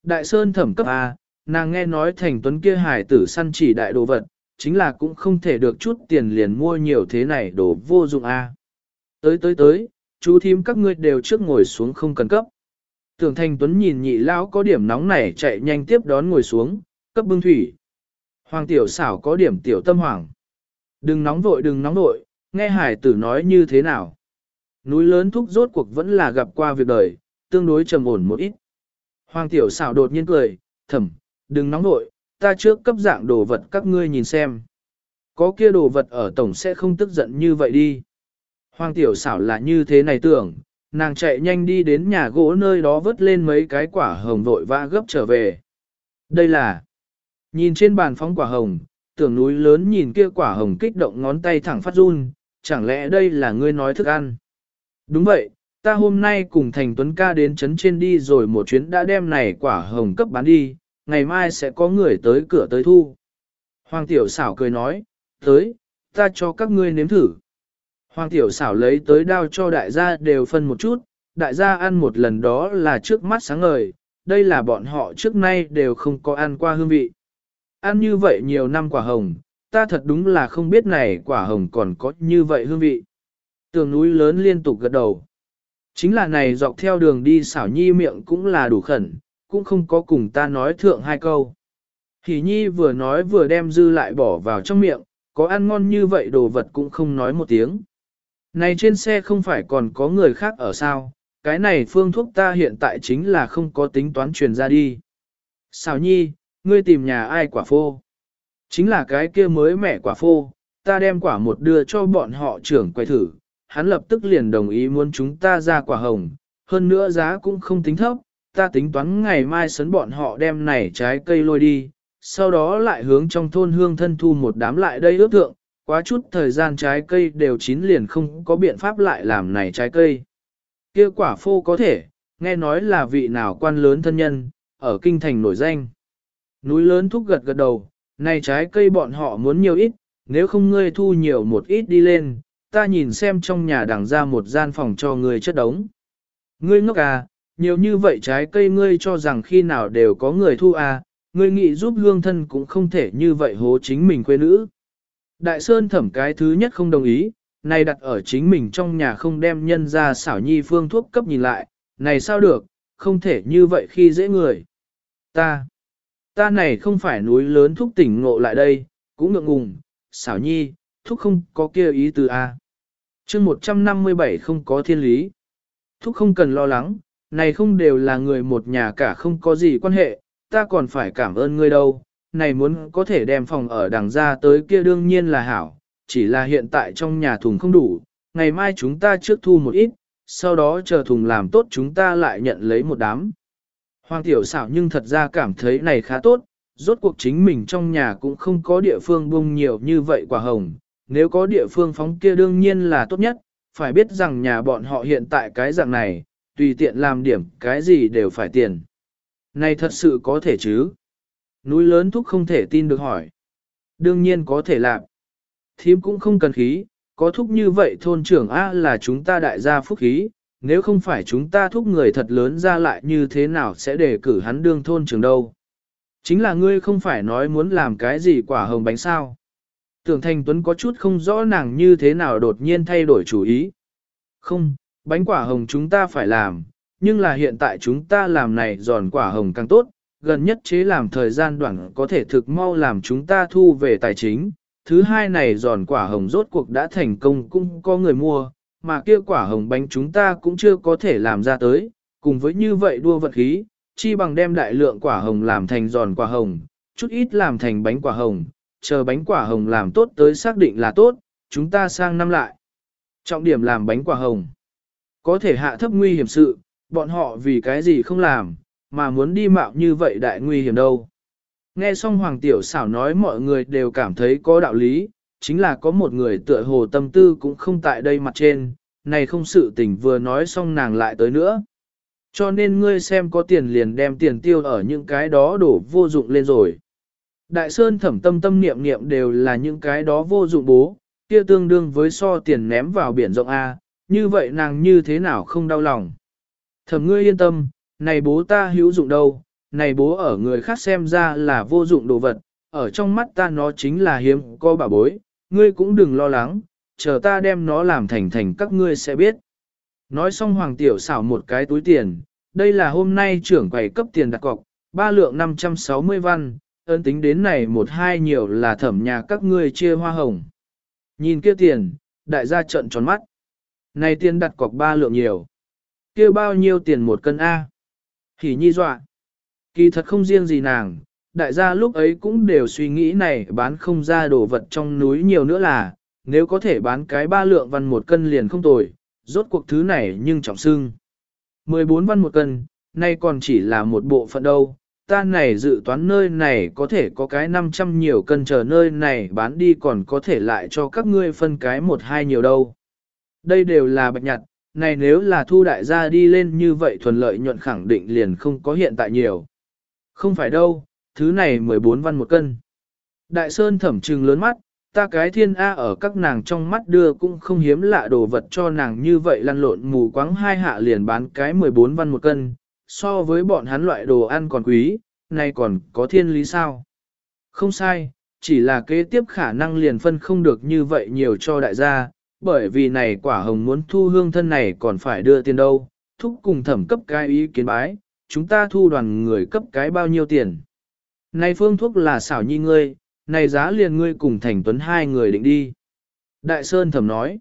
Đại sơn thẩm cấp A, nàng nghe nói thành tuấn kia hải tử săn chỉ đại đồ vật, chính là cũng không thể được chút tiền liền mua nhiều thế này đồ vô dụng A. Tới tới tới, chú thím các ngươi đều trước ngồi xuống không cần cấp. Tưởng thành tuấn nhìn nhị lão có điểm nóng nảy chạy nhanh tiếp đón ngồi xuống, cấp bưng thủy. Hoàng tiểu xảo có điểm tiểu tâm hoàng. Đừng nóng vội đừng nóng vội, nghe hải tử nói như thế nào. Núi lớn thúc rốt cuộc vẫn là gặp qua việc đời, tương đối trầm ổn một ít. Hoàng tiểu xảo đột nhiên cười, thầm, đừng nóng vội, ta trước cấp dạng đồ vật các ngươi nhìn xem. Có kia đồ vật ở tổng sẽ không tức giận như vậy đi. Hoàng tiểu xảo là như thế này tưởng, nàng chạy nhanh đi đến nhà gỗ nơi đó vớt lên mấy cái quả hồng vội vã gấp trở về. Đây là, nhìn trên bàn phóng quả hồng, tưởng núi lớn nhìn kia quả hồng kích động ngón tay thẳng phát run, chẳng lẽ đây là ngươi nói thức ăn? Đúng vậy, ta hôm nay cùng Thành Tuấn ca đến chấn trên đi rồi một chuyến đã đem này quả hồng cấp bán đi, ngày mai sẽ có người tới cửa tới thu. Hoàng tiểu xảo cười nói, tới, ta cho các ngươi nếm thử. Hoàng tiểu xảo lấy tới đao cho đại gia đều phân một chút, đại gia ăn một lần đó là trước mắt sáng ngời, đây là bọn họ trước nay đều không có ăn qua hương vị. Ăn như vậy nhiều năm quả hồng, ta thật đúng là không biết này quả hồng còn có như vậy hương vị. Tường núi lớn liên tục gật đầu. Chính là này dọc theo đường đi xảo nhi miệng cũng là đủ khẩn, cũng không có cùng ta nói thượng hai câu. Hỷ nhi vừa nói vừa đem dư lại bỏ vào trong miệng, có ăn ngon như vậy đồ vật cũng không nói một tiếng. Này trên xe không phải còn có người khác ở sao, cái này phương thuốc ta hiện tại chính là không có tính toán truyền ra đi. Xào nhi, ngươi tìm nhà ai quả phô? Chính là cái kia mới mẻ quả phô, ta đem quả một đưa cho bọn họ trưởng quay thử, hắn lập tức liền đồng ý muốn chúng ta ra quả hồng, hơn nữa giá cũng không tính thấp, ta tính toán ngày mai sấn bọn họ đem này trái cây lôi đi, sau đó lại hướng trong thôn hương thân thu một đám lại đây ước thượng, quá chút thời gian trái cây đều chín liền không có biện pháp lại làm này trái cây. kia quả phô có thể, nghe nói là vị nào quan lớn thân nhân, ở kinh thành nổi danh. Núi lớn thúc gật gật đầu, này trái cây bọn họ muốn nhiều ít, nếu không ngươi thu nhiều một ít đi lên, ta nhìn xem trong nhà đằng ra một gian phòng cho ngươi chất đống. Ngươi ngốc à, nhiều như vậy trái cây ngươi cho rằng khi nào đều có người thu à, ngươi nghĩ giúp hương thân cũng không thể như vậy hố chính mình quê nữ. Đại Sơn thẩm cái thứ nhất không đồng ý, này đặt ở chính mình trong nhà không đem nhân ra xảo nhi phương thuốc cấp nhìn lại, này sao được, không thể như vậy khi dễ người. Ta, ta này không phải núi lớn thúc tỉnh ngộ lại đây, cũng ngượng ngùng, xảo nhi, thúc không có kia ý từ A. chương 157 không có thiên lý. Thúc không cần lo lắng, này không đều là người một nhà cả không có gì quan hệ, ta còn phải cảm ơn ngươi đâu, này muốn có thể đem phòng ở đằng ra tới kia đương nhiên là hảo, chỉ là hiện tại trong nhà thùng không đủ, ngày mai chúng ta trước thu một ít, sau đó chờ thùng làm tốt chúng ta lại nhận lấy một đám. Hoàng tiểu xảo nhưng thật ra cảm thấy này khá tốt, rốt cuộc chính mình trong nhà cũng không có địa phương bung nhiều như vậy quả hồng, nếu có địa phương phóng kia đương nhiên là tốt nhất, phải biết rằng nhà bọn họ hiện tại cái dạng này, tùy tiện làm điểm cái gì đều phải tiền. Này thật sự có thể chứ? Núi lớn thúc không thể tin được hỏi. Đương nhiên có thể làm. Thím cũng không cần khí, có thúc như vậy thôn trưởng A là chúng ta đại gia phúc khí, nếu không phải chúng ta thúc người thật lớn ra lại như thế nào sẽ để cử hắn đương thôn trưởng đâu. Chính là ngươi không phải nói muốn làm cái gì quả hồng bánh sao. Tưởng Thành Tuấn có chút không rõ nàng như thế nào đột nhiên thay đổi chủ ý. Không, bánh quả hồng chúng ta phải làm, nhưng là hiện tại chúng ta làm này giòn quả hồng càng tốt, gần nhất chế làm thời gian đoạn có thể thực mau làm chúng ta thu về tài chính. Thứ hai này giòn quả hồng rốt cuộc đã thành công cũng có người mua, mà kia quả hồng bánh chúng ta cũng chưa có thể làm ra tới, cùng với như vậy đua vật khí, chi bằng đem đại lượng quả hồng làm thành giòn quả hồng, chút ít làm thành bánh quả hồng, chờ bánh quả hồng làm tốt tới xác định là tốt, chúng ta sang năm lại. Trọng điểm làm bánh quả hồng. Có thể hạ thấp nguy hiểm sự, bọn họ vì cái gì không làm, mà muốn đi mạo như vậy đại nguy hiểm đâu. Nghe xong Hoàng Tiểu xảo nói mọi người đều cảm thấy có đạo lý, chính là có một người tựa hồ tâm tư cũng không tại đây mặt trên, này không sự tình vừa nói xong nàng lại tới nữa. Cho nên ngươi xem có tiền liền đem tiền tiêu ở những cái đó đổ vô dụng lên rồi. Đại Sơn thẩm tâm tâm niệm niệm đều là những cái đó vô dụng bố, kia tương đương với so tiền ném vào biển rộng A, như vậy nàng như thế nào không đau lòng. thầm ngươi yên tâm, này bố ta hữu dụng đâu, này bố ở người khác xem ra là vô dụng đồ vật, ở trong mắt ta nó chính là hiếm có bà bối, ngươi cũng đừng lo lắng, chờ ta đem nó làm thành thành các ngươi sẽ biết. Nói xong Hoàng Tiểu xảo một cái túi tiền, đây là hôm nay trưởng quầy cấp tiền đặt cọc, ba lượng 560 văn, ơn tính đến này một hai nhiều là thẩm nhà các ngươi chia hoa hồng. Nhìn kia tiền, đại gia trận tròn mắt. Này tiền đặt cọc ba lượng nhiều. kia bao nhiêu tiền một cân A? Hỉ nhi dọa. Kỳ thật không riêng gì nàng, đại gia lúc ấy cũng đều suy nghĩ này bán không ra đồ vật trong núi nhiều nữa là, nếu có thể bán cái ba lượng văn một cân liền không tồi, rốt cuộc thứ này nhưng trọng sưng. 14 văn một cân, nay còn chỉ là một bộ phận đâu, ta này dự toán nơi này có thể có cái 500 nhiều cân chờ nơi này bán đi còn có thể lại cho các ngươi phân cái một hai nhiều đâu. Đây đều là bạch nhặt, này nếu là thu đại gia đi lên như vậy thuần lợi nhuận khẳng định liền không có hiện tại nhiều. Không phải đâu, thứ này 14 văn một cân. Đại Sơn thẩm trừng lớn mắt, ta cái thiên A ở các nàng trong mắt đưa cũng không hiếm lạ đồ vật cho nàng như vậy lăn lộn mù quáng hai hạ liền bán cái 14 văn một cân, so với bọn hắn loại đồ ăn còn quý, này còn có thiên lý sao? Không sai, chỉ là kế tiếp khả năng liền phân không được như vậy nhiều cho đại gia, bởi vì này quả hồng muốn thu hương thân này còn phải đưa tiền đâu, thúc cùng thẩm cấp cái ý kiến bái, chúng ta thu đoàn người cấp cái bao nhiêu tiền. Này phương thuốc là xảo nhi ngươi, này giá liền ngươi cùng thành tuấn hai người định đi. Đại Sơn thẩm nói,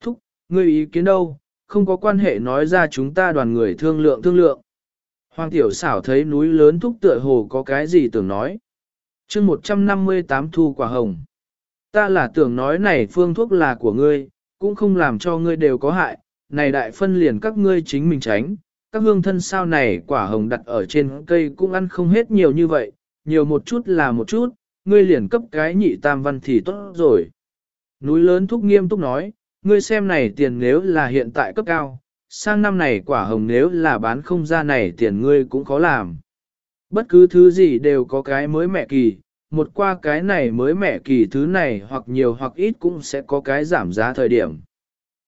thúc, ngươi ý kiến đâu, không có quan hệ nói ra chúng ta đoàn người thương lượng thương lượng. Hoàng tiểu xảo thấy núi lớn thúc tựa hồ có cái gì tưởng nói. chương 158 thu quả hồng. Ta là tưởng nói này phương thuốc là của ngươi, cũng không làm cho ngươi đều có hại, này đại phân liền các ngươi chính mình tránh. Các hương thân sao này quả hồng đặt ở trên cây cũng ăn không hết nhiều như vậy, nhiều một chút là một chút, ngươi liền cấp cái nhị tam văn thì tốt rồi. Núi lớn thúc nghiêm túc nói, ngươi xem này tiền nếu là hiện tại cấp cao, sang năm này quả hồng nếu là bán không ra này tiền ngươi cũng khó làm. Bất cứ thứ gì đều có cái mới mẹ kỳ, một qua cái này mới mẹ kỳ thứ này hoặc nhiều hoặc ít cũng sẽ có cái giảm giá thời điểm.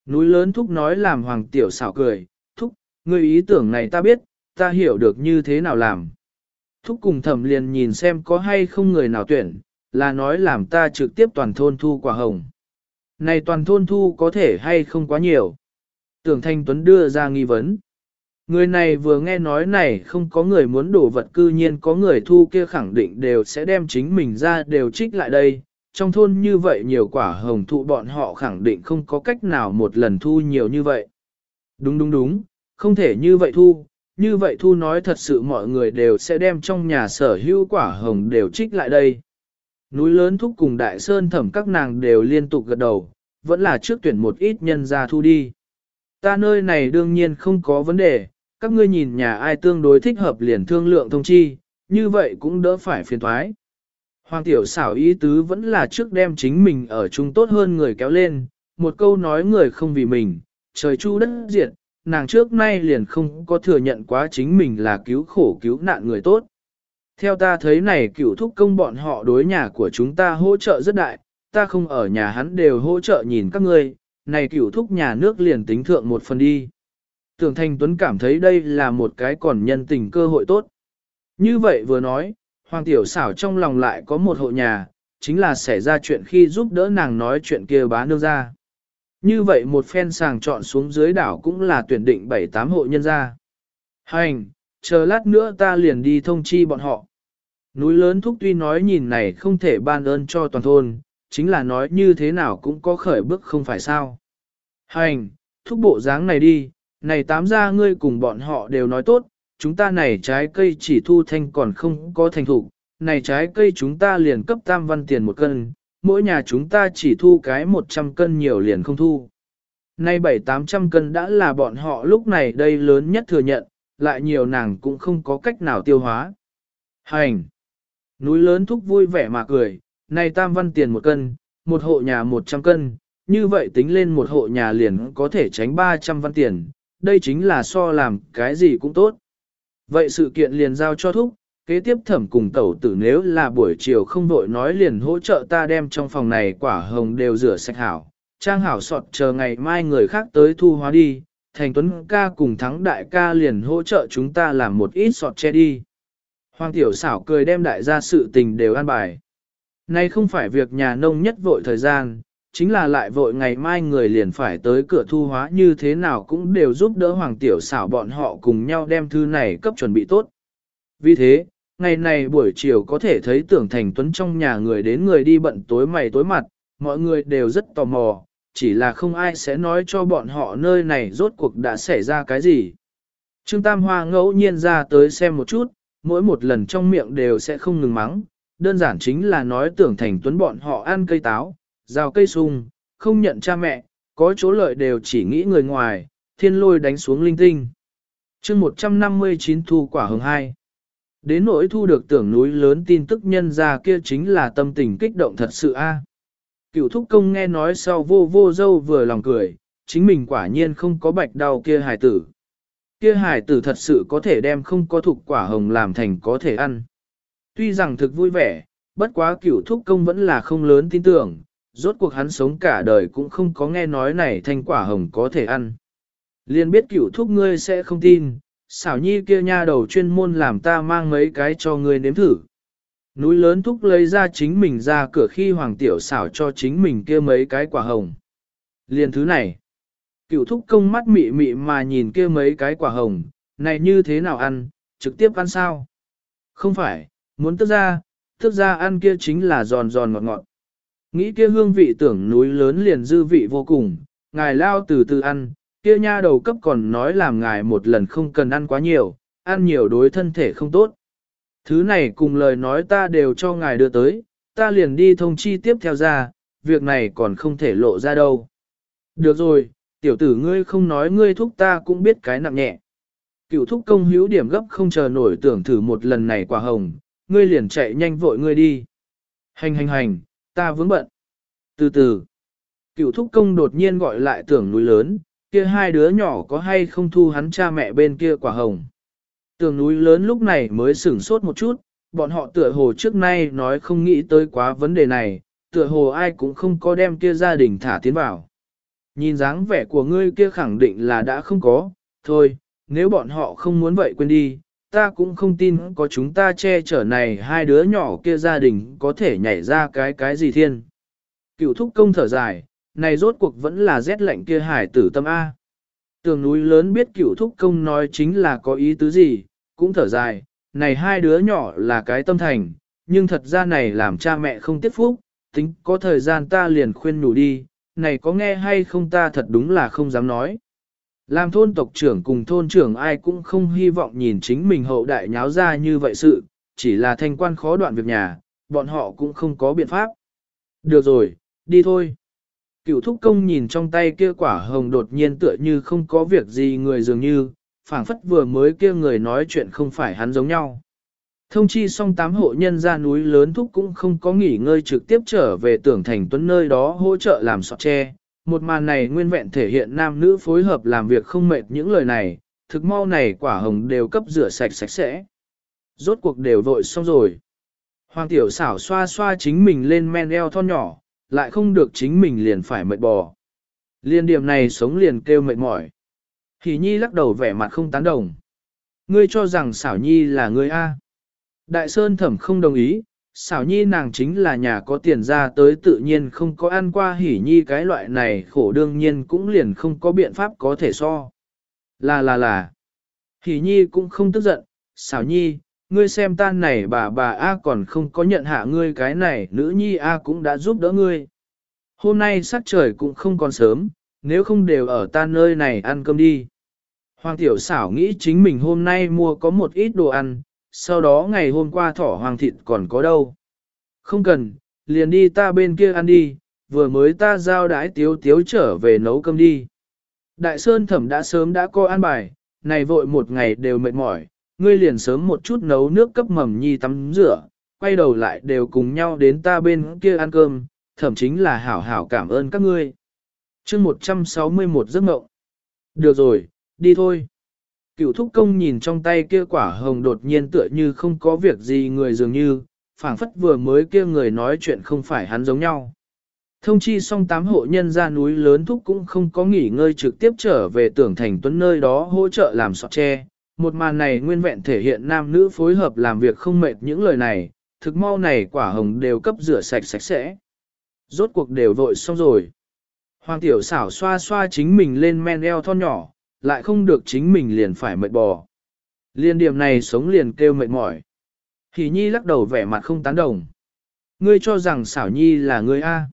Núi lớn thúc nói làm hoàng tiểu xảo cười, thúc, ngươi ý tưởng này ta biết, ta hiểu được như thế nào làm. Thúc cùng thẩm liền nhìn xem có hay không người nào tuyển, là nói làm ta trực tiếp toàn thôn thu quả hồng. Này toàn thôn thu có thể hay không quá nhiều. Tưởng Thanh Tuấn đưa ra nghi vấn. Người này vừa nghe nói này không có người muốn đổ vật cư nhiên có người thu kia khẳng định đều sẽ đem chính mình ra đều trích lại đây. Trong thôn như vậy nhiều quả hồng thụ bọn họ khẳng định không có cách nào một lần thu nhiều như vậy. Đúng đúng đúng, không thể như vậy thu, như vậy thu nói thật sự mọi người đều sẽ đem trong nhà sở hữu quả hồng đều trích lại đây. Núi lớn thúc cùng đại sơn thẩm các nàng đều liên tục gật đầu, vẫn là trước tuyển một ít nhân ra thu đi. Ta nơi này đương nhiên không có vấn đề, các ngươi nhìn nhà ai tương đối thích hợp liền thương lượng thông chi, như vậy cũng đỡ phải phiền thoái. Hoàng tiểu xảo ý tứ vẫn là trước đem chính mình ở chung tốt hơn người kéo lên, một câu nói người không vì mình, trời chu đất diệt, nàng trước nay liền không có thừa nhận quá chính mình là cứu khổ cứu nạn người tốt. Theo ta thấy này cựu thúc công bọn họ đối nhà của chúng ta hỗ trợ rất đại, ta không ở nhà hắn đều hỗ trợ nhìn các ngươi, này cửu thúc nhà nước liền tính thượng một phần đi. Tưởng Thanh Tuấn cảm thấy đây là một cái còn nhân tình cơ hội tốt. Như vậy vừa nói, Hoàng Tiểu xảo trong lòng lại có một hộ nhà, chính là xảy ra chuyện khi giúp đỡ nàng nói chuyện kia bá nương ra. Như vậy một phen sàng chọn xuống dưới đảo cũng là tuyển định 7-8 hộ nhân ra. Hành, chờ lát nữa ta liền đi thông chi bọn họ. Núi lớn thúc tuy nói nhìn này không thể ban ơn cho toàn thôn, chính là nói như thế nào cũng có khởi bước không phải sao. Hành, thúc bộ dáng này đi, này tám gia ngươi cùng bọn họ đều nói tốt, chúng ta này trái cây chỉ thu thanh còn không có thành thủ, này trái cây chúng ta liền cấp tam văn tiền một cân, mỗi nhà chúng ta chỉ thu cái 100 cân nhiều liền không thu. Nay bảy tám trăm cân đã là bọn họ lúc này đây lớn nhất thừa nhận, lại nhiều nàng cũng không có cách nào tiêu hóa. Hành! Núi lớn thúc vui vẻ mà cười, này tam văn tiền một cân, một hộ nhà một trăm cân, như vậy tính lên một hộ nhà liền có thể tránh 300 văn tiền, đây chính là so làm cái gì cũng tốt. Vậy sự kiện liền giao cho thúc, kế tiếp thẩm cùng tẩu tử nếu là buổi chiều không vội nói liền hỗ trợ ta đem trong phòng này quả hồng đều rửa sạch hảo, trang hảo sọt chờ ngày mai người khác tới thu hóa đi, thành tuấn ca cùng thắng đại ca liền hỗ trợ chúng ta làm một ít sọt che đi. Hoàng tiểu xảo cười đem đại gia sự tình đều an bài. Nay không phải việc nhà nông nhất vội thời gian, chính là lại vội ngày mai người liền phải tới cửa thu hóa như thế nào cũng đều giúp đỡ hoàng tiểu xảo bọn họ cùng nhau đem thư này cấp chuẩn bị tốt. Vì thế, ngày này buổi chiều có thể thấy tưởng thành tuấn trong nhà người đến người đi bận tối mày tối mặt, mọi người đều rất tò mò, chỉ là không ai sẽ nói cho bọn họ nơi này rốt cuộc đã xảy ra cái gì. Trương Tam Hoa ngẫu nhiên ra tới xem một chút, mỗi một lần trong miệng đều sẽ không ngừng mắng, đơn giản chính là nói tưởng thành tuấn bọn họ ăn cây táo, rào cây sung, không nhận cha mẹ, có chỗ lợi đều chỉ nghĩ người ngoài, thiên lôi đánh xuống linh tinh. chương 159 thu quả hồng 2. Đến nỗi thu được tưởng núi lớn tin tức nhân ra kia chính là tâm tình kích động thật sự a. Cựu thúc công nghe nói sau vô vô dâu vừa lòng cười, chính mình quả nhiên không có bạch đau kia hài tử. Kia hài tử thật sự có thể đem không có thục quả hồng làm thành có thể ăn. Tuy rằng thực vui vẻ, bất quá cựu thúc công vẫn là không lớn tin tưởng, rốt cuộc hắn sống cả đời cũng không có nghe nói này thanh quả hồng có thể ăn. Liên biết cựu thúc ngươi sẽ không tin, xảo nhi kia nha đầu chuyên môn làm ta mang mấy cái cho ngươi nếm thử. Núi lớn thúc lấy ra chính mình ra cửa khi hoàng tiểu xảo cho chính mình kia mấy cái quả hồng. Liên thứ này, cựu thúc công mắt mị mị mà nhìn kia mấy cái quả hồng, này như thế nào ăn, trực tiếp ăn sao? Không phải, muốn tức ra, tức ra ăn kia chính là giòn giòn ngọt ngọt. Nghĩ kia hương vị tưởng núi lớn liền dư vị vô cùng, ngài lao từ từ ăn, kia nha đầu cấp còn nói làm ngài một lần không cần ăn quá nhiều, ăn nhiều đối thân thể không tốt. Thứ này cùng lời nói ta đều cho ngài đưa tới, ta liền đi thông chi tiếp theo ra, việc này còn không thể lộ ra đâu. Được rồi, tiểu tử ngươi không nói ngươi thúc ta cũng biết cái nặng nhẹ. Cựu thúc công hữu điểm gấp không chờ nổi tưởng thử một lần này quả hồng, ngươi liền chạy nhanh vội ngươi đi. Hành hành hành, ta vướng bận. Từ từ, cựu thúc công đột nhiên gọi lại tưởng núi lớn, kia hai đứa nhỏ có hay không thu hắn cha mẹ bên kia quả hồng. Tưởng núi lớn lúc này mới sửng sốt một chút, bọn họ tựa hồ trước nay nói không nghĩ tới quá vấn đề này, tựa hồ ai cũng không có đem kia gia đình thả tiến vào. Nhìn dáng vẻ của ngươi kia khẳng định là đã không có, thôi, nếu bọn họ không muốn vậy quên đi, ta cũng không tin có chúng ta che chở này hai đứa nhỏ kia gia đình có thể nhảy ra cái cái gì thiên. Cựu thúc công thở dài, này rốt cuộc vẫn là rét lạnh kia hải tử tâm A. Tường núi lớn biết cựu thúc công nói chính là có ý tứ gì, cũng thở dài, này hai đứa nhỏ là cái tâm thành, nhưng thật ra này làm cha mẹ không tiếc phúc, tính có thời gian ta liền khuyên nhủ đi, này có nghe hay không ta thật đúng là không dám nói. Làm thôn tộc trưởng cùng thôn trưởng ai cũng không hy vọng nhìn chính mình hậu đại nháo ra như vậy sự, chỉ là thanh quan khó đoạn việc nhà, bọn họ cũng không có biện pháp. Được rồi, đi thôi. Cựu thúc công nhìn trong tay kia quả hồng đột nhiên tựa như không có việc gì người dường như, phảng phất vừa mới kia người nói chuyện không phải hắn giống nhau. Thông chi xong tám hộ nhân ra núi lớn thúc cũng không có nghỉ ngơi trực tiếp trở về tưởng thành tuấn nơi đó hỗ trợ làm sọt tre, một màn này nguyên vẹn thể hiện nam nữ phối hợp làm việc không mệt những lời này, thực mau này quả hồng đều cấp rửa sạch sạch sẽ. Rốt cuộc đều vội xong rồi. Hoàng tiểu xảo xoa xoa chính mình lên men eo thon nhỏ, lại không được chính mình liền phải mệt bò. Liên điểm này sống liền kêu mệt mỏi. Hỷ nhi lắc đầu vẻ mặt không tán đồng. Ngươi cho rằng xảo nhi là ngươi A. Đại Sơn thẩm không đồng ý, xảo nhi nàng chính là nhà có tiền ra tới tự nhiên không có ăn qua hỉ nhi cái loại này khổ đương nhiên cũng liền không có biện pháp có thể so. Là là là. Hỉ nhi cũng không tức giận, xảo nhi, ngươi xem tan này bà bà A còn không có nhận hạ ngươi cái này nữ nhi A cũng đã giúp đỡ ngươi. Hôm nay sắc trời cũng không còn sớm, nếu không đều ở ta nơi này ăn cơm đi. Hoàng tiểu xảo nghĩ chính mình hôm nay mua có một ít đồ ăn, sau đó ngày hôm qua thỏ hoàng thịt còn có đâu. Không cần, liền đi ta bên kia ăn đi, vừa mới ta giao đái tiếu tiếu trở về nấu cơm đi. Đại Sơn thẩm đã sớm đã coi ăn bài, này vội một ngày đều mệt mỏi, ngươi liền sớm một chút nấu nước cấp mầm nhi tắm rửa, quay đầu lại đều cùng nhau đến ta bên kia ăn cơm, thẩm chính là hảo hảo cảm ơn các ngươi. chương 161 giấc mộng. Được rồi, đi thôi. Cựu thúc công nhìn trong tay kia quả hồng đột nhiên tựa như không có việc gì người dường như, phảng phất vừa mới kia người nói chuyện không phải hắn giống nhau. Thông chi xong tám hộ nhân ra núi lớn thúc cũng không có nghỉ ngơi trực tiếp trở về tưởng thành tuấn nơi đó hỗ trợ làm sọt tre. Một màn này nguyên vẹn thể hiện nam nữ phối hợp làm việc không mệt những lời này, thực mau này quả hồng đều cấp rửa sạch sạch sẽ. Rốt cuộc đều vội xong rồi. Hoàng tiểu xảo xoa xoa chính mình lên men eo thon nhỏ, lại không được chính mình liền phải mệt bò. Liên điểm này sống liền kêu mệt mỏi. Hỷ nhi lắc đầu vẻ mặt không tán đồng. Ngươi cho rằng xảo nhi là ngươi A.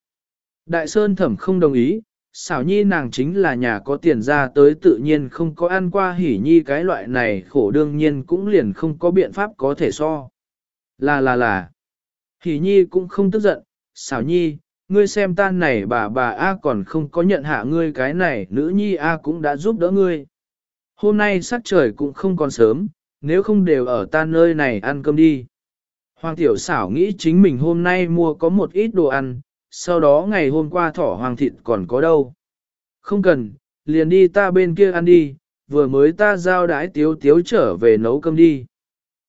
Đại Sơn thẩm không đồng ý, xảo nhi nàng chính là nhà có tiền ra tới tự nhiên không có ăn qua hỉ nhi cái loại này khổ đương nhiên cũng liền không có biện pháp có thể so. Là là là. Hỉ nhi cũng không tức giận, xảo nhi, ngươi xem tan này bà bà A còn không có nhận hạ ngươi cái này, nữ nhi A cũng đã giúp đỡ ngươi. Hôm nay sắc trời cũng không còn sớm, nếu không đều ở ta nơi này ăn cơm đi. Hoàng tiểu xảo nghĩ chính mình hôm nay mua có một ít đồ ăn, sau đó ngày hôm qua thỏ hoàng thịt còn có đâu. Không cần, liền đi ta bên kia ăn đi, vừa mới ta giao đái tiếu tiếu trở về nấu cơm đi.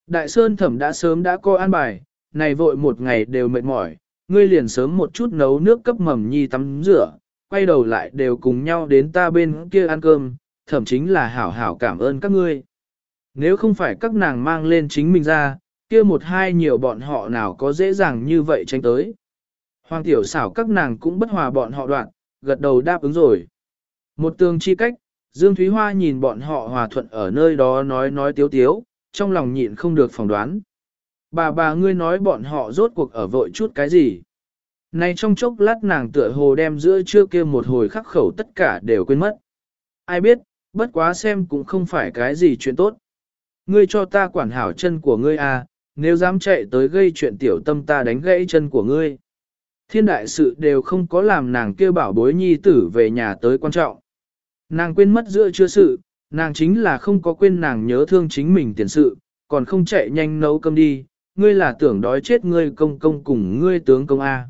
Đại Sơn thẩm đã sớm đã coi ăn bài, này vội một ngày đều mệt mỏi, ngươi liền sớm một chút nấu nước cấp mầm nhi tắm rửa, quay đầu lại đều cùng nhau đến ta bên kia ăn cơm, thậm chính là hảo hảo cảm ơn các ngươi. Nếu không phải các nàng mang lên chính mình ra, kia một hai nhiều bọn họ nào có dễ dàng như vậy tránh tới. Hoàng tiểu xảo các nàng cũng bất hòa bọn họ đoạn, gật đầu đáp ứng rồi. Một tường chi cách, Dương Thúy Hoa nhìn bọn họ hòa thuận ở nơi đó nói nói tiếu tiếu, trong lòng nhịn không được phỏng đoán. Bà bà ngươi nói bọn họ rốt cuộc ở vội chút cái gì? Này trong chốc lát nàng tựa hồ đem giữa trưa kia một hồi khắc khẩu tất cả đều quên mất. Ai biết, bất quá xem cũng không phải cái gì chuyện tốt. Ngươi cho ta quản hảo chân của ngươi à, nếu dám chạy tới gây chuyện tiểu tâm ta đánh gãy chân của ngươi. Thiên đại sự đều không có làm nàng kêu bảo bối nhi tử về nhà tới quan trọng. Nàng quên mất giữa chưa sự, nàng chính là không có quên nàng nhớ thương chính mình tiền sự, còn không chạy nhanh nấu cơm đi, ngươi là tưởng đói chết ngươi công công cùng ngươi tướng công A.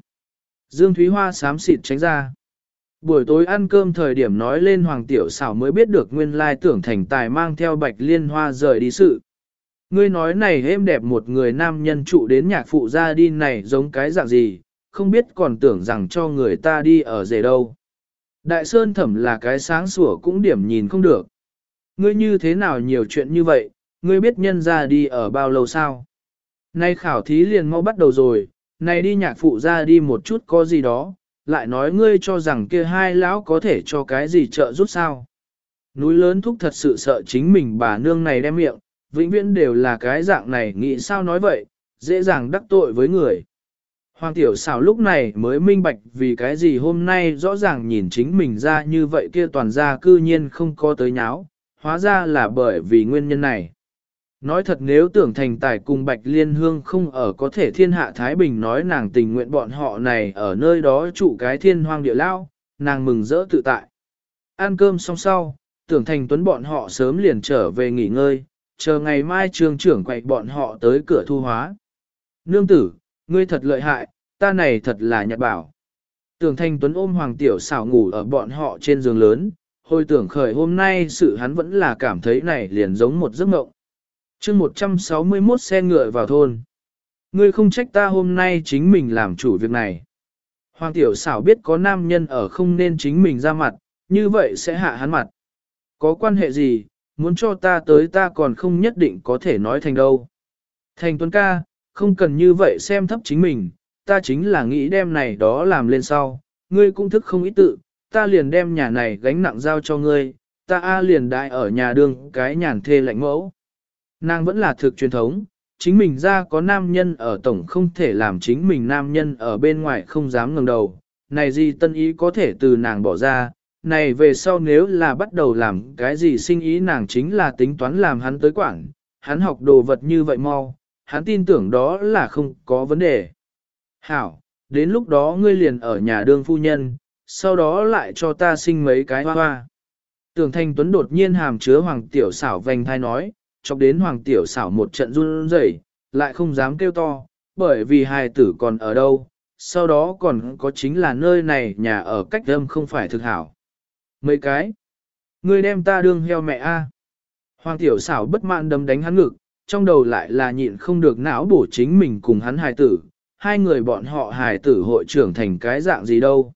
Dương Thúy Hoa sám xịt tránh ra. Buổi tối ăn cơm thời điểm nói lên Hoàng Tiểu xảo mới biết được nguyên lai tưởng thành tài mang theo bạch liên hoa rời đi sự. Ngươi nói này êm đẹp một người nam nhân trụ đến nhạc phụ ra đi này giống cái dạng gì, không biết còn tưởng rằng cho người ta đi ở rể đâu. Đại Sơn Thẩm là cái sáng sủa cũng điểm nhìn không được. Ngươi như thế nào nhiều chuyện như vậy, ngươi biết nhân ra đi ở bao lâu sao? Nay khảo thí liền mau bắt đầu rồi, này đi nhạc phụ ra đi một chút có gì đó, lại nói ngươi cho rằng kia hai lão có thể cho cái gì trợ giúp sao? Núi lớn thúc thật sự sợ chính mình bà nương này đem miệng, vĩnh viễn đều là cái dạng này nghĩ sao nói vậy, dễ dàng đắc tội với người. Hoàng tiểu xảo lúc này mới minh bạch vì cái gì hôm nay rõ ràng nhìn chính mình ra như vậy kia toàn ra cư nhiên không có tới nháo, hóa ra là bởi vì nguyên nhân này. Nói thật nếu tưởng thành tài cùng Bạch Liên Hương không ở có thể thiên hạ Thái Bình nói nàng tình nguyện bọn họ này ở nơi đó trụ cái thiên hoang địa lao, nàng mừng rỡ tự tại. Ăn cơm xong sau, tưởng thành tuấn bọn họ sớm liền trở về nghỉ ngơi, chờ ngày mai trường trưởng quậy bọn họ tới cửa thu hóa. Nương tử, ngươi thật lợi hại, ta này thật là nhật bảo. Tưởng thành Tuấn ôm Hoàng Tiểu xảo ngủ ở bọn họ trên giường lớn, hồi tưởng khởi hôm nay sự hắn vẫn là cảm thấy này liền giống một giấc mộng chương 161 xe ngựa vào thôn. Ngươi không trách ta hôm nay chính mình làm chủ việc này. Hoàng Tiểu xảo biết có nam nhân ở không nên chính mình ra mặt, như vậy sẽ hạ hắn mặt. Có quan hệ gì, muốn cho ta tới ta còn không nhất định có thể nói thành đâu. Thành Tuấn ca, không cần như vậy xem thấp chính mình, ta chính là nghĩ đem này đó làm lên sau, ngươi cũng thức không ý tự, ta liền đem nhà này gánh nặng giao cho ngươi, ta A liền đại ở nhà đường cái nhàn thê lạnh mẫu. Nàng vẫn là thực truyền thống, chính mình ra có nam nhân ở tổng không thể làm chính mình nam nhân ở bên ngoài không dám ngẩng đầu, này gì tân ý có thể từ nàng bỏ ra, này về sau nếu là bắt đầu làm cái gì sinh ý nàng chính là tính toán làm hắn tới quảng, hắn học đồ vật như vậy mau, hắn tin tưởng đó là không có vấn đề. Hảo, đến lúc đó ngươi liền ở nhà đương phu nhân, sau đó lại cho ta sinh mấy cái hoa hoa. Tưởng thanh tuấn đột nhiên hàm chứa hoàng tiểu xảo vành thai nói, chọc đến hoàng tiểu xảo một trận run rẩy, lại không dám kêu to, bởi vì hài tử còn ở đâu, sau đó còn có chính là nơi này nhà ở cách âm không phải thực hảo. Mấy cái? Ngươi đem ta đương heo mẹ a. Hoàng tiểu xảo bất mãn đấm đánh hắn ngực, trong đầu lại là nhịn không được não bổ chính mình cùng hắn hài tử, hai người bọn họ hài tử hội trưởng thành cái dạng gì đâu.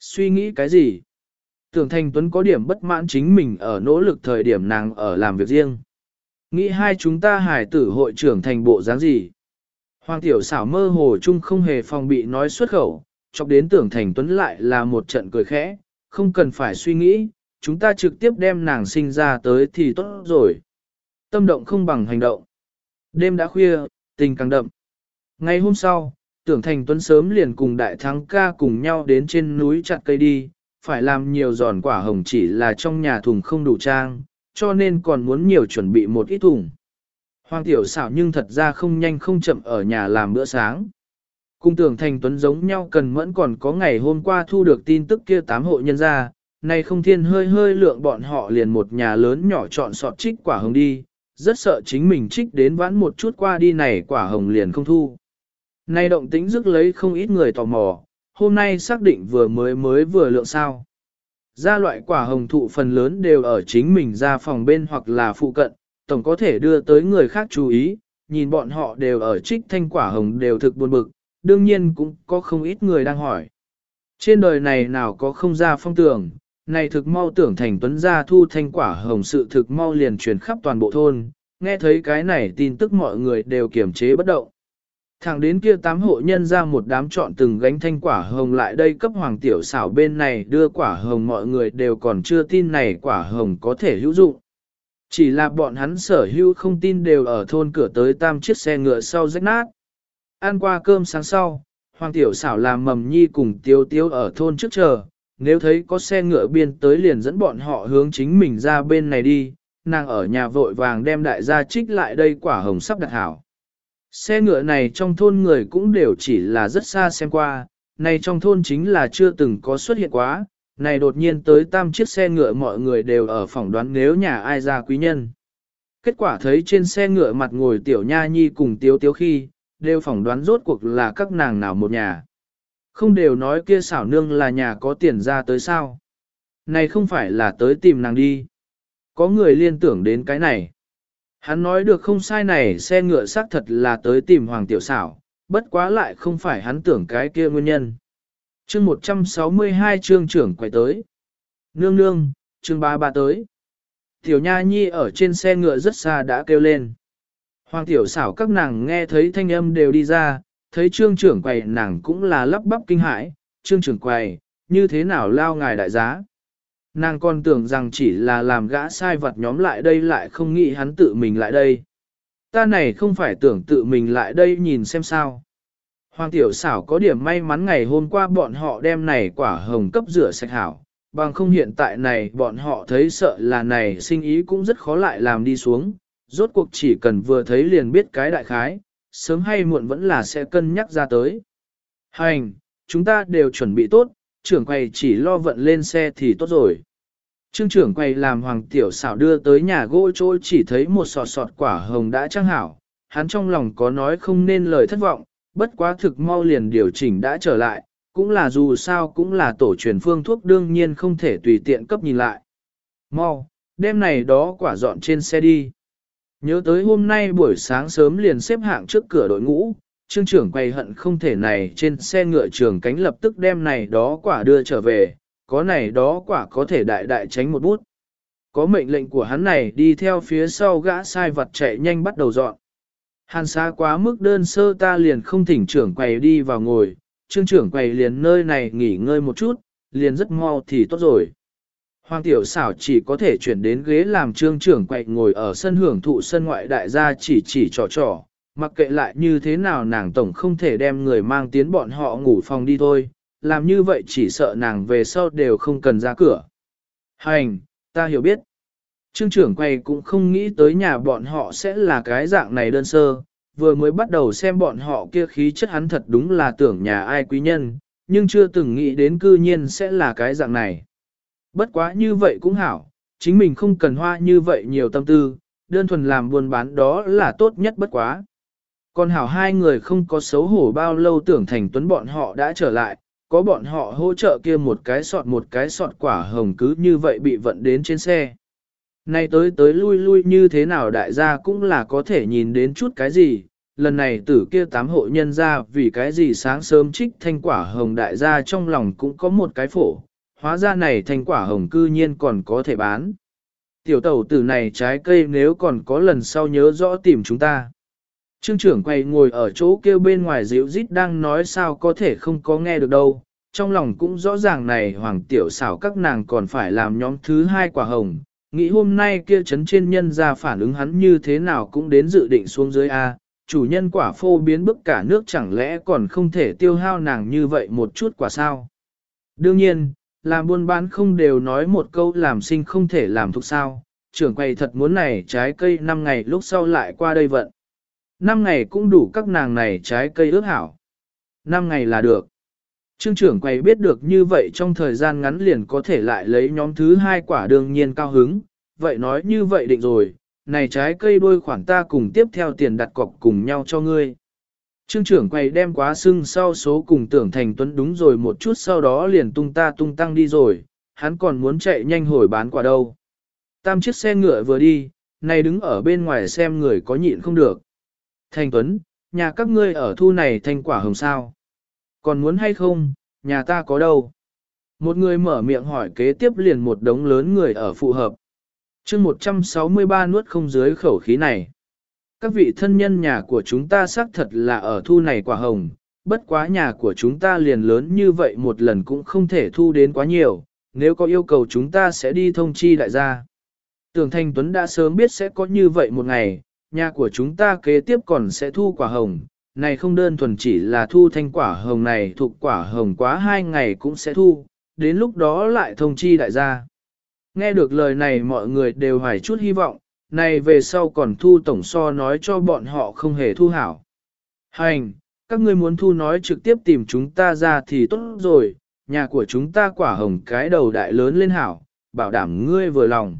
Suy nghĩ cái gì? Tưởng Thành Tuấn có điểm bất mãn chính mình ở nỗ lực thời điểm nàng ở làm việc riêng. Nghĩ hai chúng ta hải tử hội trưởng thành bộ dáng gì? Hoàng tiểu xảo mơ hồ chung không hề phòng bị nói xuất khẩu, chọc đến tưởng Thành Tuấn lại là một trận cười khẽ, không cần phải suy nghĩ, chúng ta trực tiếp đem nàng sinh ra tới thì tốt rồi. Tâm động không bằng hành động. Đêm đã khuya, tình càng đậm. Ngày hôm sau, tưởng thành tuấn sớm liền cùng đại thắng ca cùng nhau đến trên núi chặt cây đi, phải làm nhiều giòn quả hồng chỉ là trong nhà thùng không đủ trang, cho nên còn muốn nhiều chuẩn bị một ít thùng. Hoàng tiểu xảo nhưng thật ra không nhanh không chậm ở nhà làm bữa sáng. Cung tưởng thành tuấn giống nhau cần mẫn còn có ngày hôm qua thu được tin tức kia tám hộ nhân ra, nay không thiên hơi hơi lượng bọn họ liền một nhà lớn nhỏ chọn sọt trích quả hồng đi, rất sợ chính mình trích đến vãn một chút qua đi này quả hồng liền không thu. Nay động tĩnh rước lấy không ít người tò mò, hôm nay xác định vừa mới mới vừa lượng sao. Ra loại quả hồng thụ phần lớn đều ở chính mình ra phòng bên hoặc là phụ cận, tổng có thể đưa tới người khác chú ý, nhìn bọn họ đều ở trích thanh quả hồng đều thực buồn bực, đương nhiên cũng có không ít người đang hỏi. Trên đời này nào có không ra phong tưởng, này thực mau tưởng thành tuấn gia thu thanh quả hồng sự thực mau liền truyền khắp toàn bộ thôn, nghe thấy cái này tin tức mọi người đều kiềm chế bất động. Thẳng đến kia tám hộ nhân ra một đám chọn từng gánh thanh quả hồng lại đây cấp hoàng tiểu xảo bên này đưa quả hồng mọi người đều còn chưa tin này quả hồng có thể hữu dụng. Chỉ là bọn hắn sở hữu không tin đều ở thôn cửa tới tam chiếc xe ngựa sau rách nát. Ăn qua cơm sáng sau, hoàng tiểu xảo làm mầm nhi cùng tiêu tiêu ở thôn trước chờ, nếu thấy có xe ngựa biên tới liền dẫn bọn họ hướng chính mình ra bên này đi, nàng ở nhà vội vàng đem đại gia trích lại đây quả hồng sắp đặt hảo. Xe ngựa này trong thôn người cũng đều chỉ là rất xa xem qua, này trong thôn chính là chưa từng có xuất hiện quá, này đột nhiên tới tam chiếc xe ngựa mọi người đều ở phỏng đoán nếu nhà ai ra quý nhân. Kết quả thấy trên xe ngựa mặt ngồi tiểu nha nhi cùng tiếu tiếu khi, đều phỏng đoán rốt cuộc là các nàng nào một nhà. Không đều nói kia xảo nương là nhà có tiền ra tới sao. Này không phải là tới tìm nàng đi. Có người liên tưởng đến cái này. Hắn nói được không sai này xe ngựa xác thật là tới tìm Hoàng Tiểu xảo, bất quá lại không phải hắn tưởng cái kia nguyên nhân. chương 162 trương trưởng quay tới. Nương nương, trương ba ba tới. Tiểu Nha Nhi ở trên xe ngựa rất xa đã kêu lên. Hoàng Tiểu xảo các nàng nghe thấy thanh âm đều đi ra, thấy trương trưởng quầy nàng cũng là lắp bắp kinh hãi, trương trưởng quầy, như thế nào lao ngài đại giá. Nàng còn tưởng rằng chỉ là làm gã sai vật nhóm lại đây lại không nghĩ hắn tự mình lại đây. Ta này không phải tưởng tự mình lại đây nhìn xem sao. Hoàng tiểu xảo có điểm may mắn ngày hôm qua bọn họ đem này quả hồng cấp rửa sạch hảo, bằng không hiện tại này bọn họ thấy sợ là này sinh ý cũng rất khó lại làm đi xuống, rốt cuộc chỉ cần vừa thấy liền biết cái đại khái, sớm hay muộn vẫn là sẽ cân nhắc ra tới. Hành, chúng ta đều chuẩn bị tốt, trưởng quầy chỉ lo vận lên xe thì tốt rồi. Trương trưởng quầy làm hoàng tiểu xảo đưa tới nhà gỗ chỗ chỉ thấy một sọt sọt quả hồng đã trăng hảo, hắn trong lòng có nói không nên lời thất vọng, bất quá thực mau liền điều chỉnh đã trở lại, cũng là dù sao cũng là tổ truyền phương thuốc đương nhiên không thể tùy tiện cấp nhìn lại. Mau, đêm này đó quả dọn trên xe đi. Nhớ tới hôm nay buổi sáng sớm liền xếp hạng trước cửa đội ngũ, trương trưởng quay hận không thể này trên xe ngựa trường cánh lập tức đem này đó quả đưa trở về, có này đó quả có thể đại đại tránh một bút. Có mệnh lệnh của hắn này đi theo phía sau gã sai vật chạy nhanh bắt đầu dọn. Hàn xa quá mức đơn sơ ta liền không thỉnh trưởng quầy đi vào ngồi, trương trưởng quầy liền nơi này nghỉ ngơi một chút, liền rất mau thì tốt rồi. Hoàng tiểu xảo chỉ có thể chuyển đến ghế làm trương trưởng quậy ngồi ở sân hưởng thụ sân ngoại đại gia chỉ chỉ trò trò, mặc kệ lại như thế nào nàng tổng không thể đem người mang tiến bọn họ ngủ phòng đi thôi, làm như vậy chỉ sợ nàng về sau đều không cần ra cửa. Hành, ta hiểu biết. Trương trưởng quay cũng không nghĩ tới nhà bọn họ sẽ là cái dạng này đơn sơ, vừa mới bắt đầu xem bọn họ kia khí chất hắn thật đúng là tưởng nhà ai quý nhân, nhưng chưa từng nghĩ đến cư nhiên sẽ là cái dạng này. Bất quá như vậy cũng hảo, chính mình không cần hoa như vậy nhiều tâm tư, đơn thuần làm buôn bán đó là tốt nhất bất quá. Còn hảo hai người không có xấu hổ bao lâu tưởng thành tuấn bọn họ đã trở lại, có bọn họ hỗ trợ kia một cái sọt một cái sọt quả hồng cứ như vậy bị vận đến trên xe. Nay tới tới lui lui như thế nào đại gia cũng là có thể nhìn đến chút cái gì, lần này tử kia tám hộ nhân ra vì cái gì sáng sớm trích thanh quả hồng đại gia trong lòng cũng có một cái phổ, hóa ra này thanh quả hồng cư nhiên còn có thể bán. Tiểu tẩu tử này trái cây nếu còn có lần sau nhớ rõ tìm chúng ta. Trương trưởng quay ngồi ở chỗ kêu bên ngoài dịu rít đang nói sao có thể không có nghe được đâu, trong lòng cũng rõ ràng này hoàng tiểu xảo các nàng còn phải làm nhóm thứ hai quả hồng, nghĩ hôm nay kia chấn trên nhân ra phản ứng hắn như thế nào cũng đến dự định xuống dưới A, chủ nhân quả phô biến bức cả nước chẳng lẽ còn không thể tiêu hao nàng như vậy một chút quả sao. Đương nhiên, làm buôn bán không đều nói một câu làm sinh không thể làm thuộc sao, trưởng quầy thật muốn này trái cây 5 ngày lúc sau lại qua đây vận. Năm ngày cũng đủ các nàng này trái cây ước hảo. năm ngày là được. Trương trưởng quầy biết được như vậy trong thời gian ngắn liền có thể lại lấy nhóm thứ hai quả đương nhiên cao hứng, vậy nói như vậy định rồi, này trái cây đôi khoản ta cùng tiếp theo tiền đặt cọc cùng nhau cho ngươi. Trương trưởng quầy đem quá sưng sau số cùng tưởng thành tuấn đúng rồi một chút sau đó liền tung ta tung tăng đi rồi, hắn còn muốn chạy nhanh hồi bán quả đâu. Tam chiếc xe ngựa vừa đi, này đứng ở bên ngoài xem người có nhịn không được. Thành tuấn, nhà các ngươi ở thu này thành quả hồng sao. Còn muốn hay không, nhà ta có đâu? Một người mở miệng hỏi kế tiếp liền một đống lớn người ở phụ hợp. chương 163 nuốt không dưới khẩu khí này. Các vị thân nhân nhà của chúng ta xác thật là ở thu này quả hồng, bất quá nhà của chúng ta liền lớn như vậy một lần cũng không thể thu đến quá nhiều, nếu có yêu cầu chúng ta sẽ đi thông chi đại gia. Tưởng Thanh Tuấn đã sớm biết sẽ có như vậy một ngày, nhà của chúng ta kế tiếp còn sẽ thu quả hồng, này không đơn thuần chỉ là thu thanh quả hồng này thuộc quả hồng quá hai ngày cũng sẽ thu, đến lúc đó lại thông chi đại gia. Nghe được lời này mọi người đều hoài chút hy vọng, này về sau còn thu tổng so nói cho bọn họ không hề thu hảo. Hành, các ngươi muốn thu nói trực tiếp tìm chúng ta ra thì tốt rồi, nhà của chúng ta quả hồng cái đầu đại lớn lên hảo, bảo đảm ngươi vừa lòng.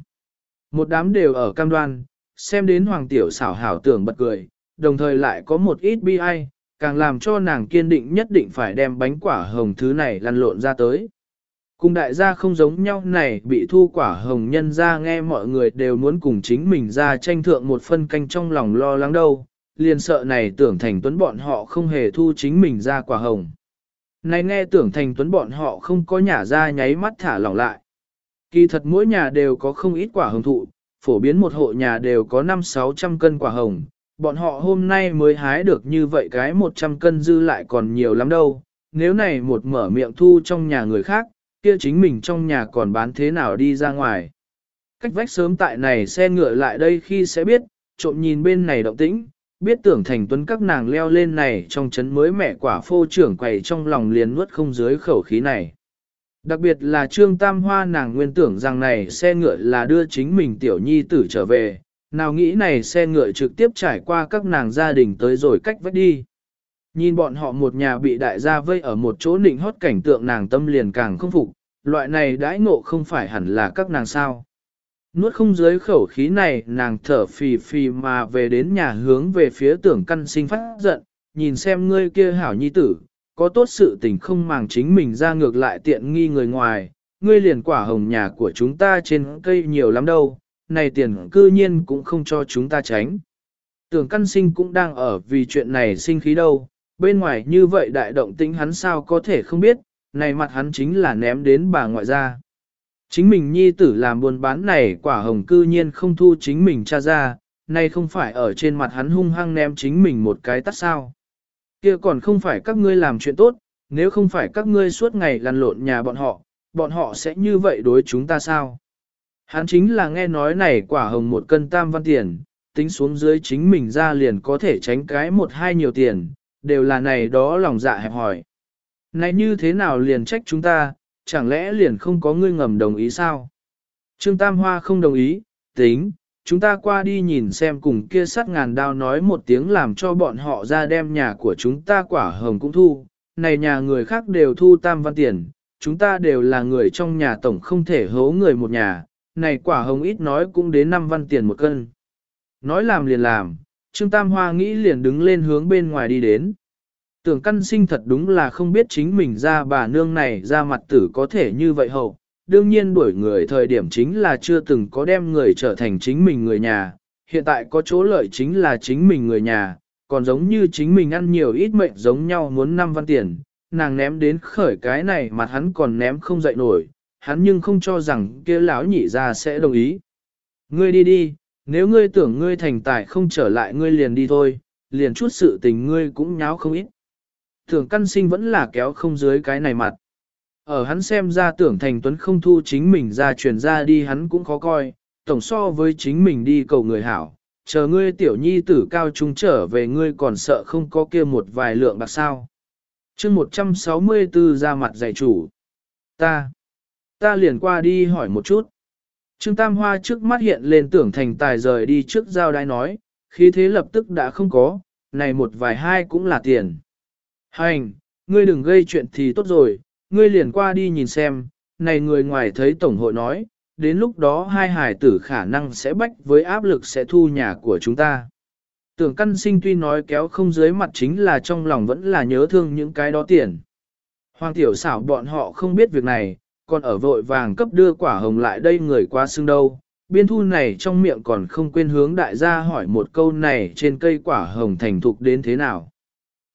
Một đám đều ở cam đoan, xem đến hoàng tiểu xảo hảo tưởng bật cười, đồng thời lại có một ít bi ai, càng làm cho nàng kiên định nhất định phải đem bánh quả hồng thứ này lăn lộn ra tới. Cùng đại gia không giống nhau này bị thu quả hồng nhân ra nghe mọi người đều muốn cùng chính mình ra tranh thượng một phân canh trong lòng lo lắng đâu, liền sợ này tưởng thành tuấn bọn họ không hề thu chính mình ra quả hồng. Này nghe tưởng thành tuấn bọn họ không có nhà ra nháy mắt thả lỏng lại. Kỳ thật mỗi nhà đều có không ít quả hồng thụ, phổ biến một hộ nhà đều có 5-600 cân quả hồng, bọn họ hôm nay mới hái được như vậy cái 100 cân dư lại còn nhiều lắm đâu, nếu này một mở miệng thu trong nhà người khác, kia chính mình trong nhà còn bán thế nào đi ra ngoài. Cách vách sớm tại này xe ngựa lại đây khi sẽ biết, trộm nhìn bên này động tĩnh, biết tưởng thành tuấn các nàng leo lên này trong chấn mới mẹ quả phô trưởng quầy trong lòng liền nuốt không dưới khẩu khí này. Đặc biệt là Trương Tam Hoa nàng nguyên tưởng rằng này xe ngựa là đưa chính mình tiểu nhi tử trở về, nào nghĩ này xe ngựa trực tiếp trải qua các nàng gia đình tới rồi cách vách đi. Nhìn bọn họ một nhà bị đại gia vây ở một chỗ nịnh hót cảnh tượng nàng tâm liền càng không phục, loại này đãi ngộ không phải hẳn là các nàng sao. Nuốt không dưới khẩu khí này nàng thở phì phì mà về đến nhà hướng về phía tưởng căn sinh phát giận, nhìn xem ngươi kia hảo nhi tử, có tốt sự tình không màng chính mình ra ngược lại tiện nghi người ngoài, ngươi liền quả hồng nhà của chúng ta trên cây nhiều lắm đâu, này tiền cư nhiên cũng không cho chúng ta tránh. Tưởng căn sinh cũng đang ở vì chuyện này sinh khí đâu, bên ngoài như vậy đại động tĩnh hắn sao có thể không biết, này mặt hắn chính là ném đến bà ngoại ra Chính mình nhi tử làm buôn bán này quả hồng cư nhiên không thu chính mình cha ra, nay không phải ở trên mặt hắn hung hăng ném chính mình một cái tắt sao kia còn không phải các ngươi làm chuyện tốt, nếu không phải các ngươi suốt ngày lăn lộn nhà bọn họ, bọn họ sẽ như vậy đối chúng ta sao? Hắn chính là nghe nói này quả hồng một cân tam văn tiền, tính xuống dưới chính mình ra liền có thể tránh cái một hai nhiều tiền, đều là này đó lòng dạ hẹp hỏi. Này như thế nào liền trách chúng ta, chẳng lẽ liền không có ngươi ngầm đồng ý sao? Trương Tam Hoa không đồng ý, tính, chúng ta qua đi nhìn xem cùng kia sắt ngàn đao nói một tiếng làm cho bọn họ ra đem nhà của chúng ta quả hồng cũng thu, này nhà người khác đều thu tam văn tiền, chúng ta đều là người trong nhà tổng không thể hố người một nhà, này quả hồng ít nói cũng đến 5 văn tiền một cân. Nói làm liền làm, Trương Tam Hoa nghĩ liền đứng lên hướng bên ngoài đi đến. Tưởng căn sinh thật đúng là không biết chính mình ra bà nương này ra mặt tử có thể như vậy hậu. Đương nhiên đuổi người thời điểm chính là chưa từng có đem người trở thành chính mình người nhà. Hiện tại có chỗ lợi chính là chính mình người nhà, còn giống như chính mình ăn nhiều ít mệnh giống nhau muốn năm văn tiền. Nàng ném đến khởi cái này mà hắn còn ném không dậy nổi, hắn nhưng không cho rằng kia lão nhị ra sẽ đồng ý. Ngươi đi đi, nếu ngươi tưởng ngươi thành tài không trở lại ngươi liền đi thôi, liền chút sự tình ngươi cũng nháo không ít. thường căn sinh vẫn là kéo không dưới cái này mặt. Ở hắn xem ra tưởng thành tuấn không thu chính mình ra truyền ra đi hắn cũng khó coi, tổng so với chính mình đi cầu người hảo. Chờ ngươi tiểu nhi tử cao trung trở về ngươi còn sợ không có kia một vài lượng bạc sao. chương 164 ra mặt dạy chủ. Ta, ta liền qua đi hỏi một chút. Trương Tam Hoa trước mắt hiện lên tưởng thành tài rời đi trước giao đai nói, khí thế lập tức đã không có, này một vài hai cũng là tiền. Hành, ngươi đừng gây chuyện thì tốt rồi, ngươi liền qua đi nhìn xem, này người ngoài thấy Tổng hội nói, đến lúc đó hai hải tử khả năng sẽ bách với áp lực sẽ thu nhà của chúng ta. Tưởng căn sinh tuy nói kéo không dưới mặt chính là trong lòng vẫn là nhớ thương những cái đó tiền. Hoàng tiểu xảo bọn họ không biết việc này, còn ở vội vàng cấp đưa quả hồng lại đây người qua xương đâu. Biên thu này trong miệng còn không quên hướng đại gia hỏi một câu này trên cây quả hồng thành thục đến thế nào.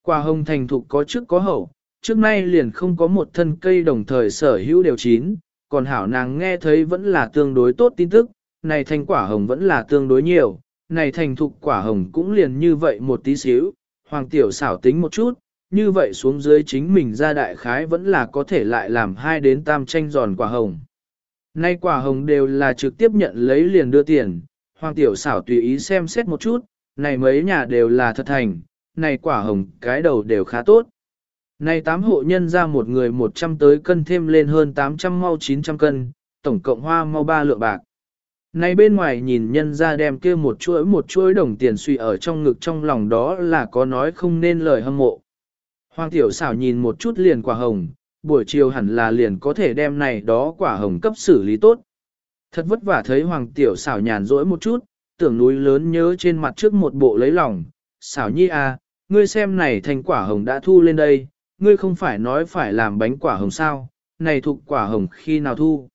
Quả hồng thành thục có trước có hậu, trước nay liền không có một thân cây đồng thời sở hữu đều chín, còn hảo nàng nghe thấy vẫn là tương đối tốt tin tức, này thành quả hồng vẫn là tương đối nhiều, này thành thục quả hồng cũng liền như vậy một tí xíu, hoàng tiểu xảo tính một chút, như vậy xuống dưới chính mình ra đại khái vẫn là có thể lại làm hai đến tam tranh giòn quả hồng. Nay quả hồng đều là trực tiếp nhận lấy liền đưa tiền, hoàng tiểu xảo tùy ý xem xét một chút, này mấy nhà đều là thật thành, này quả hồng cái đầu đều khá tốt. Này tám hộ nhân ra một người 100 tới cân thêm lên hơn 800 mau 900 cân, tổng cộng hoa mau ba lượng bạc. Này bên ngoài nhìn nhân ra đem kia một chuỗi một chuỗi đồng tiền suy ở trong ngực trong lòng đó là có nói không nên lời hâm mộ. Hoàng tiểu xảo nhìn một chút liền quả hồng, buổi chiều hẳn là liền có thể đem này đó quả hồng cấp xử lý tốt. Thật vất vả thấy hoàng tiểu xảo nhàn rỗi một chút, tưởng núi lớn nhớ trên mặt trước một bộ lấy lòng, xảo nhi à, ngươi xem này thành quả hồng đã thu lên đây, ngươi không phải nói phải làm bánh quả hồng sao, này thuộc quả hồng khi nào thu.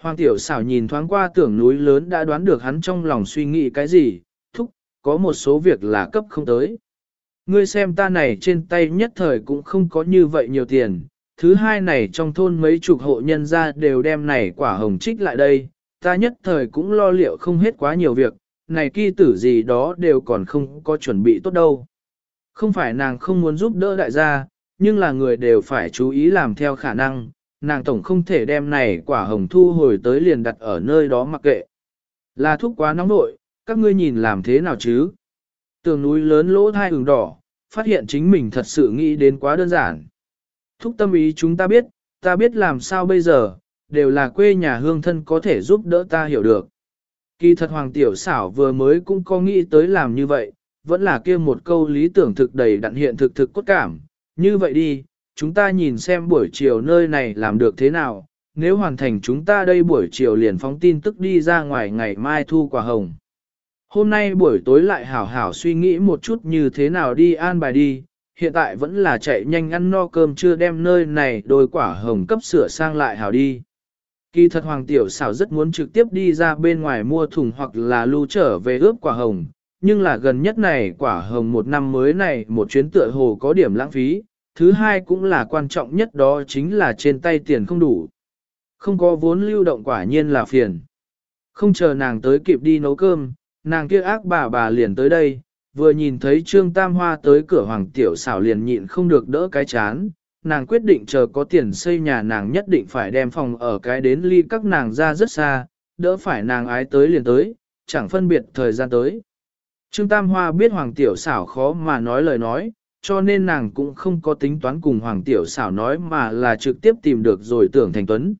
Hoàng tiểu xảo nhìn thoáng qua tưởng núi lớn đã đoán được hắn trong lòng suy nghĩ cái gì, thúc, có một số việc là cấp không tới. Ngươi xem ta này trên tay nhất thời cũng không có như vậy nhiều tiền, thứ hai này trong thôn mấy chục hộ nhân ra đều đem này quả hồng trích lại đây, ta nhất thời cũng lo liệu không hết quá nhiều việc, này kỳ tử gì đó đều còn không có chuẩn bị tốt đâu. Không phải nàng không muốn giúp đỡ đại gia, nhưng là người đều phải chú ý làm theo khả năng, nàng tổng không thể đem này quả hồng thu hồi tới liền đặt ở nơi đó mặc kệ. Là thuốc quá nóng nội, các ngươi nhìn làm thế nào chứ? Tường núi lớn lỗ thai ửng đỏ, phát hiện chính mình thật sự nghĩ đến quá đơn giản. Thúc tâm ý chúng ta biết, ta biết làm sao bây giờ, đều là quê nhà hương thân có thể giúp đỡ ta hiểu được. Kỳ thật Hoàng Tiểu xảo vừa mới cũng có nghĩ tới làm như vậy, vẫn là kia một câu lý tưởng thực đầy đặn hiện thực thực cốt cảm. Như vậy đi, chúng ta nhìn xem buổi chiều nơi này làm được thế nào, nếu hoàn thành chúng ta đây buổi chiều liền phóng tin tức đi ra ngoài ngày mai thu quả hồng. Hôm nay buổi tối lại hảo hảo suy nghĩ một chút như thế nào đi an bài đi, hiện tại vẫn là chạy nhanh ăn no cơm chưa đem nơi này đôi quả hồng cấp sửa sang lại hảo đi. Kỳ thật Hoàng Tiểu xảo rất muốn trực tiếp đi ra bên ngoài mua thùng hoặc là lưu trở về ướp quả hồng, nhưng là gần nhất này quả hồng một năm mới này một chuyến tựa hồ có điểm lãng phí, thứ hai cũng là quan trọng nhất đó chính là trên tay tiền không đủ. Không có vốn lưu động quả nhiên là phiền. Không chờ nàng tới kịp đi nấu cơm, nàng kia ác bà bà liền tới đây, vừa nhìn thấy Trương Tam Hoa tới cửa Hoàng Tiểu xảo liền nhịn không được đỡ cái chán, nàng quyết định chờ có tiền xây nhà nàng nhất định phải đem phòng ở cái đến ly các nàng ra rất xa, đỡ phải nàng ái tới liền tới, chẳng phân biệt thời gian tới. Trương Tam Hoa biết Hoàng Tiểu xảo khó mà nói lời nói, cho nên nàng cũng không có tính toán cùng Hoàng Tiểu xảo nói mà là trực tiếp tìm được rồi tưởng thành tuấn.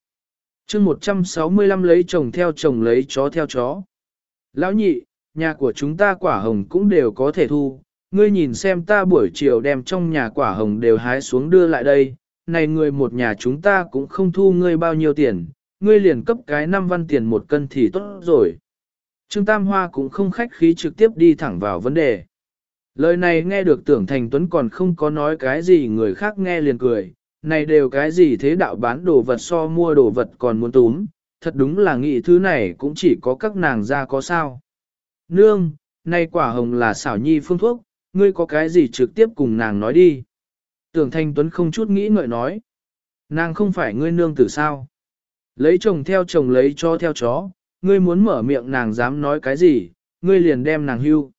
chương 165 lấy chồng theo chồng lấy chó theo chó. Lão nhị, nhà của chúng ta quả hồng cũng đều có thể thu, ngươi nhìn xem ta buổi chiều đem trong nhà quả hồng đều hái xuống đưa lại đây, này người một nhà chúng ta cũng không thu ngươi bao nhiêu tiền, ngươi liền cấp cái 5 văn tiền một cân thì tốt rồi. Trương Tam Hoa cũng không khách khí trực tiếp đi thẳng vào vấn đề. Lời này nghe được tưởng thành tuấn còn không có nói cái gì người khác nghe liền cười, này đều cái gì thế đạo bán đồ vật so mua đồ vật còn muốn túm, thật đúng là nghĩ thứ này cũng chỉ có các nàng ra có sao. Nương, nay quả hồng là xảo nhi phương thuốc, ngươi có cái gì trực tiếp cùng nàng nói đi. Tưởng Thanh Tuấn không chút nghĩ ngợi nói. Nàng không phải ngươi nương tử sao. Lấy chồng theo chồng lấy cho theo chó, ngươi muốn mở miệng nàng dám nói cái gì, ngươi liền đem nàng hưu.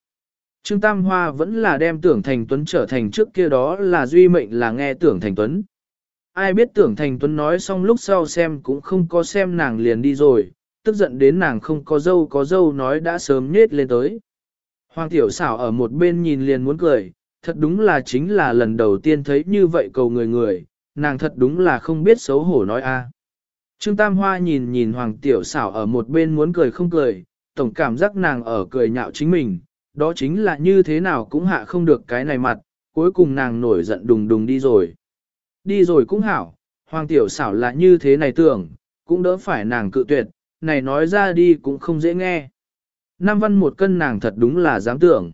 Trương Tam Hoa vẫn là đem tưởng Thành Tuấn trở thành trước kia đó là duy mệnh là nghe tưởng Thành Tuấn. Ai biết tưởng Thành Tuấn nói xong lúc sau xem cũng không có xem nàng liền đi rồi, tức giận đến nàng không có dâu có dâu nói đã sớm nết lên tới. Hoàng tiểu xảo ở một bên nhìn liền muốn cười, thật đúng là chính là lần đầu tiên thấy như vậy cầu người người, nàng thật đúng là không biết xấu hổ nói a. Trương Tam Hoa nhìn nhìn Hoàng tiểu xảo ở một bên muốn cười không cười, tổng cảm giác nàng ở cười nhạo chính mình, đó chính là như thế nào cũng hạ không được cái này mặt, cuối cùng nàng nổi giận đùng đùng đi rồi. Đi rồi cũng hảo, Hoàng tiểu xảo là như thế này tưởng, cũng đỡ phải nàng cự tuyệt, này nói ra đi cũng không dễ nghe. Nam văn một cân nàng thật đúng là dám tưởng.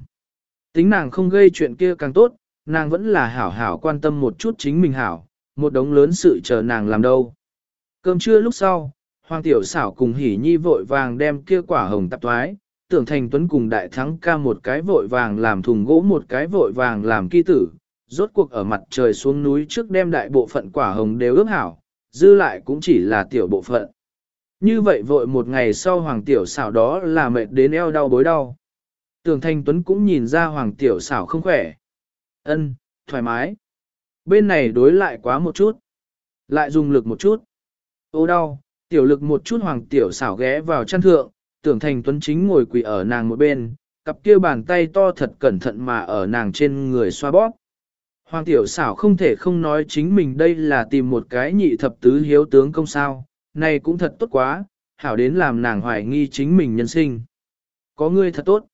Tính nàng không gây chuyện kia càng tốt, nàng vẫn là hảo hảo quan tâm một chút chính mình hảo, một đống lớn sự chờ nàng làm đâu. Cơm trưa lúc sau, Hoàng Tiểu xảo cùng hỉ nhi vội vàng đem kia quả hồng tạp thoái, tưởng thành tuấn cùng đại thắng ca một cái vội vàng làm thùng gỗ một cái vội vàng làm kỳ tử, rốt cuộc ở mặt trời xuống núi trước đem đại bộ phận quả hồng đều ướp hảo, dư lại cũng chỉ là tiểu bộ phận. Như vậy vội một ngày sau Hoàng Tiểu xảo đó là mệt đến eo đau bối đau. Tưởng Thanh Tuấn cũng nhìn ra Hoàng Tiểu xảo không khỏe. Ân, thoải mái. Bên này đối lại quá một chút. Lại dùng lực một chút. Ô đau, tiểu lực một chút Hoàng Tiểu xảo ghé vào chăn thượng, tưởng thành Tuấn chính ngồi quỳ ở nàng một bên, cặp kia bàn tay to thật cẩn thận mà ở nàng trên người xoa bóp. Hoàng Tiểu xảo không thể không nói chính mình đây là tìm một cái nhị thập tứ hiếu tướng công sao, này cũng thật tốt quá, hảo đến làm nàng hoài nghi chính mình nhân sinh. Có ngươi thật tốt.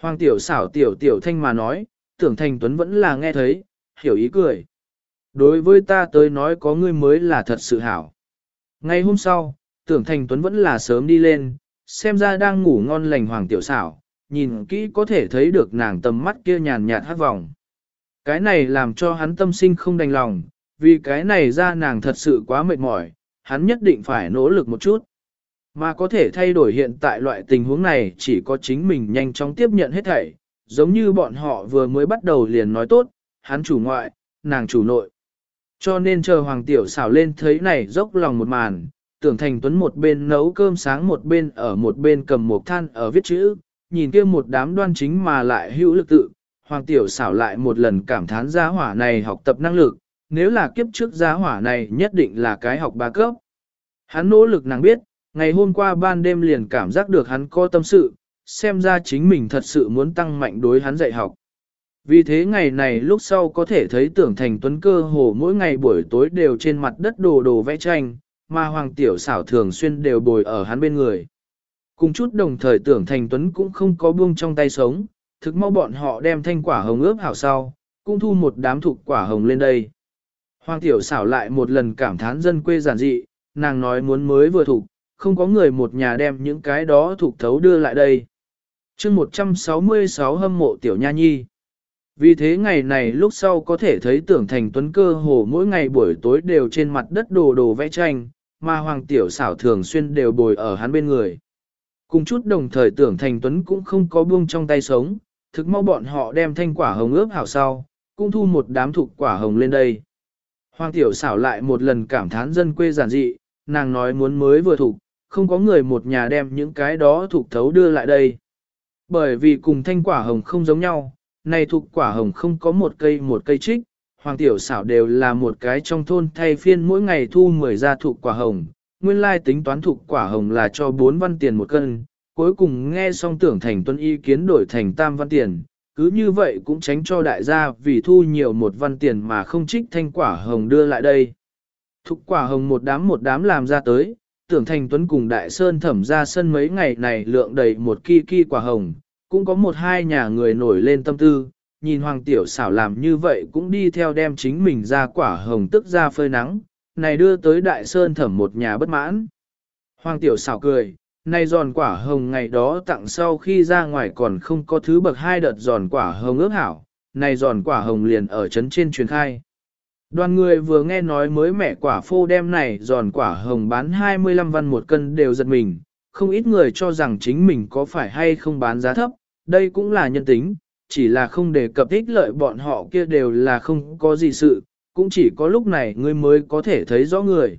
Hoàng tiểu xảo tiểu tiểu thanh mà nói, tưởng thành tuấn vẫn là nghe thấy, hiểu ý cười. Đối với ta tới nói có ngươi mới là thật sự hảo. Ngày hôm sau, tưởng thành tuấn vẫn là sớm đi lên, xem ra đang ngủ ngon lành hoàng tiểu xảo, nhìn kỹ có thể thấy được nàng tầm mắt kia nhàn nhạt hát vòng. Cái này làm cho hắn tâm sinh không đành lòng, vì cái này ra nàng thật sự quá mệt mỏi, hắn nhất định phải nỗ lực một chút. Mà có thể thay đổi hiện tại loại tình huống này chỉ có chính mình nhanh chóng tiếp nhận hết thảy, giống như bọn họ vừa mới bắt đầu liền nói tốt, hắn chủ ngoại, nàng chủ nội. Cho nên chờ Hoàng Tiểu xảo lên thấy này dốc lòng một màn, tưởng thành tuấn một bên nấu cơm sáng một bên ở một bên cầm một than ở viết chữ, nhìn kia một đám đoan chính mà lại hữu lực tự, Hoàng Tiểu xảo lại một lần cảm thán gia hỏa này học tập năng lực, nếu là kiếp trước gia hỏa này nhất định là cái học ba cấp. Hắn nỗ lực nàng biết, ngày hôm qua ban đêm liền cảm giác được hắn có tâm sự, xem ra chính mình thật sự muốn tăng mạnh đối hắn dạy học. Vì thế ngày này lúc sau có thể thấy tưởng thành tuấn cơ hồ mỗi ngày buổi tối đều trên mặt đất đồ đồ vẽ tranh, mà hoàng tiểu xảo thường xuyên đều bồi ở hắn bên người. Cùng chút đồng thời tưởng thành tuấn cũng không có buông trong tay sống, thực mau bọn họ đem thanh quả hồng ướp hảo sau, cũng thu một đám thục quả hồng lên đây. Hoàng tiểu xảo lại một lần cảm thán dân quê giản dị, nàng nói muốn mới vừa thục, không có người một nhà đem những cái đó thục thấu đưa lại đây. chương 166 hâm mộ tiểu nha nhi. Vì thế ngày này lúc sau có thể thấy tưởng thành tuấn cơ hồ mỗi ngày buổi tối đều trên mặt đất đồ đồ vẽ tranh, mà hoàng tiểu xảo thường xuyên đều bồi ở hắn bên người. Cùng chút đồng thời tưởng thành tuấn cũng không có buông trong tay sống, thực mau bọn họ đem thanh quả hồng ướp hảo sau, cũng thu một đám thục quả hồng lên đây. Hoàng tiểu xảo lại một lần cảm thán dân quê giản dị, nàng nói muốn mới vừa thục, không có người một nhà đem những cái đó thục thấu đưa lại đây. Bởi vì cùng thanh quả hồng không giống nhau, này thuộc quả hồng không có một cây một cây trích, hoàng tiểu xảo đều là một cái trong thôn thay phiên mỗi ngày thu 10 ra thuộc quả hồng, nguyên lai tính toán thuộc quả hồng là cho 4 văn tiền một cân, cuối cùng nghe xong tưởng thành tuân ý kiến đổi thành tam văn tiền, cứ như vậy cũng tránh cho đại gia vì thu nhiều một văn tiền mà không trích thanh quả hồng đưa lại đây. Thục quả hồng một đám một đám làm ra tới, tưởng thành tuấn cùng đại sơn thẩm ra sân mấy ngày này lượng đầy một ki ki quả hồng, cũng có một hai nhà người nổi lên tâm tư, nhìn hoàng tiểu xảo làm như vậy cũng đi theo đem chính mình ra quả hồng tức ra phơi nắng, này đưa tới đại sơn thẩm một nhà bất mãn. Hoàng tiểu xảo cười, Này giòn quả hồng ngày đó tặng sau khi ra ngoài còn không có thứ bậc hai đợt giòn quả hồng ước hảo, này giòn quả hồng liền ở trấn trên truyền khai. Đoàn người vừa nghe nói mới mẹ quả phô đem này giòn quả hồng bán 25 văn một cân đều giật mình, không ít người cho rằng chính mình có phải hay không bán giá thấp, đây cũng là nhân tính, chỉ là không đề cập ích lợi bọn họ kia đều là không có gì sự, cũng chỉ có lúc này ngươi mới có thể thấy rõ người.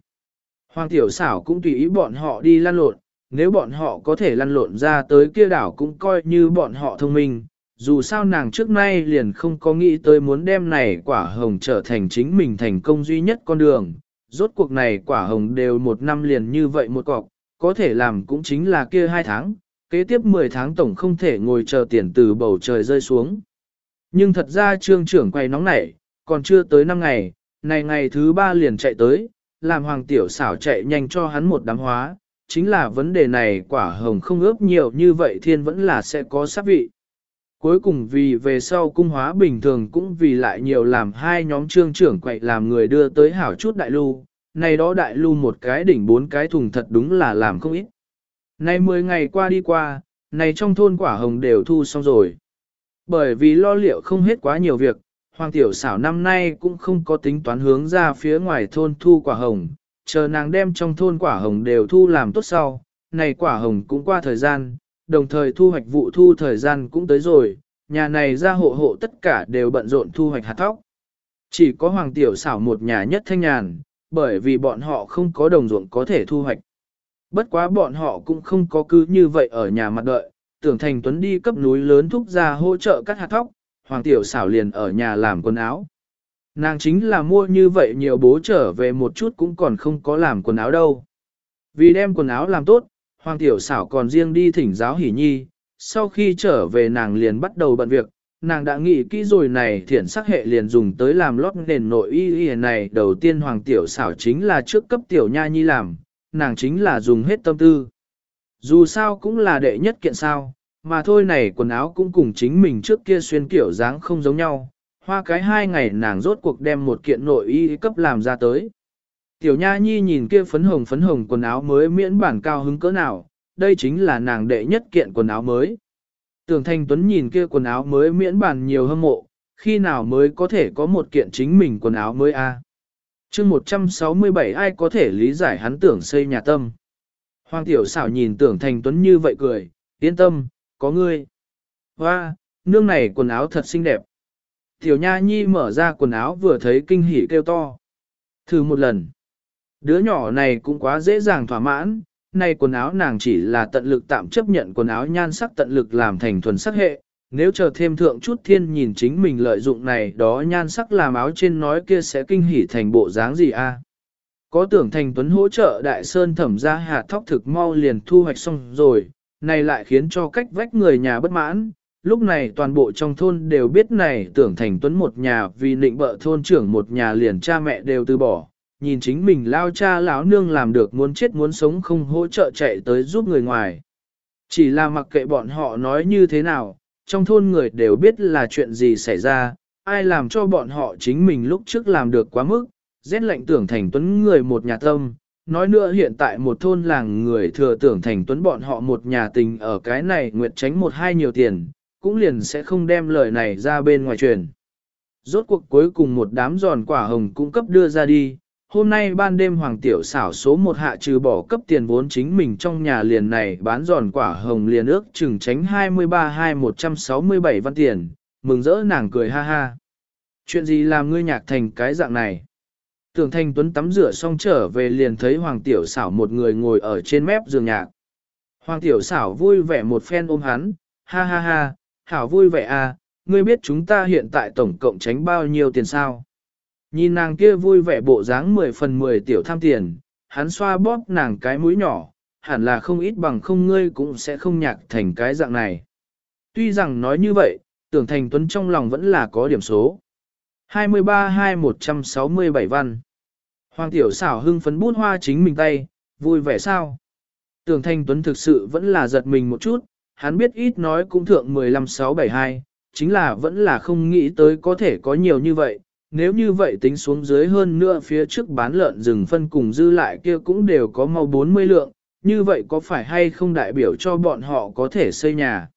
Hoàng tiểu xảo cũng tùy ý bọn họ đi lăn lộn, nếu bọn họ có thể lăn lộn ra tới kia đảo cũng coi như bọn họ thông minh. Dù sao nàng trước nay liền không có nghĩ tới muốn đem này quả hồng trở thành chính mình thành công duy nhất con đường. Rốt cuộc này quả hồng đều một năm liền như vậy một cọc, có thể làm cũng chính là kia hai tháng, kế tiếp 10 tháng tổng không thể ngồi chờ tiền từ bầu trời rơi xuống. Nhưng thật ra trương trưởng quay nóng nảy, còn chưa tới 5 ngày, này ngày thứ 3 liền chạy tới, làm hoàng tiểu xảo chạy nhanh cho hắn một đám hóa, chính là vấn đề này quả hồng không ướp nhiều như vậy thiên vẫn là sẽ có sát vị. Cuối cùng vì về sau cung hóa bình thường cũng vì lại nhiều làm hai nhóm trương trưởng quậy làm người đưa tới hảo chút đại lưu, này đó đại lưu một cái đỉnh bốn cái thùng thật đúng là làm không ít. Nay 10 ngày qua đi qua, này trong thôn quả hồng đều thu xong rồi. Bởi vì lo liệu không hết quá nhiều việc, Hoàng Tiểu xảo năm nay cũng không có tính toán hướng ra phía ngoài thôn thu quả hồng, chờ nàng đem trong thôn quả hồng đều thu làm tốt sau, này quả hồng cũng qua thời gian, đồng thời thu hoạch vụ thu thời gian cũng tới rồi, nhà này ra hộ hộ tất cả đều bận rộn thu hoạch hạt thóc. Chỉ có Hoàng Tiểu xảo một nhà nhất thanh nhàn, bởi vì bọn họ không có đồng ruộng có thể thu hoạch. Bất quá bọn họ cũng không có cứ như vậy ở nhà mặt đợi, tưởng thành tuấn đi cấp núi lớn thúc ra hỗ trợ cắt hạt thóc, Hoàng Tiểu xảo liền ở nhà làm quần áo. Nàng chính là mua như vậy nhiều bố trở về một chút cũng còn không có làm quần áo đâu. Vì đem quần áo làm tốt, Hoàng Tiểu xảo còn riêng đi thỉnh giáo hỉ nhi, sau khi trở về nàng liền bắt đầu bận việc, nàng đã nghĩ kỹ rồi này thiển sắc hệ liền dùng tới làm lót nền nội y y này. Đầu tiên Hoàng Tiểu xảo chính là trước cấp Tiểu Nha Nhi làm, nàng chính là dùng hết tâm tư. Dù sao cũng là đệ nhất kiện sao, mà thôi này quần áo cũng cùng chính mình trước kia xuyên kiểu dáng không giống nhau, hoa cái hai ngày nàng rốt cuộc đem một kiện nội y cấp làm ra tới. Tiểu Nha Nhi nhìn kia phấn hồng phấn hồng quần áo mới miễn bản cao hứng cỡ nào, đây chính là nàng đệ nhất kiện quần áo mới. Tưởng Thanh Tuấn nhìn kia quần áo mới miễn bản nhiều hâm mộ, khi nào mới có thể có một kiện chính mình quần áo mới a? À? Chương 167 ai có thể lý giải hắn tưởng xây nhà tâm. Hoàng tiểu xảo nhìn tưởng thành Tuấn như vậy cười, yên tâm, có ngươi. Hoa, nương này quần áo thật xinh đẹp. Tiểu Nha Nhi mở ra quần áo vừa thấy kinh hỉ kêu to. Thử một lần. Đứa nhỏ này cũng quá dễ dàng thỏa mãn, này quần áo nàng chỉ là tận lực tạm chấp nhận quần áo nhan sắc tận lực làm thành thuần sắc hệ. Nếu chờ thêm thượng chút thiên nhìn chính mình lợi dụng này đó nhan sắc làm áo trên nói kia sẽ kinh hỉ thành bộ dáng gì a? Có tưởng thành tuấn hỗ trợ đại sơn thẩm ra hạt thóc thực mau liền thu hoạch xong rồi, này lại khiến cho cách vách người nhà bất mãn, lúc này toàn bộ trong thôn đều biết này tưởng thành tuấn một nhà vì nịnh bợ thôn trưởng một nhà liền cha mẹ đều từ bỏ, nhìn chính mình lao cha lão nương làm được muốn chết muốn sống không hỗ trợ chạy tới giúp người ngoài. Chỉ là mặc kệ bọn họ nói như thế nào, trong thôn người đều biết là chuyện gì xảy ra, ai làm cho bọn họ chính mình lúc trước làm được quá mức, rét lạnh tưởng thành tuấn người một nhà tâm. Nói nữa hiện tại một thôn làng người thừa tưởng thành tuấn bọn họ một nhà tình ở cái này nguyện tránh một hai nhiều tiền, cũng liền sẽ không đem lời này ra bên ngoài truyền. Rốt cuộc cuối cùng một đám giòn quả hồng cung cấp đưa ra đi, hôm nay ban đêm hoàng tiểu xảo số một hạ trừ bỏ cấp tiền vốn chính mình trong nhà liền này bán giòn quả hồng liền ước chừng tránh 23-2167 văn tiền, mừng rỡ nàng cười ha ha. Chuyện gì làm ngươi nhạc thành cái dạng này? Tưởng thanh tuấn tắm rửa xong trở về liền thấy hoàng tiểu xảo một người ngồi ở trên mép giường nhạc. Hoàng tiểu xảo vui vẻ một phen ôm hắn, ha ha ha, hảo vui vẻ à, ngươi biết chúng ta hiện tại tổng cộng tránh bao nhiêu tiền sao? Nhìn nàng kia vui vẻ bộ dáng 10 phần 10 tiểu tham tiền, hắn xoa bóp nàng cái mũi nhỏ, hẳn là không ít bằng không ngươi cũng sẽ không nhạc thành cái dạng này. Tuy rằng nói như vậy, tưởng thành tuấn trong lòng vẫn là có điểm số. 23-2167 văn. Hoàng tiểu xảo hưng phấn bút hoa chính mình tay, vui vẻ sao? Tưởng thành tuấn thực sự vẫn là giật mình một chút, hắn biết ít nói cũng thượng 15672, chính là vẫn là không nghĩ tới có thể có nhiều như vậy. Nếu như vậy tính xuống dưới hơn nữa phía trước bán lợn rừng phân cùng dư lại kia cũng đều có mau 40 lượng, như vậy có phải hay không đại biểu cho bọn họ có thể xây nhà?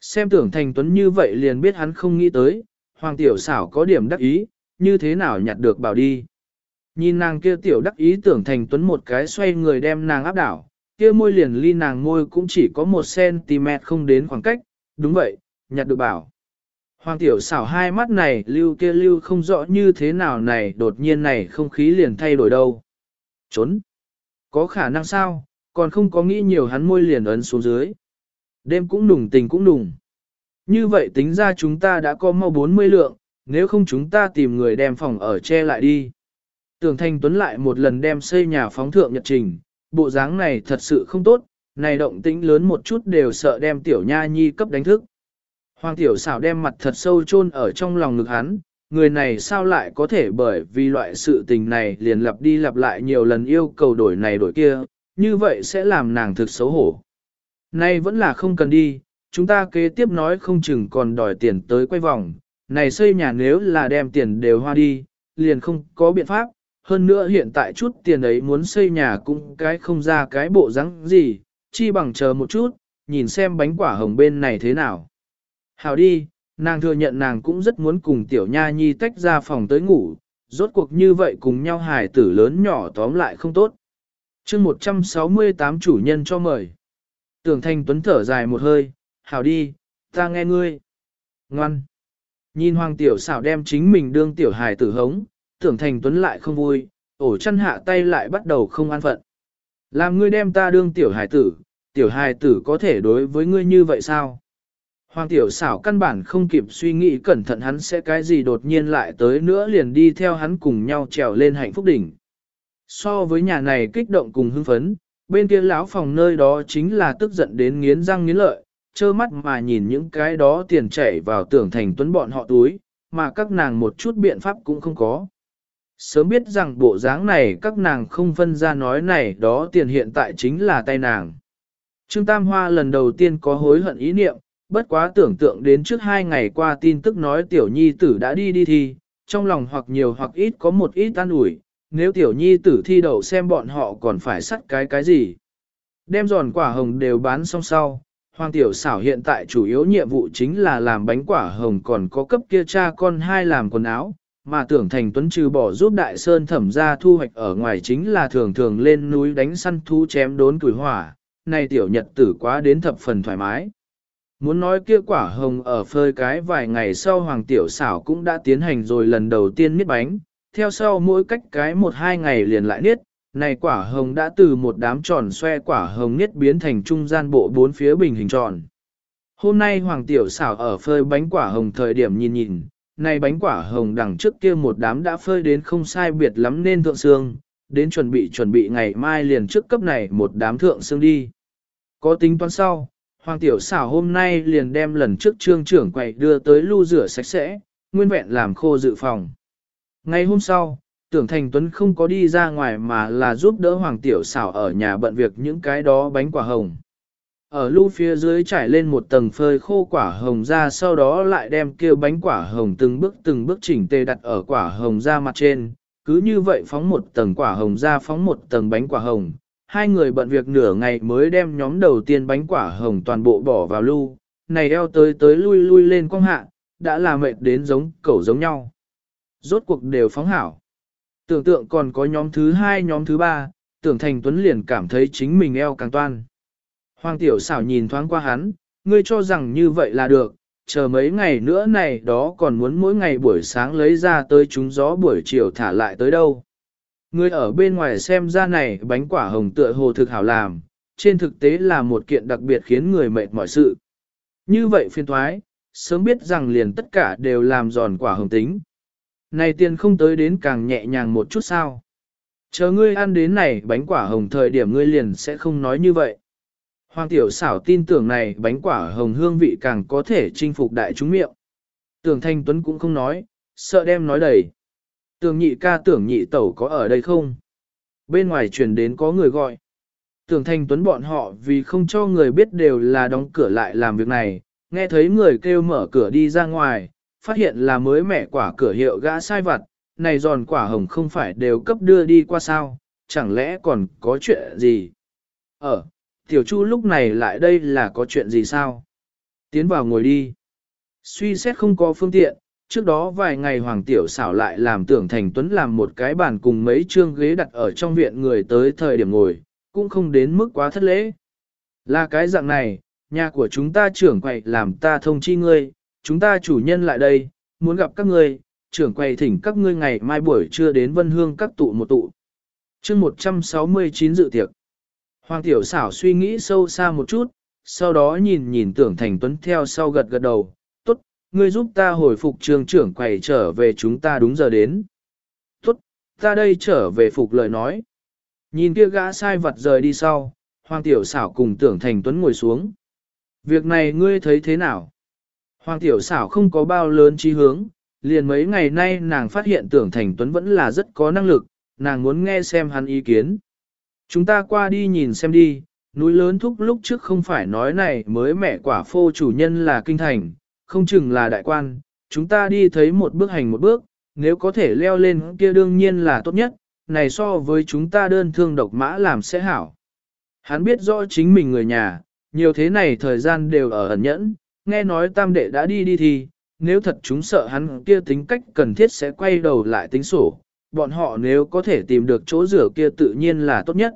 Xem tưởng thành tuấn như vậy liền biết hắn không nghĩ tới, hoàng tiểu xảo có điểm đắc ý, như thế nào nhặt được bảo đi. Nhìn nàng kia tiểu đắc ý tưởng thành tuấn một cái xoay người đem nàng áp đảo, kia môi liền ly nàng môi cũng chỉ có một cm không đến khoảng cách, đúng vậy, nhặt được bảo. Hoàng tiểu xảo hai mắt này lưu kia lưu không rõ như thế nào này đột nhiên này không khí liền thay đổi đâu. Trốn. Có khả năng sao, còn không có nghĩ nhiều hắn môi liền ấn xuống dưới. Đêm cũng đùng tình cũng đùng. Như vậy tính ra chúng ta đã có mau 40 lượng, nếu không chúng ta tìm người đem phòng ở che lại đi. Tưởng Thanh Tuấn lại một lần đem xây nhà phóng thượng nhật trình, bộ dáng này thật sự không tốt, này động tĩnh lớn một chút đều sợ đem tiểu nha nhi cấp đánh thức. Hoàng tiểu xảo đem mặt thật sâu chôn ở trong lòng ngực hắn, người này sao lại có thể bởi vì loại sự tình này liền lặp đi lặp lại nhiều lần yêu cầu đổi này đổi kia, như vậy sẽ làm nàng thực xấu hổ. Nay vẫn là không cần đi, chúng ta kế tiếp nói không chừng còn đòi tiền tới quay vòng, này xây nhà nếu là đem tiền đều hoa đi, liền không có biện pháp, hơn nữa hiện tại chút tiền ấy muốn xây nhà cũng cái không ra cái bộ rắn gì, chi bằng chờ một chút, nhìn xem bánh quả hồng bên này thế nào. Hảo đi, nàng thừa nhận nàng cũng rất muốn cùng tiểu nha nhi tách ra phòng tới ngủ, rốt cuộc như vậy cùng nhau hài tử lớn nhỏ tóm lại không tốt. chương 168 chủ nhân cho mời. Tưởng thanh tuấn thở dài một hơi, hảo đi, ta nghe ngươi. Ngoan. Nhìn hoàng tiểu xảo đem chính mình đương tiểu hài tử hống, tưởng thành tuấn lại không vui, ổ chăn hạ tay lại bắt đầu không an phận. Làm ngươi đem ta đương tiểu hài tử, tiểu hài tử có thể đối với ngươi như vậy sao? Hoàng tiểu xảo căn bản không kịp suy nghĩ cẩn thận hắn sẽ cái gì đột nhiên lại tới nữa liền đi theo hắn cùng nhau trèo lên hạnh phúc đỉnh. So với nhà này kích động cùng hưng phấn, bên kia lão phòng nơi đó chính là tức giận đến nghiến răng nghiến lợi, trơ mắt mà nhìn những cái đó tiền chảy vào tưởng thành tuấn bọn họ túi, mà các nàng một chút biện pháp cũng không có. Sớm biết rằng bộ dáng này các nàng không phân ra nói này đó tiền hiện tại chính là tay nàng. Trương Tam Hoa lần đầu tiên có hối hận ý niệm, bất quá tưởng tượng đến trước hai ngày qua tin tức nói tiểu nhi tử đã đi đi thi, trong lòng hoặc nhiều hoặc ít có một ít an ủi, nếu tiểu nhi tử thi đậu xem bọn họ còn phải sắt cái cái gì. Đem giòn quả hồng đều bán xong sau, Hoàng Tiểu xảo hiện tại chủ yếu nhiệm vụ chính là làm bánh quả hồng còn có cấp kia cha con hai làm quần áo, mà tưởng thành tuấn trừ bỏ giúp đại sơn thẩm ra thu hoạch ở ngoài chính là thường thường lên núi đánh săn thú chém đốn tuổi hỏa, này tiểu nhật tử quá đến thập phần thoải mái. Muốn nói kia quả hồng ở phơi cái vài ngày sau Hoàng Tiểu xảo cũng đã tiến hành rồi lần đầu tiên niết bánh, theo sau mỗi cách cái một hai ngày liền lại niết, này quả hồng đã từ một đám tròn xoe quả hồng niết biến thành trung gian bộ bốn phía bình hình tròn. Hôm nay Hoàng Tiểu xảo ở phơi bánh quả hồng thời điểm nhìn nhìn, này bánh quả hồng đằng trước kia một đám đã phơi đến không sai biệt lắm nên thượng xương, đến chuẩn bị chuẩn bị ngày mai liền trước cấp này một đám thượng xương đi. Có tính toán sau, Hoàng Tiểu xảo hôm nay liền đem lần trước trương trưởng quậy đưa tới lưu rửa sạch sẽ, nguyên vẹn làm khô dự phòng. Ngày hôm sau, tưởng thành tuấn không có đi ra ngoài mà là giúp đỡ Hoàng Tiểu xảo ở nhà bận việc những cái đó bánh quả hồng. Ở lưu phía dưới trải lên một tầng phơi khô quả hồng ra sau đó lại đem kêu bánh quả hồng từng bước từng bước chỉnh tề đặt ở quả hồng ra mặt trên, cứ như vậy phóng một tầng quả hồng ra phóng một tầng bánh quả hồng. Hai người bận việc nửa ngày mới đem nhóm đầu tiên bánh quả hồng toàn bộ bỏ vào lưu, này eo tới tới lui lui lên quang hạ, đã là mệt đến giống cẩu giống nhau. Rốt cuộc đều phóng hảo. Tưởng tượng còn có nhóm thứ hai nhóm thứ ba, tưởng thành tuấn liền cảm thấy chính mình eo càng toan. Hoàng tiểu xảo nhìn thoáng qua hắn, ngươi cho rằng như vậy là được, chờ mấy ngày nữa này đó còn muốn mỗi ngày buổi sáng lấy ra tới chúng gió buổi chiều thả lại tới đâu. Ngươi ở bên ngoài xem ra này bánh quả hồng tựa hồ thực hảo làm, trên thực tế là một kiện đặc biệt khiến người mệt mỏi sự. Như vậy phiên thoái, sớm biết rằng liền tất cả đều làm giòn quả hồng tính. Này tiền không tới đến càng nhẹ nhàng một chút sao. Chờ ngươi ăn đến này bánh quả hồng thời điểm ngươi liền sẽ không nói như vậy. Hoàng tiểu xảo tin tưởng này bánh quả hồng hương vị càng có thể chinh phục đại chúng miệng. Tưởng thanh tuấn cũng không nói, sợ đem nói đầy. Tưởng nhị ca tưởng nhị tẩu có ở đây không? Bên ngoài truyền đến có người gọi. Tưởng thanh tuấn bọn họ vì không cho người biết đều là đóng cửa lại làm việc này, nghe thấy người kêu mở cửa đi ra ngoài, phát hiện là mới mẻ quả cửa hiệu gã sai vặt, này giòn quả hồng không phải đều cấp đưa đi qua sao, chẳng lẽ còn có chuyện gì? Ở, tiểu chu lúc này lại đây là có chuyện gì sao? Tiến vào ngồi đi. Suy xét không có phương tiện, trước đó vài ngày Hoàng Tiểu xảo lại làm tưởng Thành Tuấn làm một cái bàn cùng mấy chương ghế đặt ở trong viện người tới thời điểm ngồi, cũng không đến mức quá thất lễ. Là cái dạng này, nhà của chúng ta trưởng quầy làm ta thông chi ngươi, chúng ta chủ nhân lại đây, muốn gặp các ngươi, trưởng quầy thỉnh các ngươi ngày mai buổi trưa đến Vân Hương các tụ một tụ. chương 169 dự tiệc. Hoàng Tiểu xảo suy nghĩ sâu xa một chút, sau đó nhìn nhìn tưởng Thành Tuấn theo sau gật gật đầu, ngươi giúp ta hồi phục trường trưởng quầy trở về chúng ta đúng giờ đến. Tốt, ta đây trở về phục lời nói. Nhìn kia gã sai vật rời đi sau, Hoàng Tiểu xảo cùng tưởng Thành Tuấn ngồi xuống. Việc này ngươi thấy thế nào? Hoàng Tiểu xảo không có bao lớn trí hướng, liền mấy ngày nay nàng phát hiện tưởng Thành Tuấn vẫn là rất có năng lực, nàng muốn nghe xem hắn ý kiến. Chúng ta qua đi nhìn xem đi, núi lớn thúc lúc trước không phải nói này mới mẹ quả phô chủ nhân là kinh thành, không chừng là đại quan, chúng ta đi thấy một bước hành một bước, nếu có thể leo lên kia đương nhiên là tốt nhất, này so với chúng ta đơn thương độc mã làm sẽ hảo. Hắn biết rõ chính mình người nhà, nhiều thế này thời gian đều ở ẩn nhẫn, nghe nói tam đệ đã đi đi thì, nếu thật chúng sợ hắn kia tính cách cần thiết sẽ quay đầu lại tính sổ, bọn họ nếu có thể tìm được chỗ rửa kia tự nhiên là tốt nhất.